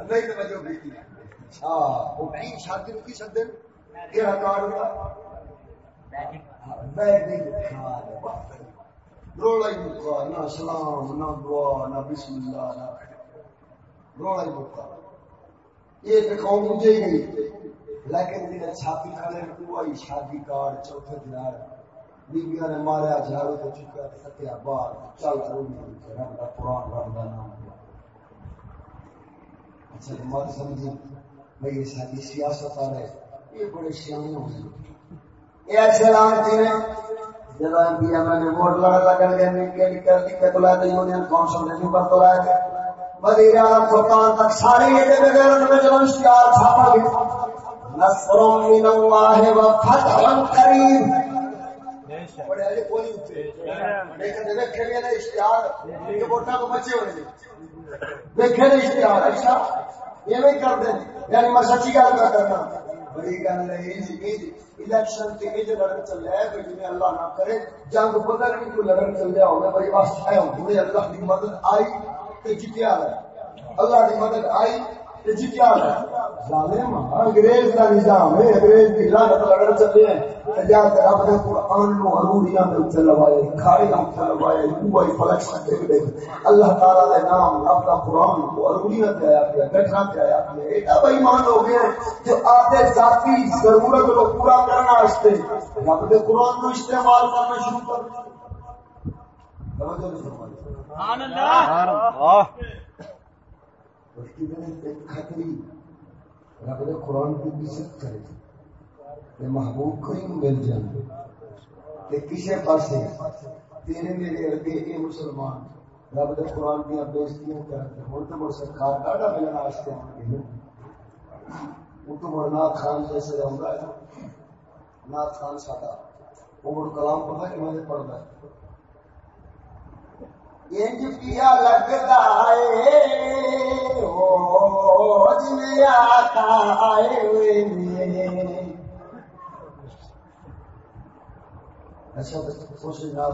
نہیں توجہ بھی کی ہاں وہ تین شادی کی سدے یہ کارڈ ہوتا بیگ نہیں رولا ہی مکا نہ سلام نہ دعا نہ بسم اللہ نہ رولا ہی مکا یہ تو قوم مجھے ہی گئی لیکن جنہیں چھاپی کھڑے کوئی شادی کارڈ چوتھے دن بیبیاں نے ماریا جھاڑو تو چکا ستیا بار چل روی رب کا قرآن رب کا نام اچھا مت سمجھی بھائی یہ ساری سیاست آ رہے یہ بڑے سیانے ہوئے یہ ایسے لانتی نے جب ایم پی ایم نے ووٹ لڑ لگن گئے میڈیا کی کر دی کہ تو لائے یونین کونسل نے پر تو لائے گئے وزیر اعظم سلطان تک سارے یہ دے بغیر میں جب اشتہار چھاپا گیا۔ نصر من اللہ و فتح قریب۔ بڑے علی کوئی اتھے لیکن دیکھے گئے نا اشتہار۔ کہ ووٹاں تو بچے ہوئے دیکھے نا اشتہار اچھا یہ نہیں کر دیں یعنی میں سچی گل کرنا بڑی گل الیکشن لڑن ہے کہ اللہ نہ کرے، جنگ بدر کی کوئی لڑن چل ہوگا بھائی ہے اللہ مدد آئی تو جتیا ہے اللہ مدد آئی جتیا ہے ظالم انگریز کا نظام ہے انگریز کی لعنت لڑن چلے ہیں جا کر قرآن نو حروریاں دے اوپر لوائے اوپر لوائے کوئی دے اللہ تعالی دے نام اپنا قرآن کو حروریاں تے آیا پیا گٹھا تے آیا پیا ایڈا بے ایمان ہو گیا جو آتے ذاتی ضرورت کو پورا کرنا واسطے رب دے قرآن کو استعمال کرنا شروع کر سبحان اللہ سبحان اللہ اس کی ایک خطری رب قرآن کی عزت کرے محبوب کریم مل جائے تے کسے تیرے میرے ارگے اے مسلمان۔ رب دے قرآن کی بےزتیاں کرتے ہن مڑ سرکار ڈاڈا ملنا واسطے آن گے وہ تو مڑ نات خان جیسے رہندا ہے نات خان وہ مڑ کلام پتہ کہ میں ہے انج پیا لگتا ہے؟ او آئے ہوئے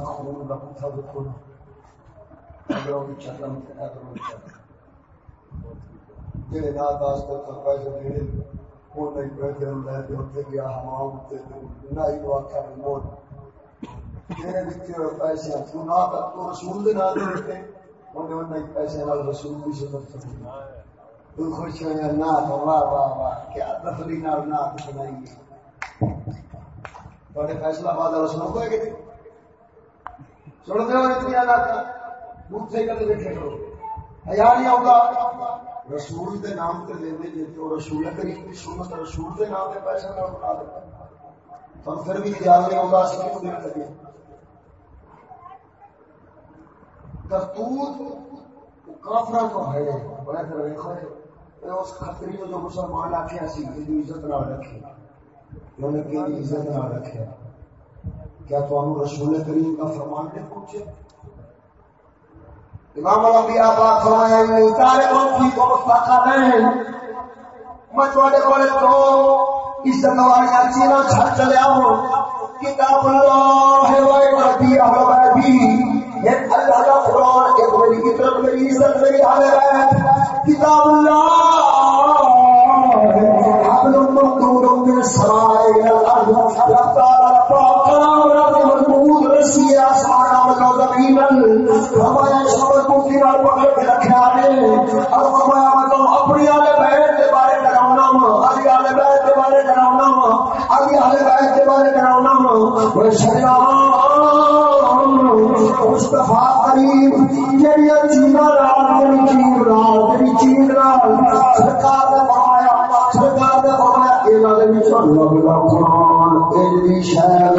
خون کا پتھا دیکھو اگر چلم جڑے وہ نہیں لے دے ہوتے گیا ہمام موت میرے دیتے ہوئے پیسے تو نہ تو رسول دے دیتے انہیں انہیں پیسے نال رسول تو خوش نہ تو واہ واہ واہ کیا نال نہ سنائیں گے بڑے فیصلہ کہ دے اور اتنی سے کرو۔ حیا نہیں رسول دے نام تے دے تو رسول کریم سنت رسول دے نام تے پھر بھی خیال نہیں ہوگا اس لگے۔ کرتوت کافر کو ہے۔ بڑا کر دیکھو اس خطری جو مسلمان آخیا سی یہ عزت نہ رکھے۔ انہوں نے کی عزت نہ رکھے۔ کیا تو رسول کریم کا فرمان نے پوچھے؟ امام الانبیاء پاک فرمایا نہیں تارے کو کی کو مستقا نہیں میں تھوڑے کولے تو عزت والی چیزاں چھڑ چلیا ہوں کتاب اللہ ہے وہ نبی احمد بھی ایک اللہ کا قرآن ایک میری عزت میری عزت میری حال ہے کتاب اللہ حبل ممدود من سرائے الارض رفتار پاک کلام رب مضبوط رسی آسمان و زمین ہمارے شبر کو کنار پکڑ کے رکھا ہے اور فرمایا میں اپنی آلے بیت کے بارے ڈراؤنا ہوں۔ علی آلے بیت کے بارے ڈراؤنا ہوں۔ علی آلے بیت کے بارے ڈراؤنا ہوں۔ وہ شریعہ مصطفیٰ کریم جڑی یعنی چینا رات میری یعنی چین رات میری یعنی چین رات سرکار نے فرمایا سرکار نے فرمایا انہاں دے وچ اللہ دا قرآن اجلی شہر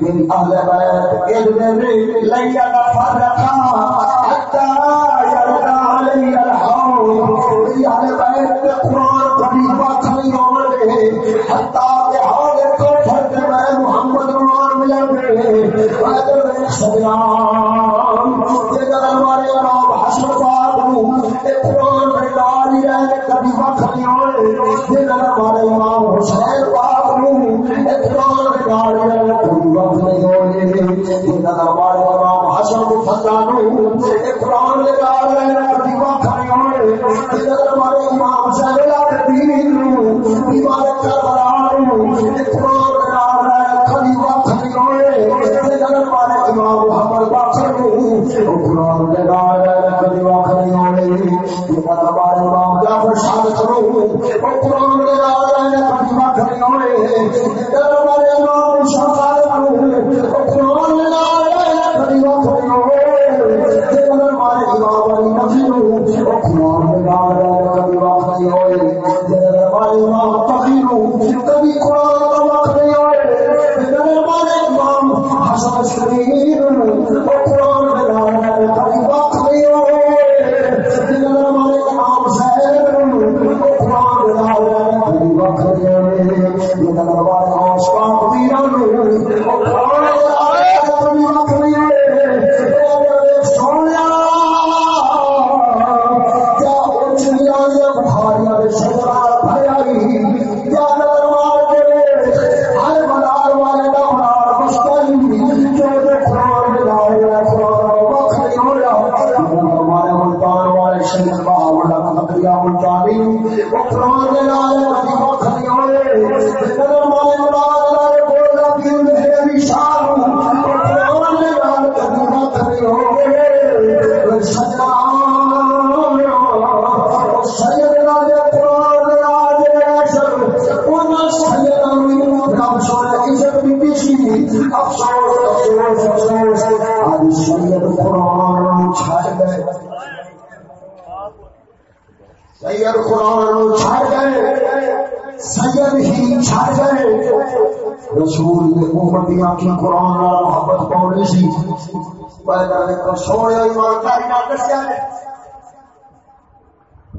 من اہل بیت اجلی لیا دا گئے سلام ہمارے امام حسن پاک قرآن میں ڈال ہی رہے کبھی وقت نہیں ہوئے ہمارے امام حسین پاک قرآن میں ڈال ہی رہے کبھی وقت نہیں ہوئے ہمارے امام حسن فتح قرآن میں ڈال رہے کبھی وقت نہیں ہوئے ہمارے امام حسین عبادت کر رہا ہوں قرآن میں ڈال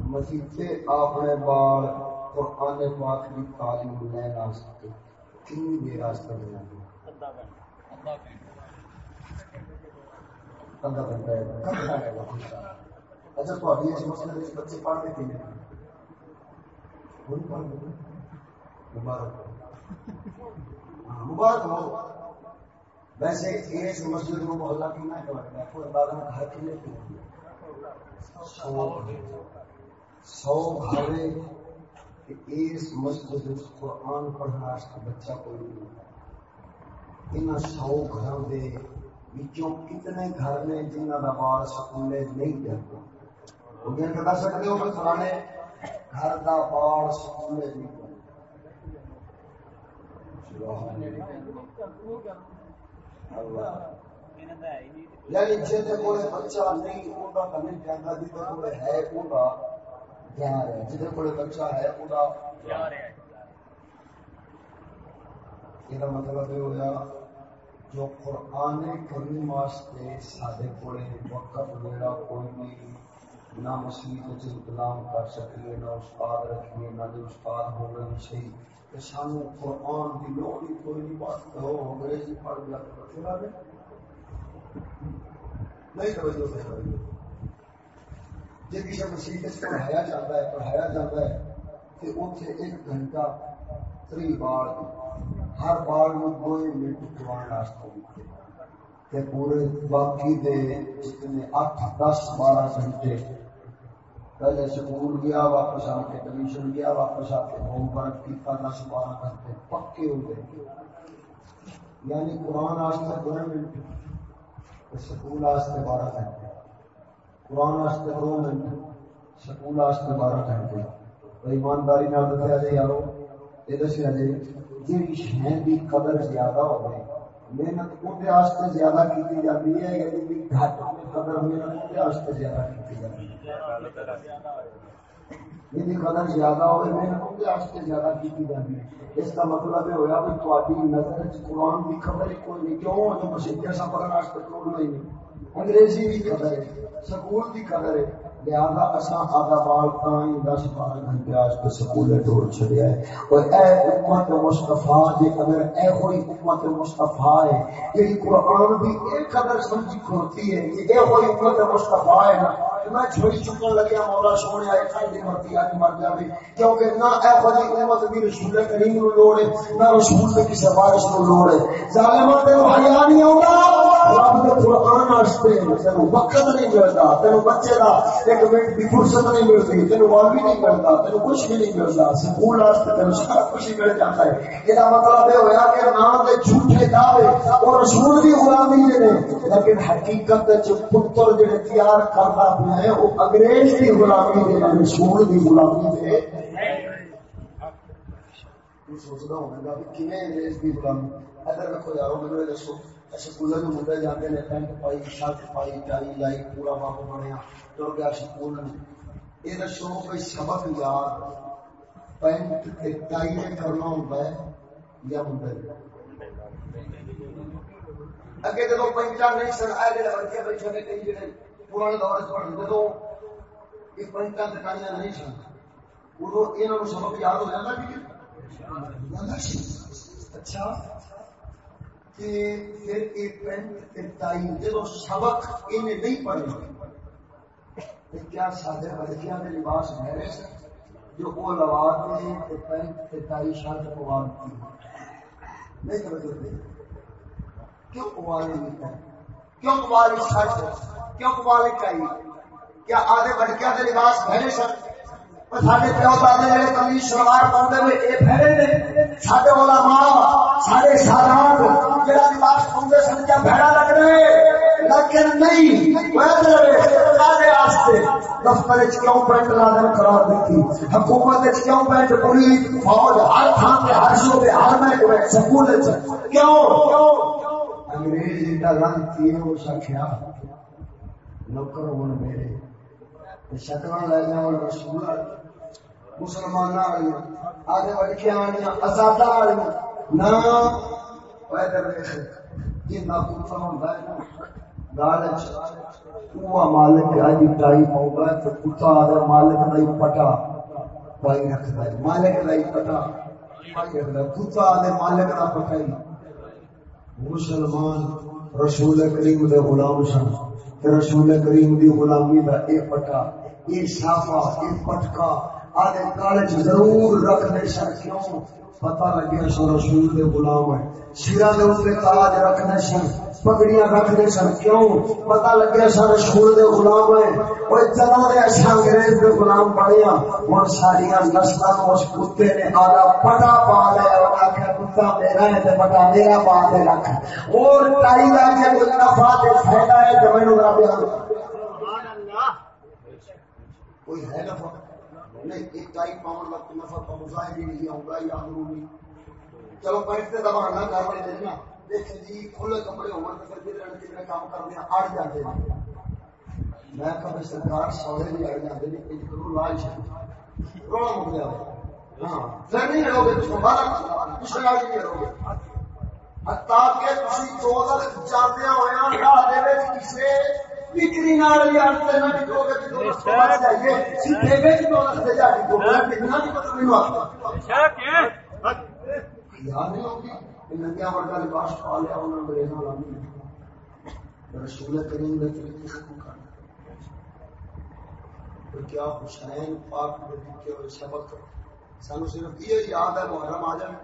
مسجد سے اپنے بال قرآن پاک کی تعلیم لے نہ سکتے کتنی دیر راستہ میں اندر بندہ ہے۔ کب ہے وہ اچھا تو ابھی اس مسئلے میں بچے پڑھتے تھے مبارک ہاں، مبارک ہو۔ ویسے اس مسجد کو محلہ کی نہ کرتا ہے کوئی بعد گھر کے لیے سو سو گھرے اس مسجد قرآن پڑھنا بچہ کوئی نہیں ان سو گھروں کے کتنے گھر نے جنہ کا بال سکولے نہیں جاتا بتا سکتے ہو کہ فلانے گھر کا پاڑ سکول یعنی جیسے کوئی بچہ نہیں ہوتا نہیں جانا جیسے ہے ہوگا دھیان ہے۔ کوئی بچہ ہے ہوگا یہ مطلب یہ ہوا جو قرآن کریم واسطے سارے کو وقت کوئی نہیں نہ انتظام کر سکیے نہ استاد رکھیے نہ جو استاد ہو گئے صحیح۔ کہ سانو قرآن کی لوڑ ہی کوئی نہیں بات انگریزی پڑھ لیا۔ کرو نہیں توجہ کریے جی کسی مسیح پڑھایا جاتا ہے، پڑھایا جاتا ہے کہ اتنے ایک گھنٹہ تری بار، ہر بار میں دو منٹ قرآن راستے دیتے پورے باقی دے جتنے اٹھ دس، بارہ گھنٹے پہلے سکول گیا، واپس آ کے ٹیوشن گیا، واپس آ کے ہوم ورک کیا دس، بارہ گھنٹے پکے ہو گئے۔ یعنی قرآن آستے دو منٹ سکول آستے بارہ گھنٹے۔ قرآن آستے دو منٹ سکول آستے بارہ گھنٹے ایمانداری نہ دسیا جی یارو، یہ دسیا جی جی شہر کی قدر زیادہ ہو گئی محنت اندر زیادہ کی جاتی ہے یا یعنی گھٹ قدر محنت اندر زیادہ کی جاتی ہے؟ قدر زیادہ ہوئے، محنت کے زیادہ کی جاتی ہے۔ اس کا مطلب یہ ہوا بھی تاری نظر قرآن کی خبر ہی کوئی نہیں، کیوں؟ جو مسیح سفر نہیں؟ انگریزی کی قدر ہے، سکول کی قدر ہے۔ لہذا اساں آدھا بال تائیں دس بارہ گھنٹے آج کے سکولے چھڑیا ہے۔ اور اے امت مصطفیٰ جے اگر اے ہوئی امت مصطفیٰ ہے یہ قرآن بھی ایک قدر سمجھی کھوتی ہے۔ یہ اے ہوئی امت مصطفیٰ ہے نا۔ میں چکن لگیا، مولا سونے مر جاوے کیونکہ نہ اے امت رسول کریم نو نہ رسول کسی بارش نو تے حیا نہیں رب دے واسطے وقت نہیں بچے دا ایک منٹ فرصت نہیں تین بھی نہیں ملتا تین کچھ بھی نہیں ملتا۔ سکول تین سارا کچھ مل جاتا ہے۔ یہ مطلب یہ ہوا کہ نام جھوٹے دعوے اور رسول کی غلامی لیکن حقیقت پتر جڑے تیار کرتا پیا ہے، وہ انگریز کی غلامی دے رسول یعنی کی غلامی دے کہ انگریز کی غلامی؟ ادھر رکھو یارو دسو منڈے پینٹ پائی شرٹ پائی ٹائی لائی، پورا باپ بنیا گیا سکول یہ دسو، کوئی سبق پینٹ ٹائی کرنا ہے یا منڈے اگے جب پینٹا نہیں سر آئے بیٹھے نے کئی جڑے پرانے دور جدو یہ پینٹا ٹائیاں نہیں سن ادو یہ سبق یاد ہو جاتا اچھا۔ کہ پھر ایک پینٹ ارتائی جب سبق انہیں نہیں پڑھے۔ کیا سارے بچیاں کے لباس میرے جو وہ لوا کے پینٹ ارتائی شرط پوانتی نہیں سمجھتے کیوں پوالی نہیں کیوں پوالی شرط کیوں پوالی چاہیے کیا آدھے بڑکیاں کے لباس میرے سارے پیو دادے جڑے کمی شلوار ہوئے نے سارے سارے جڑا لباس سن کیا لگ رہے لیکن نہیں دفتر کیوں پینٹ لازم قرار دیتی حکومت کیوں پینٹ پولیس فوج ہر تھان ہر شعبے، ہر محکمے، سکول کیوں؟ انگریز دا رنگ تیر ہو نوکر میرے شکل لے جاؤ رسول مسلمان آگے بڑھیا آزاد نہ مالک اج پاؤ تو کتا مالک نہیں پٹا پائی رکھتا ہے مالک پٹا کتا مالک مسلمان رسول کریم دے غلام سن۔ تے رسول کریم دی غلامی دا اے پٹا اے صافا اے پٹکا۔ آدھے کالج ضرور رکھنے سن کیوں؟ پتہ لگیا سو رسول دے غلام ہے سرا دے اوپر تاج رکھنے سن پگڑیاں رکھنے سن، کیوں؟ پتہ لگیا سو رسول دے غلام ہے اوے چلو دے اچھا انگریز دے غلام بڑیا ہاں۔ ہن ساریاں نسلاں اس کتے نے آدھا پٹا پا لیا اور آکھیا کتا میرا ہے تے پٹا میرا پا دے رکھ۔ اور کے کوئی نفع تے فائدہ ہے تے مینوں سبحان اللہ کوئی ہے نفع؟ نہیں، ایک ٹائی پاؤنڈ وقت نفع کا مظاہر یا ضروری چلو بیٹھتے کر رہے دیکھیں جی کھلے کپڑے ہو تو پھر کدھر کدھر کام کرتے ہیں اڑ جاتے ہیں۔ میں کبھی سرکار سوڑے بھی اڑ جاتے ہیں ایک کرو لاج روڑا مک جائے ہاں۔ پھر نہیں لڑو گے اس کو بارہ پچھلے لاج نہیں لڑو گے۔ حتیٰ کہ تسی چودہ جاندیا ہویا راہ دے وچ کسے بکری نال بھی آج تینا بھی دو گے کو بچ جائیے۔ سیدھے وچ دو لکھ دے جا دو لکھ کتنا نہیں پتہ نہیں آتا یاد نہیں ہوگی؟ کہ ننگیا ورگا لباس پا لیا انہوں نے رسول کریم نے طریقے ختم کرنا تو کیا حسین پاک نے دیکھے ہوئے سبق سانو صرف یہ یاد ہے محرم آ جائے۔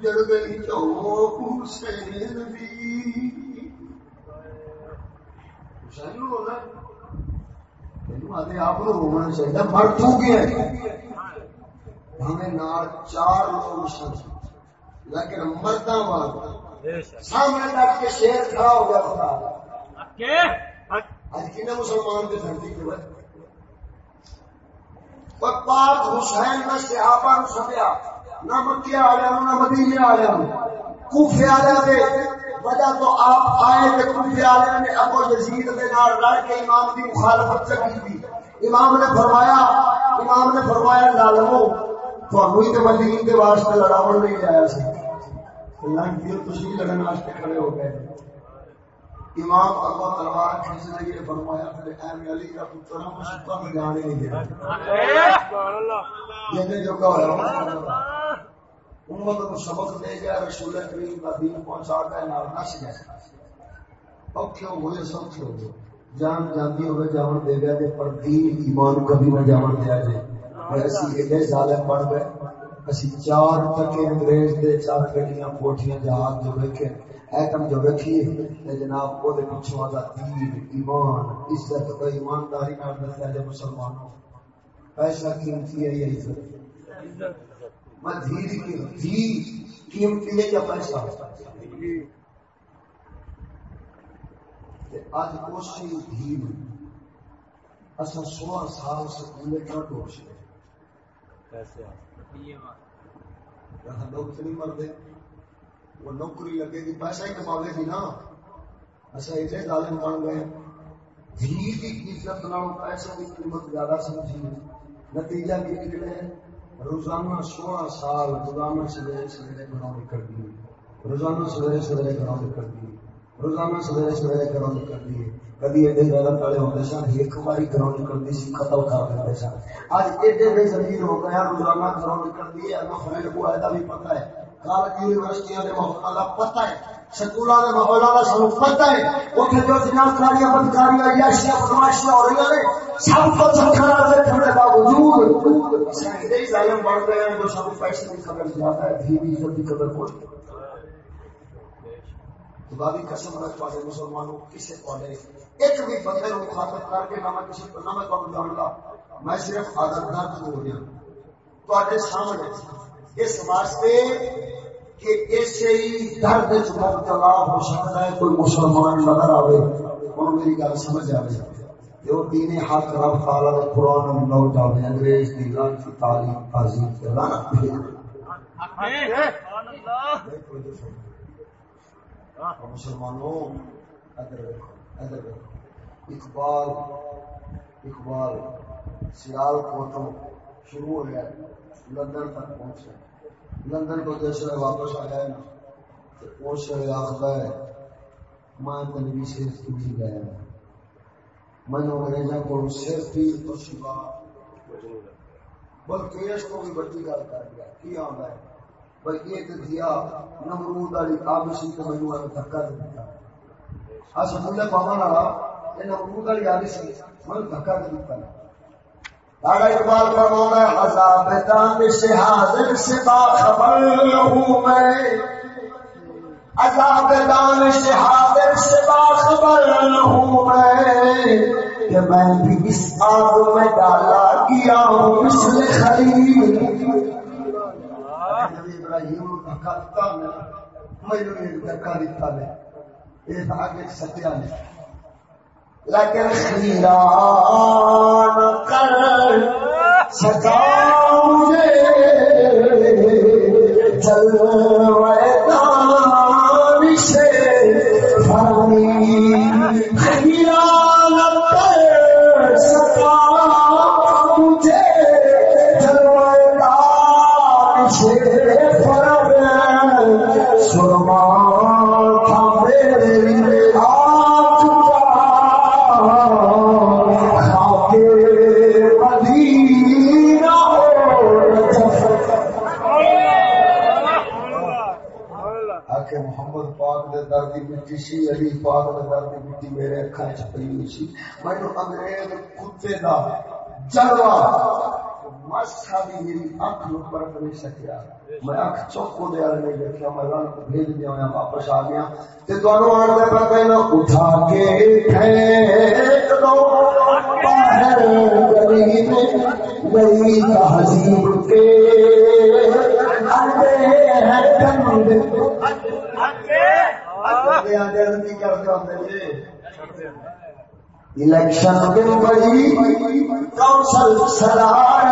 جڑ گئی چوک حسین آپ رونا چاہیے۔ مر چکے ہمیں چار لوگ لیکن مردہ سامنے تک کے شیر کھڑا ہو گیا خدا آج کی مسلمان کے دھرتی کے بعد؟ پاک حسین میں صحابہ نو سمیا نہ مکے آیا نہ مدینے آیا کوفے آیا وجہ تو آپ آئے تے کفر والے نے ابو یزید دے نال رل کے امام دی مخالفت کی تھی۔ امام نے فرمایا امام نے فرمایا ظالمو تانوں واسطے لڑاون نہیں آیا سی اللہ کی لڑن واسطے کھڑے ہو گئے۔ امام تلوار فرمایا پھر علی کا پتر میں جانے نہیں دیا جو امت کو سبق دے گیا رسول کریم کا دین پہنچا گیا نال نس گیا اوکھے ہوئے، سوکھے ہوئے۔ جان جاندی ہوئے، جاون دے گیا پر دین ایمان کبھی نہ جاون دیا جائے۔ ایسی ایڈے ظالم بن گئے۔ اسی چار تکے انگریز دے چار کوٹھیاں، جہاز جو ویکھے، ایٹم جو ویکھی تے جناب، او دے دا دین، ایمان، عزت تے ایمانداری نال دسیا جے مسلمانوں پیسہ قیمتی ہے یہ عزت؟ میں دھیر کی قیمتی ہے پیسہ سال سے پہلے کیا دوش ہے لوگ تو نہیں مرتے وہ نوکری لگے گی پیسہ ہی کما گی نا۔ اچھا اتنے ظالم بن گئے۔ دھی کی عزت نہ پیسے کی قیمت زیادہ سمجھی۔ نتیجہ بھی نکلے روزانہ سولہ سال روزانہ سویرے سویرے گھروں نکل دیے۔ روزانہ سویرے سویرے گھروں نکل دیے۔ روزانہ سویرے سویرے گھروں نکل دیے۔ کدی ایڈے غیرت والے ہوتے سن، ایک باری گھروں نکلتی سی، قتل کر دیتے سن۔ اج ایڈے بے زمین ہو گیا روزانہ گھروں نکل دیے فرینڈ کو ایسا بھی پتا ہے۔ کالج یونیورسٹیاں کے ماحول کا پتا ہے۔ سکولوں کے ماحول کا سانو پتا ہے۔ اتنے جو جنابکاریاں بدکاریاں عیاشیاں بدماشیاں ہو رہی ہیں سب کو سمجھنا دیکھنے کے باوجود ظالم بڑھ گئے ہیں، جو سب پیسے کی قدر زیادہ ہے دھی عزت کی قدر کوئی۔ خدا کی قسم میں تھوڑے مسلمانوں ایک بھی بندے کو مخاطب کر کے نہ میں کسی نہ میں تمہیں جانتا میں صرف آدر درد ہو گیا؟ تے سامنے اس واسطے کہ ایسے ہی درد مبتلا ہو سکتا ہے کوئی مسلمان نظر آئے اور میری گل سمجھ آئے جو دین حق رب تعالی نے قرآن میں نو جاوے انگریز دی لان کی تعلیم تعظیم بھیج اور مسلمانوں ادھر ادھر اقبال اقبال، سیال کوٹوں شروع ہو گیا لندن تک پہنچے۔ لندن کو جیسے واپس آ گئے نا اس آخر ہے۔ میں تنوی صرف سے گیا من انگریزوں کو سر پیر تو سوا بلکہ اس کو بھی بڑی گل کر دیا۔ کی آتا ہے بھائی یہ دیا نمرود والی دھکا دے والا نمرود والی دھکا دے اقبال ہے عذاب حاضر سے ہوں میں۔ عذاب حاضر سے ہوں میں۔ کہ میں بھی اس آگ میں ڈالا ہوں خلیل۔ ابراہیم مجھے دکا دیتا نے یہ آگے ستیا نے لیکن خیران کر سکا مجھے چل پئی ہوئی سی مینوں انگریز کتے دا جلوہ مسا بھی میری اکھ نو پرکھ نہیں سکیا میں اکھ چوکو دے والے نہیں دیکھیا میں رن بھیج دیا ہوا واپس آ گیا تے تانوں آن دے پر کہنا اٹھا کے پھینک دو باہر گلی میں نئی تہذیب کے اندے ہیں کمند الیکشن دن بڑی کونسل سرار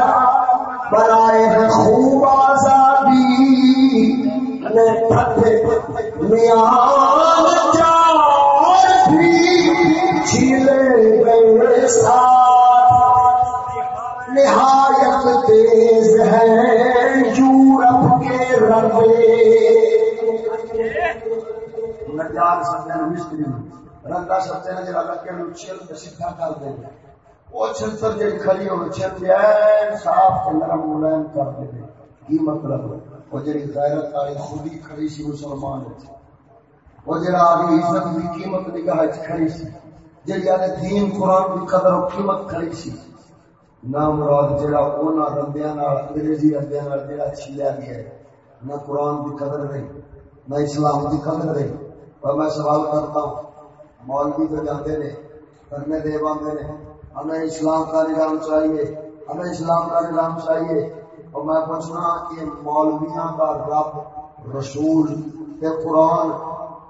بنائے ہیں خوب آزادی. میان چار بھی چھیلے گئے ساتھ. نہایت تیز ہے یورپ کے ربے نجار سمجھے مستری رنگا سمجھے نا جڑا لگے نو چھل سیدھا کر دے او چھتر جڑی کھڑی ہو، چھل دے صاف تے نرم ملائم کر دے کی مطلب او جڑی غیرت والی خودی کھڑی سی، مسلمان وچ او جڑا دی عزت دی قیمت نگاہ وچ کھڑی سی، جڑی آدھے دین، قرآن کی قدر و قیمت کھڑی سی۔ نہ مراد جڑا اونا رندیاں نال، انگریزی رندیاں نال جڑا چھلیا گیا ہے۔ نہ قرآن کی قدر رہی، نہ اسلام کی قدر رہی۔ اور میں سوال کرتا ہوں مولوی تو جاتے نے، کرنے دے باندھے نے۔ ہمیں اسلام کا نظام چاہیے، ہمیں اسلام کا نظام چاہیے۔ اور میں پوچھنا کہ مولویاں کا رب، رسول تے قرآن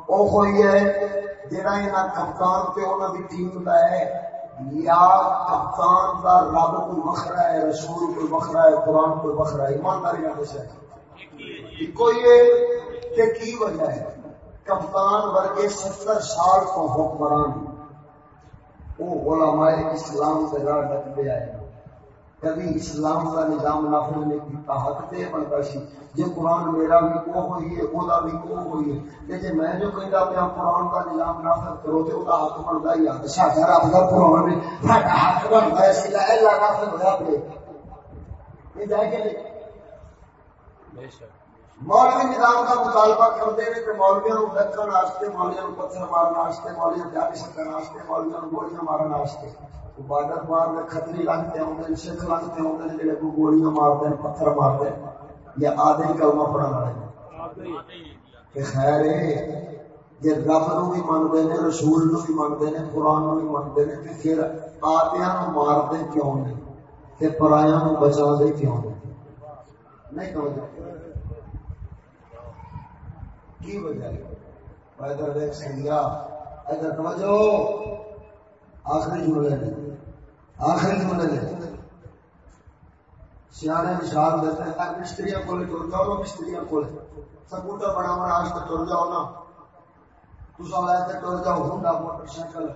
وہ کوئی ہے جہاں یہاں کپتان تے انہوں کی ٹیم کا ہے۔ یا کپتان کا رب کوئی وکھرا ہے، رسول کوئی وکھرا ہے، قرآن کوئی وکھرا ہے ایمانداری نہ دسے۔ کوئی ہے کہ کی وجہ ہے؟ کپتان ورگے ستر سال کو حکمران وہ علماء اسلام سے راہ ڈکتے آئے کبھی اسلام کا نظام نافذ نے کیتا حق تے بنتا سی جے قرآن میرا بھی وہ ہوئی ہے، وہ بھی وہ ہوئی ہے۔ تے جے میں جو کہتا پیا، قرآن کا نظام نافذ کرو تے وہ حق بنتا ہی ہے ساڈا رب دا قرآن ہاں، ہے ساڈا حق بنتا ہے سی لا اللہ نافذ ہوا پے یہ جائے کہ نہیں بے شک۔ مولوی نظام کا مطالبہ کرتے ہیں کہ مولویا ڈکن واسطے مولویا پتھر مارنے واسطے مولویا جاری سکن واسطے مولویا گولیاں مارن واسطے۔ بارڈر پار میں کتری لگتے ہیں سکھ لگتے ہیں جڑے کو گولیاں مارتے ہیں پتھر مارتے ہیں یا آدھے کلمہ پڑھنے والے۔ کہ خیر ہے جی رب نو بھی منتے ہیں رسول نو بھی منتے ہیں قرآن بھی منتے ہیں تو پھر آدیا مارتے کیوں نہیں کہ پرایا نو بچا دے کیوں نہیں نہیں توجہ کی وجہ ہے؟ ادھر دیکھ سنگیا ادھر توجہ آخری جملے نے آخری جملے نے سیانے مثال دیتے ہیں مستری کو تر جاؤ مستری کو سکوٹر بنا بنا آج تک تر جاؤ نا۔ تصا لے کے تر جاؤ ہونڈا، موٹر سائیکل۔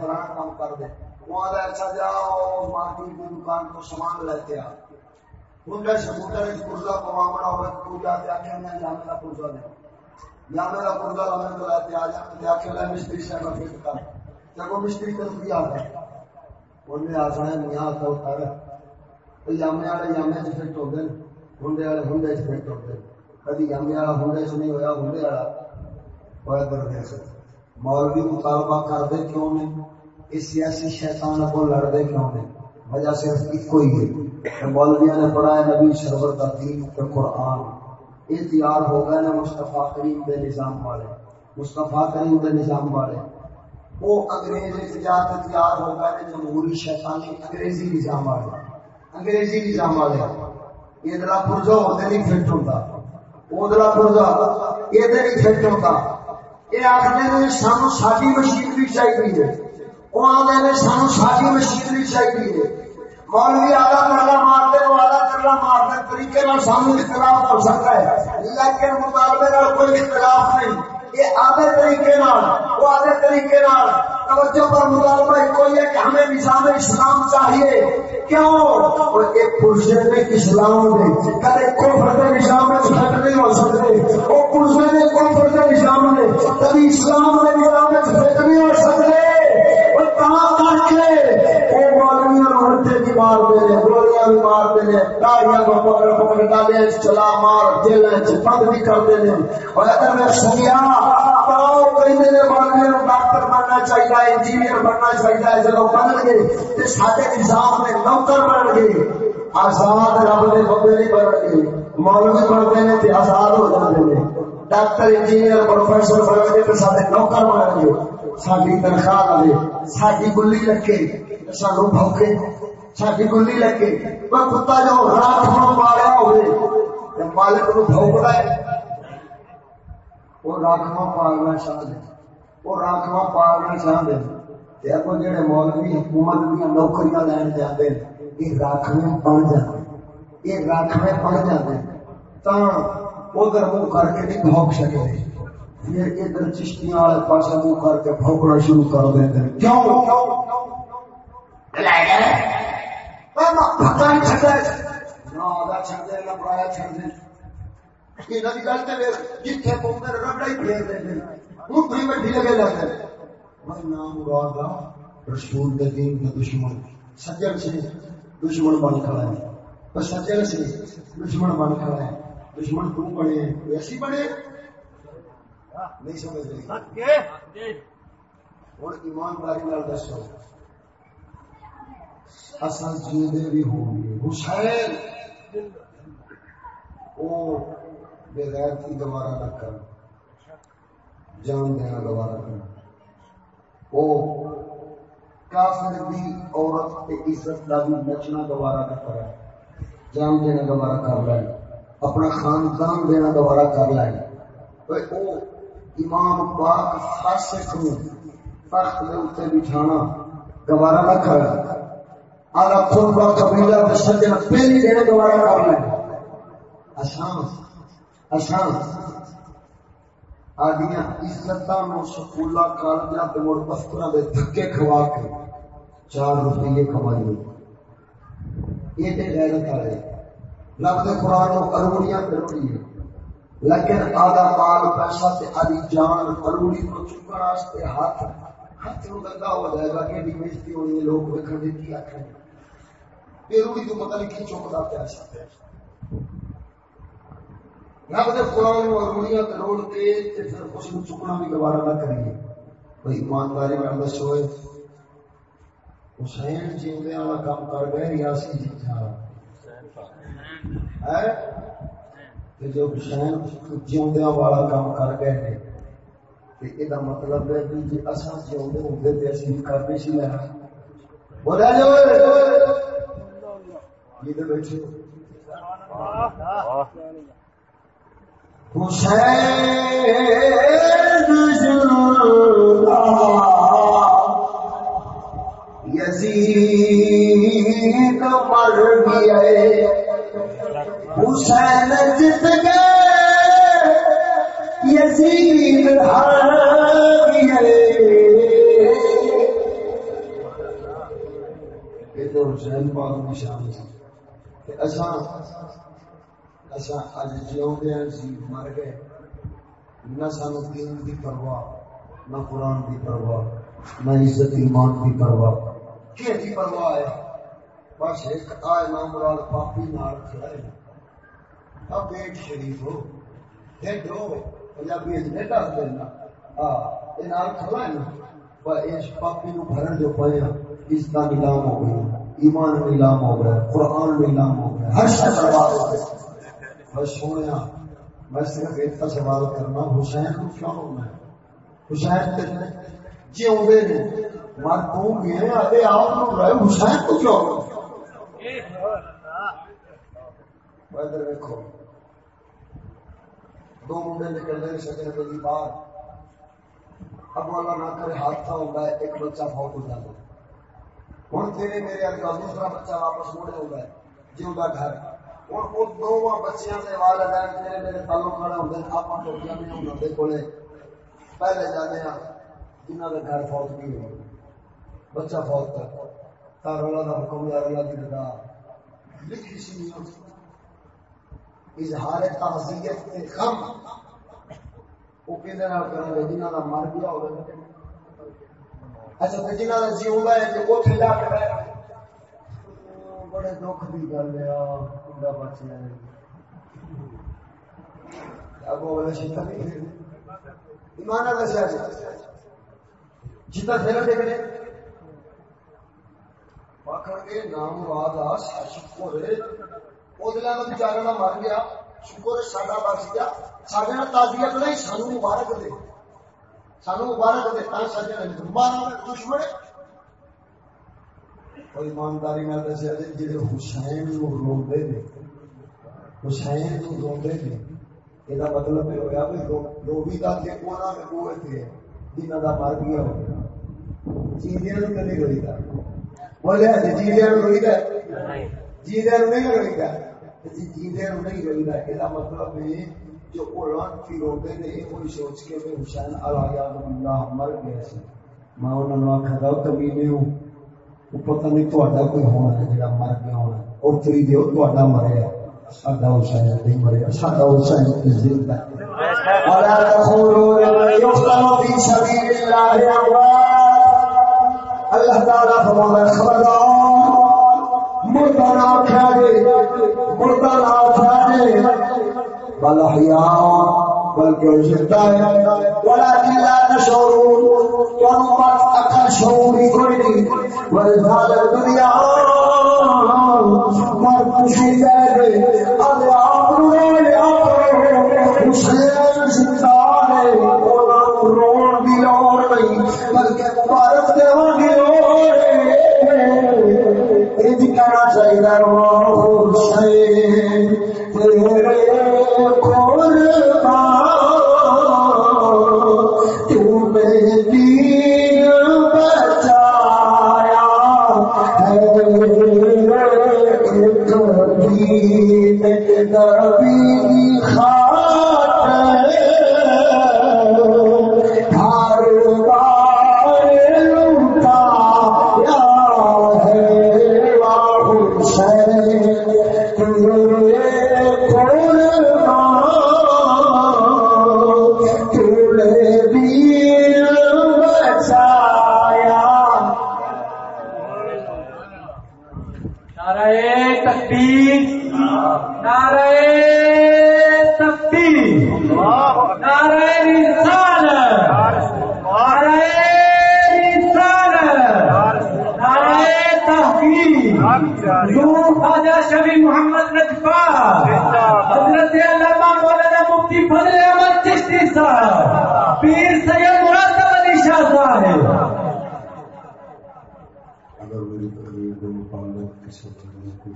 فلانا کام کر دے۔ وہاں اچھا جاؤ، مارکیٹ کی دکان کو سامان لے کے آ ہونڈا سکوٹر پورزا پوانا ہوئے تو جا کے آخر میں جامے کا پورزا دے جامے کا پورزا لے تو لے کے آ جا آخر لے مستری سے فٹ کر جب مستری کر دیا ہے انہیں آسان میاں تو کر جامے والے جامے چ فٹ ہوتے ہیں ہونڈے والے ہونڈے چ فٹ ہوتے ہیں کدی جامے والا ہونڈے چ نہیں ہوا ہونڈے والا۔ مولوی مطالبہ کرتے کیوں نہیں؟ اس سیاسی شیطان کو لڑتے کیوں نہیں؟ وجہ صرف ایک ہی ہے۔ مولویا نے پڑھایا نبی سرور کا دین کے قرآن۔ یہ تیار ہو گئے نا مستفا کریم کے نظام والے۔ مستفا کریم کے نظام والے۔ وہ انگریز احتجاج تیار ہو گئے نا جمہوری شیطانی انگریزی نظام والے۔ انگریزی نظام والے۔ یہ دلا پرجا ہوتے نہیں فٹ ہوتا۔ وہ دلا پرجا یہ نہیں فٹ ہوتا۔ یہ آخر سانو ساری مشین بھی چاہیے۔ وہ آدھے نے سانو ساری مشین بھی چاہیے۔ مولوی آدھا کرلا مارتے وہ آدھا کرلا مارتے طریقے سانو اختلاف ہو سکتا ہے۔ لیکن مطالبے کوئی اختلاف نہیں۔ یہ آدھے طریقے وہ آدھے طریقے توجہ پر مطالبہ کوئی ہے کہ ہمیں نظام اسلام چاہیے؟ کیوں؟ اور ایک پرشے میں اسلام نے کبھی کوفر کے نظام میں فٹ نہیں ہو سکتے۔ وہ پرشے نے کوفر کے نظام نے کبھی اسلام کے نظام میں فٹ نہیں ہو سکتے۔ وہ کہاں کر کے وہ مولویاں ہنتے بھی مار دے رہے گولیاں بھی مار دے رہے گاڑیاں کو پکڑ پکڑ ڈالے، چلا مار جیل بند بھی کر دے رہے اور اگر میں سنیا ڈاکٹر بننا چاہیے۔ انجینئر بننا چاہیے جب بن گئے تو سارے نظام میں نوکر بن گئے آزاد رب کے بندے نہیں بن گئے مولوی بنتے ہیں تو آزاد ہو جاتے ہیں۔ ڈاکٹر، انجینئر، پروفیسر بن گئے تو سارے نوکر بن گئے ساری تنخواہ لگے ساری گلی لگے۔ سانو بھوکے ساری گلی لگے۔ کتا جو رات مارا ہوئے مالک کو بھوکتا ہے۔ وہ راکھوا پالنا چاہتے وہ راکھوا پالنا چاہتے اگو جہے مولوی حکومت دیا نوکریاں لین جاتے یہ راکھوے بن جاتے یہ راکھوے بن جاتے ادھر منہ کر کے نہیں بھوک سکے پھر ادھر چشتیاں والے پاس منہ کر کے بھوکنا شروع کر دیتے کیوں پتا نہیں چڑھتا نہ آدھا چھڑ دے نہ پرایا چھڑ دے جتھے پوندر ربڑا ہی پھیر دے ہوں بڑی وڈی لگے لگے میں نام مراد رسول دے دین دا دشمن، سجن سے دشمن بن کھڑا ہے۔ پر سجن سے دشمن بن کھڑا ہے۔ دشمن تو بنے؟ ایسی بنے؟ نہیں سمجھ رہی۔ اور ایمانداری نال دسو۔ اصل جیندے بھی ہوں گے۔ حسین! وہ بغیر کی گوارا نہ کر جان دینا گوارا کر وہ کافر بھی عورت کے عزت کا بھی نچنا گوارا نہ کرے جان دینا گوارا کر لائے اپنا خاندان دینا گوارا کر لائے وہ امام پاک فاسق نو تخت میں اتنے بٹھانا گوارا نہ کر آگا خود با قبیلہ سجن پہلی دینا گوارا کر لائے آسان اچھا۔ اساں اچھا۔ آدیاں عزتاں نو سکولا کالجاں تے مڑ دفتراں دے دھکے کھوا کے چار روپیے کمائیے یہ تے غیرت والے۔ رب دے قرآن نو اروڑیاں ضروری ہے۔ لیکن آدھا مال پیسہ تے آدھی جان اروڑی کو چکن واسطے ہاتھ ہاتھ نو گندا ہو جائے گا کہ بھی بےزتی ہونی ہے، لوگ ویکھن دے کی آکھیں اروڑی تو پتہ نہیں کی چکدا پیسہ۔ رب دے قرآن اور کروڑ کے تے پھر اس کو چکنا بھی گوارا نہ کریے بھائی، ایمانداری میں دسو حسین جیوے والا کام کر گئے، ریاسی جی جا جیتا جو حسین جیوندیا والا کام کر گئے ہیں۔ یہ مطلب ہے کہ جی اصا جیوندے ہوں تو اسی کرنے سی لینا ہاں۔ بولا جو یہ بیٹھے۔ حسین یزید مر گئے حسین جت گئے یزید ہار گئے یہ تو حسین پاک نشان سے اساں اساں اج جیوندے ہیں سی جی مر گئے۔ نہ سانو دین دی پرواہ، نہ قرآن دی پرواہ، نہ عزت ایمان دی پرواہ۔ کی دی جی پرواہ ہے بس ایک آئے نام مراد پاپی نال کھڑا ہے۔ بیٹ شریف ہو۔ ہیڈ ہو پنجابی ہیڈ آخ دینا۔ ہاں یہ نال کھلا ہے نا۔ اس پاپی نو بھرن جو پایا اس کا نیلام ہو گیا۔ ایمان نیلام ہو گیا، قرآن نیلام ہو گیا۔ ہر شے برباد ہو گیا۔ بس سونے میں صرف ایک سوال کرنا حسین کو کیوں ہونا ہے حسین جی آدھے نے۔ مر تو گئے آدھے آپ رہے حسین کو کیوں ہونا ادھر دیکھو۔ دو منڈے نکل رہے سکے پہ باہر اب اللہ نہ کرے حادثہ ہوتا ہے ایک بچہ فوت ہو جاتا۔ ہے ہوں تیرے میرے اگلا دوسرا بچہ واپس مڑ ہوتا ہے۔ جی وہ گھر۔ وہ دونوں بچیاں سے والدین تیرے میرے تعلق کھڑے ہوتے ہیں آپ ہوں پہلے جانے جنہ کے گھر فوت بھی ہوئے بچہ فوت کر کا حکم کی لکھی سی اظہار تعزیت کے غم وہ کہنے گے مر گیا ہوے اچھا تے جنہاں ہے جا کے بڑے دکھ دی گل ہے بندہ بچ والا نہیں ایمان کے نام مراد آ شکر مر گیا شکر ساڈا بچ گیا سارے تازیت نہیں سانو مبارک دے سانو مبارک دے تا سجن مبارک دشمن اور ایمانداری میں دسیا جی جی حسین روندے نے حسین روندے نے یہ مطلب یہ ہوا بھی روبی کا تھے انہوں نے وہ تھے جنہ کا مر گیا ہو۔ جیدیا کدی روئی بولے جیدیا روئی جیدیا نہیں۔ روئی تھا مطلب جو قرآن کی روتے نے کوئی سوچ کے حسین اللہ مر گیا سی۔ میں انہوں نے آخا تھا کبھی نہیں ہوں۔ پتہ نہیں تا کوئی ہونا ہے جا مر گیا ہونا اور تری دیو تا مریا ساڈا حسین نہیں مریا ساڈا حسین زندہ ہے اللہ تعالیٰ فرمانا خبردار مردہ نہ اٹھا دے مردہ نہ اٹھا دے بل احیاء بلکہ زندہ ہے۔ ولكن لا تشعرون۔ تم بس اکھا شعور ہی کوئی نہیں ولذال الدنیا مر خوشی دے اب آپ روئے آپ حسین زندہ رون بھی لوڑ نہیں بلکہ مبارک دے ہوگی کہنا چاہیے حسین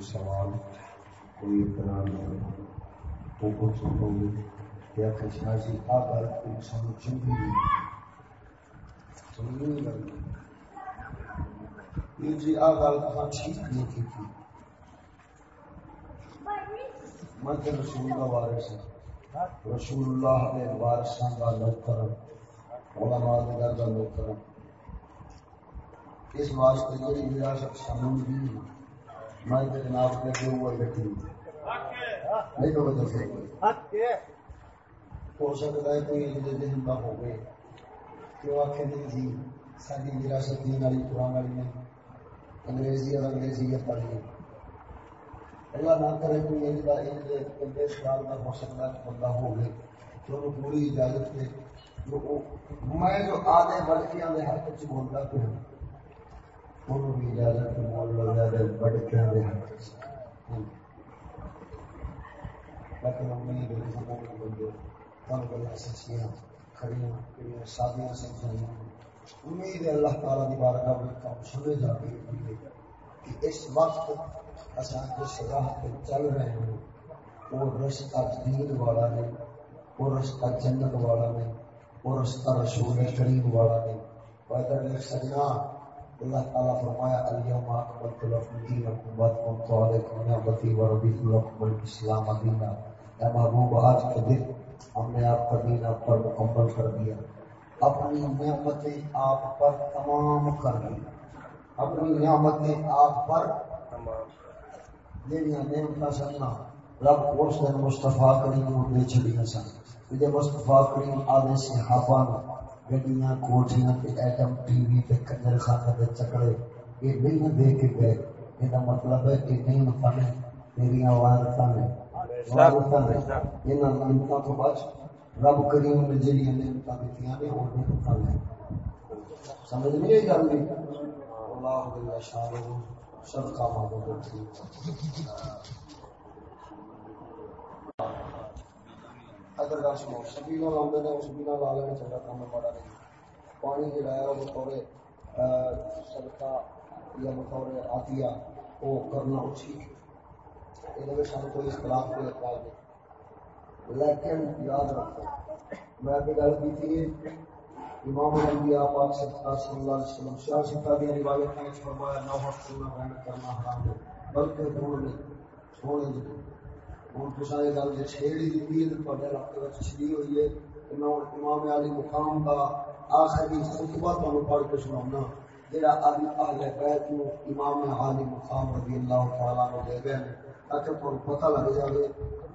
چیز میں کوئی سوال کوئی وہ پوچھ گے یا کچھ ایسی آپ انسان چنگی سمجھ نہیں لگی یہ جی آ گل کہاں ٹھیک نہیں کی تھی میں تو رسول کا وارث ہوں۔ رسول اللہ کے وارثاں کا نوکر علماء کا نوکر اس واسطے میری وراثت سمجھ بھی میں تو جناب کے اگے ہوا بیٹھی نہیں تو وجہ سے ہو سکتا ہے کوئی مجھے ذہن نہ ہو گئے کہ وہ آخر نہیں تھی ساری وراثت دین والی، قرآن والی نہیں انگریزی اور انگریزیت پڑھی۔ اللہ نہ کرے کوئی ان کا ہو سکتا ہے بندہ ہو گئے تو وہ پوری اجازت دے۔ جو میں جو آدھے بڑکیاں حق بولتا پہ ہوں بھی اجازت زیادہ لیکن امید ہے بندے کھڑیاں کڑیاں شادیاں امید ہے اللہ تعالیٰ کی بارگاہ میں کام سنے کہ اس وقت اصل جس راہ پہ چل رہے ہیں۔ وہ رشتہ دین والا نہیں، وہ رشتہ جنت والا نہیں، وہ رشتہ رسول کریم والا نہیں۔ وہ لکھ سکنا اللہ تعالیٰ فرمایا، اليوم اکملت لکم دینکم واتممت علیکم نعمتی ورضیت لکم الاسلام دینا اے محبوب، آج کے دن ہم نے آپ کا دین آپ پر مکمل کر دیا۔ اپنی نعمتیں آپ پر تمام کر دی۔ اپنی نعمتیں آپ پر تمام جہاں نعمت سننا رب اس دن مستفا کریم کو دے چڑیا سن جب مستفا کریم آدھے صحابہ گڈیاں کوٹیاں تے ایٹم ٹی وی تے کنجر خانے دے چکڑے یہ نہیں دے کے گئے۔ یہ مطلب ہے کہ نہیں پڑھے میری عوارتاں نے عوارتاں نے انہاں نعمتوں تو بچ رب کریم نے جڑی نعمت دیتی نے نہیں پتا لے سمجھ نہیں آئی گل اللہ بالله شان صدقہ مانگو اگر گل سنو سبینا لاؤں نے اس بینا لا لینا چنگا کام بڑا نہیں۔ پانی جڑا ہے وہ بطور صدقہ یا بطور عطیہ وہ کرنا ٹھیک یہ سانو کوئی اختلاف کوئی اعتراض نہیں۔ لیکن یاد رکھو، میں بھی گل کی تھی امام الانبیاء پاک صلی اللہ علیہ وسلم شاہ ستا دی روایت میں فرمایا، نو وقت نہ محنت کرنا حرام ہے، بلکہ دور نہیں، سونے دی ہوں تو یہ گل جی چھیڑی دیتی ہے تو تے رابطے میں چھڑی ہوئی ہے کہ میں ہوں امام علی مقام کا آخری خطبہ تمہیں پڑھ کے سناؤں جہاں ابھی اہل بیت نو امام علی مقام رضی اللہ تعالیٰ نے دے گئے تاکہ تمہیں پتہ لگ جائے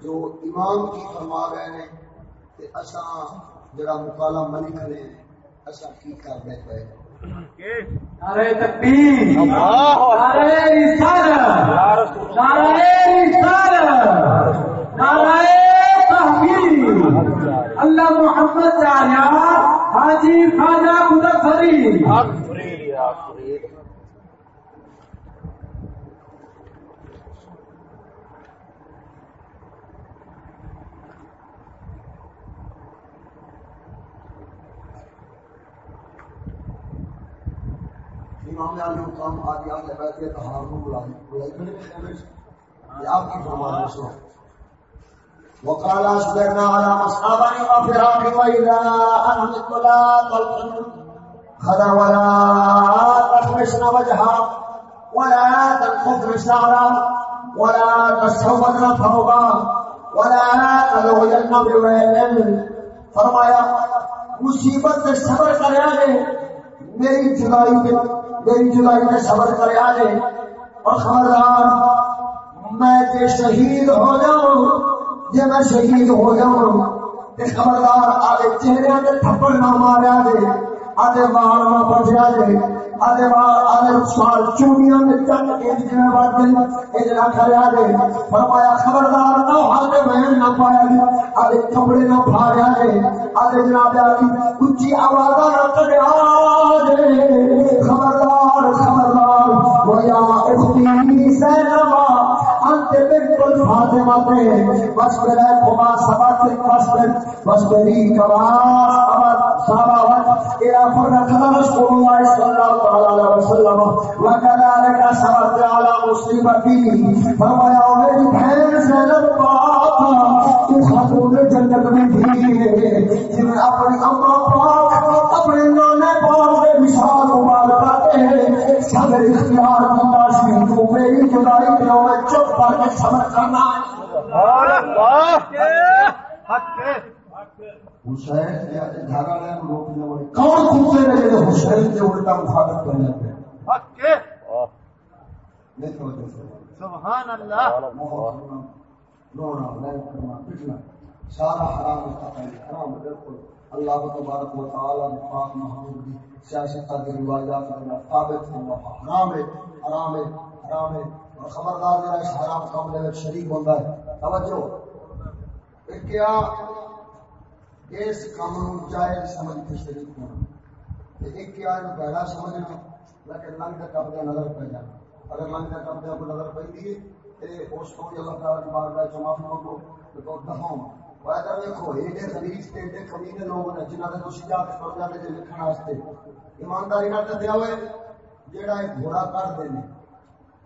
جو امام کی فرما گئے نے کہ اسا جڑا مکالا ملک نے اسا کی کر دے پے نعرہ تکبیر نعرہ رسالت نعرہ رسالت نعرہ تحقیر اللہ محمد چاہیا حاجی خواجہ مظفری۔ امام علی مقام آ گیا کہ بیت یہ تہار کو بلائی بلائی کھڑے میں۔ یہ آپ کی فرمان سنو۔ وقال اصبرنا على مصابني وفراق وإذا أنهت لا تلقن خذا ولا تخمشن وجها۔ ولا تنخفن شعرا ولا تسهون فوقا ولا تلوين بوين فرمایا، مصیبت سے صبر کریا جے میری جدائی میری جدائی میں صبر کریا جے اور خبردار، میں جے شہید ہو جاؤں جی میں شہید ہو جاؤں۔ خبردار آدھے چہرے کے تھپڑ نہ ماریا دے آدھے بال نہ بچیا دے آدھے بال آدھے سال چوڑیاں میں چک ایج کے میں بات دے ایج نہ کریا دے فرمایا، خبردار نہ آدھے بہن نہ پایا دے آدھے کپڑے نہ پھاڑیا دے آدھے جناب آدھی اچھی آواز نہ کریا دے خبردار خبردار۔ وہ یا اختی فاطمہ امر الى رسول وسلم. وكذلك صبرت على فرمایا میری بہن زینب پاک تو خاتون جنت میں بھی اپنی پاک اپنے نانے پاک کے مثال ہیں۔ صبر اختیار کی تو میری جدائی پہ چپ کر کے صبر حسین کون کتے نے جڑے حسین کے الٹا مخالف سبحان اللہ۔ رونا کرنا پٹنا۔ سارا حرام بالکل۔ اللہ تبارک و تعالی نے پاک محمود دی۔ سیاست دی روایات ثابت ہے حرام ہے حرام ہے حرام ہے۔ اور خبردار میرا اس حرام کام دے شریک ہوندا ہے۔ توجہ۔ کیا اس کام جائز سمجھ کے شریک ہونا۔ ایک کیا پہلا سمجھنا لیکن لنگ کا نظر پہ جانا اگر لنگ کا قبضہ کو نظر پہ دی تے اس کو اللہ تعالی کی بارگاہ وچ معافی مانگو تو دفعوں وائدہ دیکھو، ایڈے خلیج ایڈے لوگ نے جنہاں دے جا کے ایمانداری نال تے دیا ہوئے، جیڑا ایک گھوڑا کر دے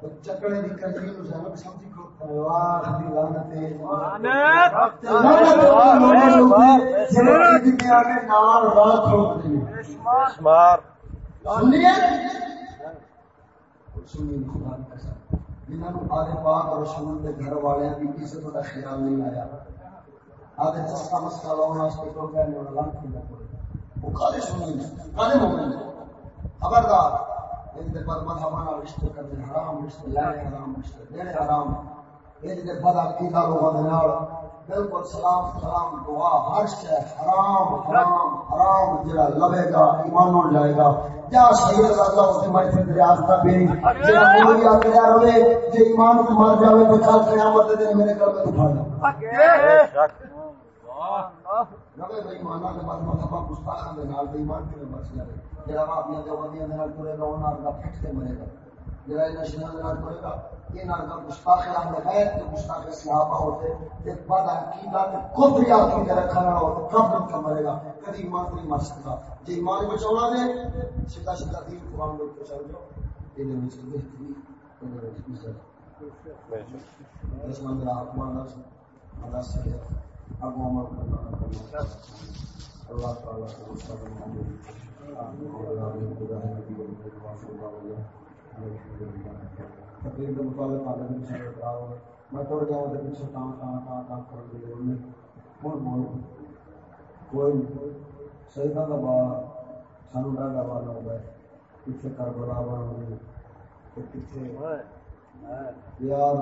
چکڑے دی کجری نو زینب سمجھی کو واہ دی لعنت ہے لعنت دی آگے نال رات کھول دی شمار! سنیے! سنیے خدا کی قسم جنہوں نے آدھے پاک اور رسول کے گھر والے کسی خیال نہیں آیا۔ آدھے چسکا مسکا لاؤنا اس کے تو کہنے والا لانگ کی نہ پڑے۔ وہ کالے سنیے۔ کالے مومن خبردار۔ ان مذہبانہ رشتے کرنے حرام رشتے لینے حرام رشتے دینے حرام. عقیدہ لوگوں نال بالکل سلام سلام، دعا، ہر شے حرام حرام حرام جڑا لبے گا، ایمان جائے گا. یا اللہ اس بھی، جڑا رہے جے ایمان مر جاوے کل قیامت دے دن میرے میں اٹھا کے بعد مذہب نال بچ جائے جڑا دیوبندیاں دے نال نال پھٹ کے مرے گا۔ جڑا ان نشیاں دے نال کرے گا یہ نال کا گستاخ اہل بیت تے گستاخ صحابہ ہوتے تے بعد عقیدہ تے کفر عقیدہ رکھنا والا ہوتا کب تک مرے گا۔ کبھی ایمان نہیں مر سکتا۔ جے ایمان بچاونا دے سیدھا سیدھا دین قرآن لوگ کو چل جاؤ۔ یہ وچ بہتری یہ وچ عزت۔ اس میں میرا اپمان اللہ سے ابو عمر اللہ تعالیٰ کو تقریر کے مطابق آدھے دن ہوا میں گیا وہ پیچھے کر کوئی صحیح تھا دبا سانو ہو گئے پیچھے ہو پیچھے یار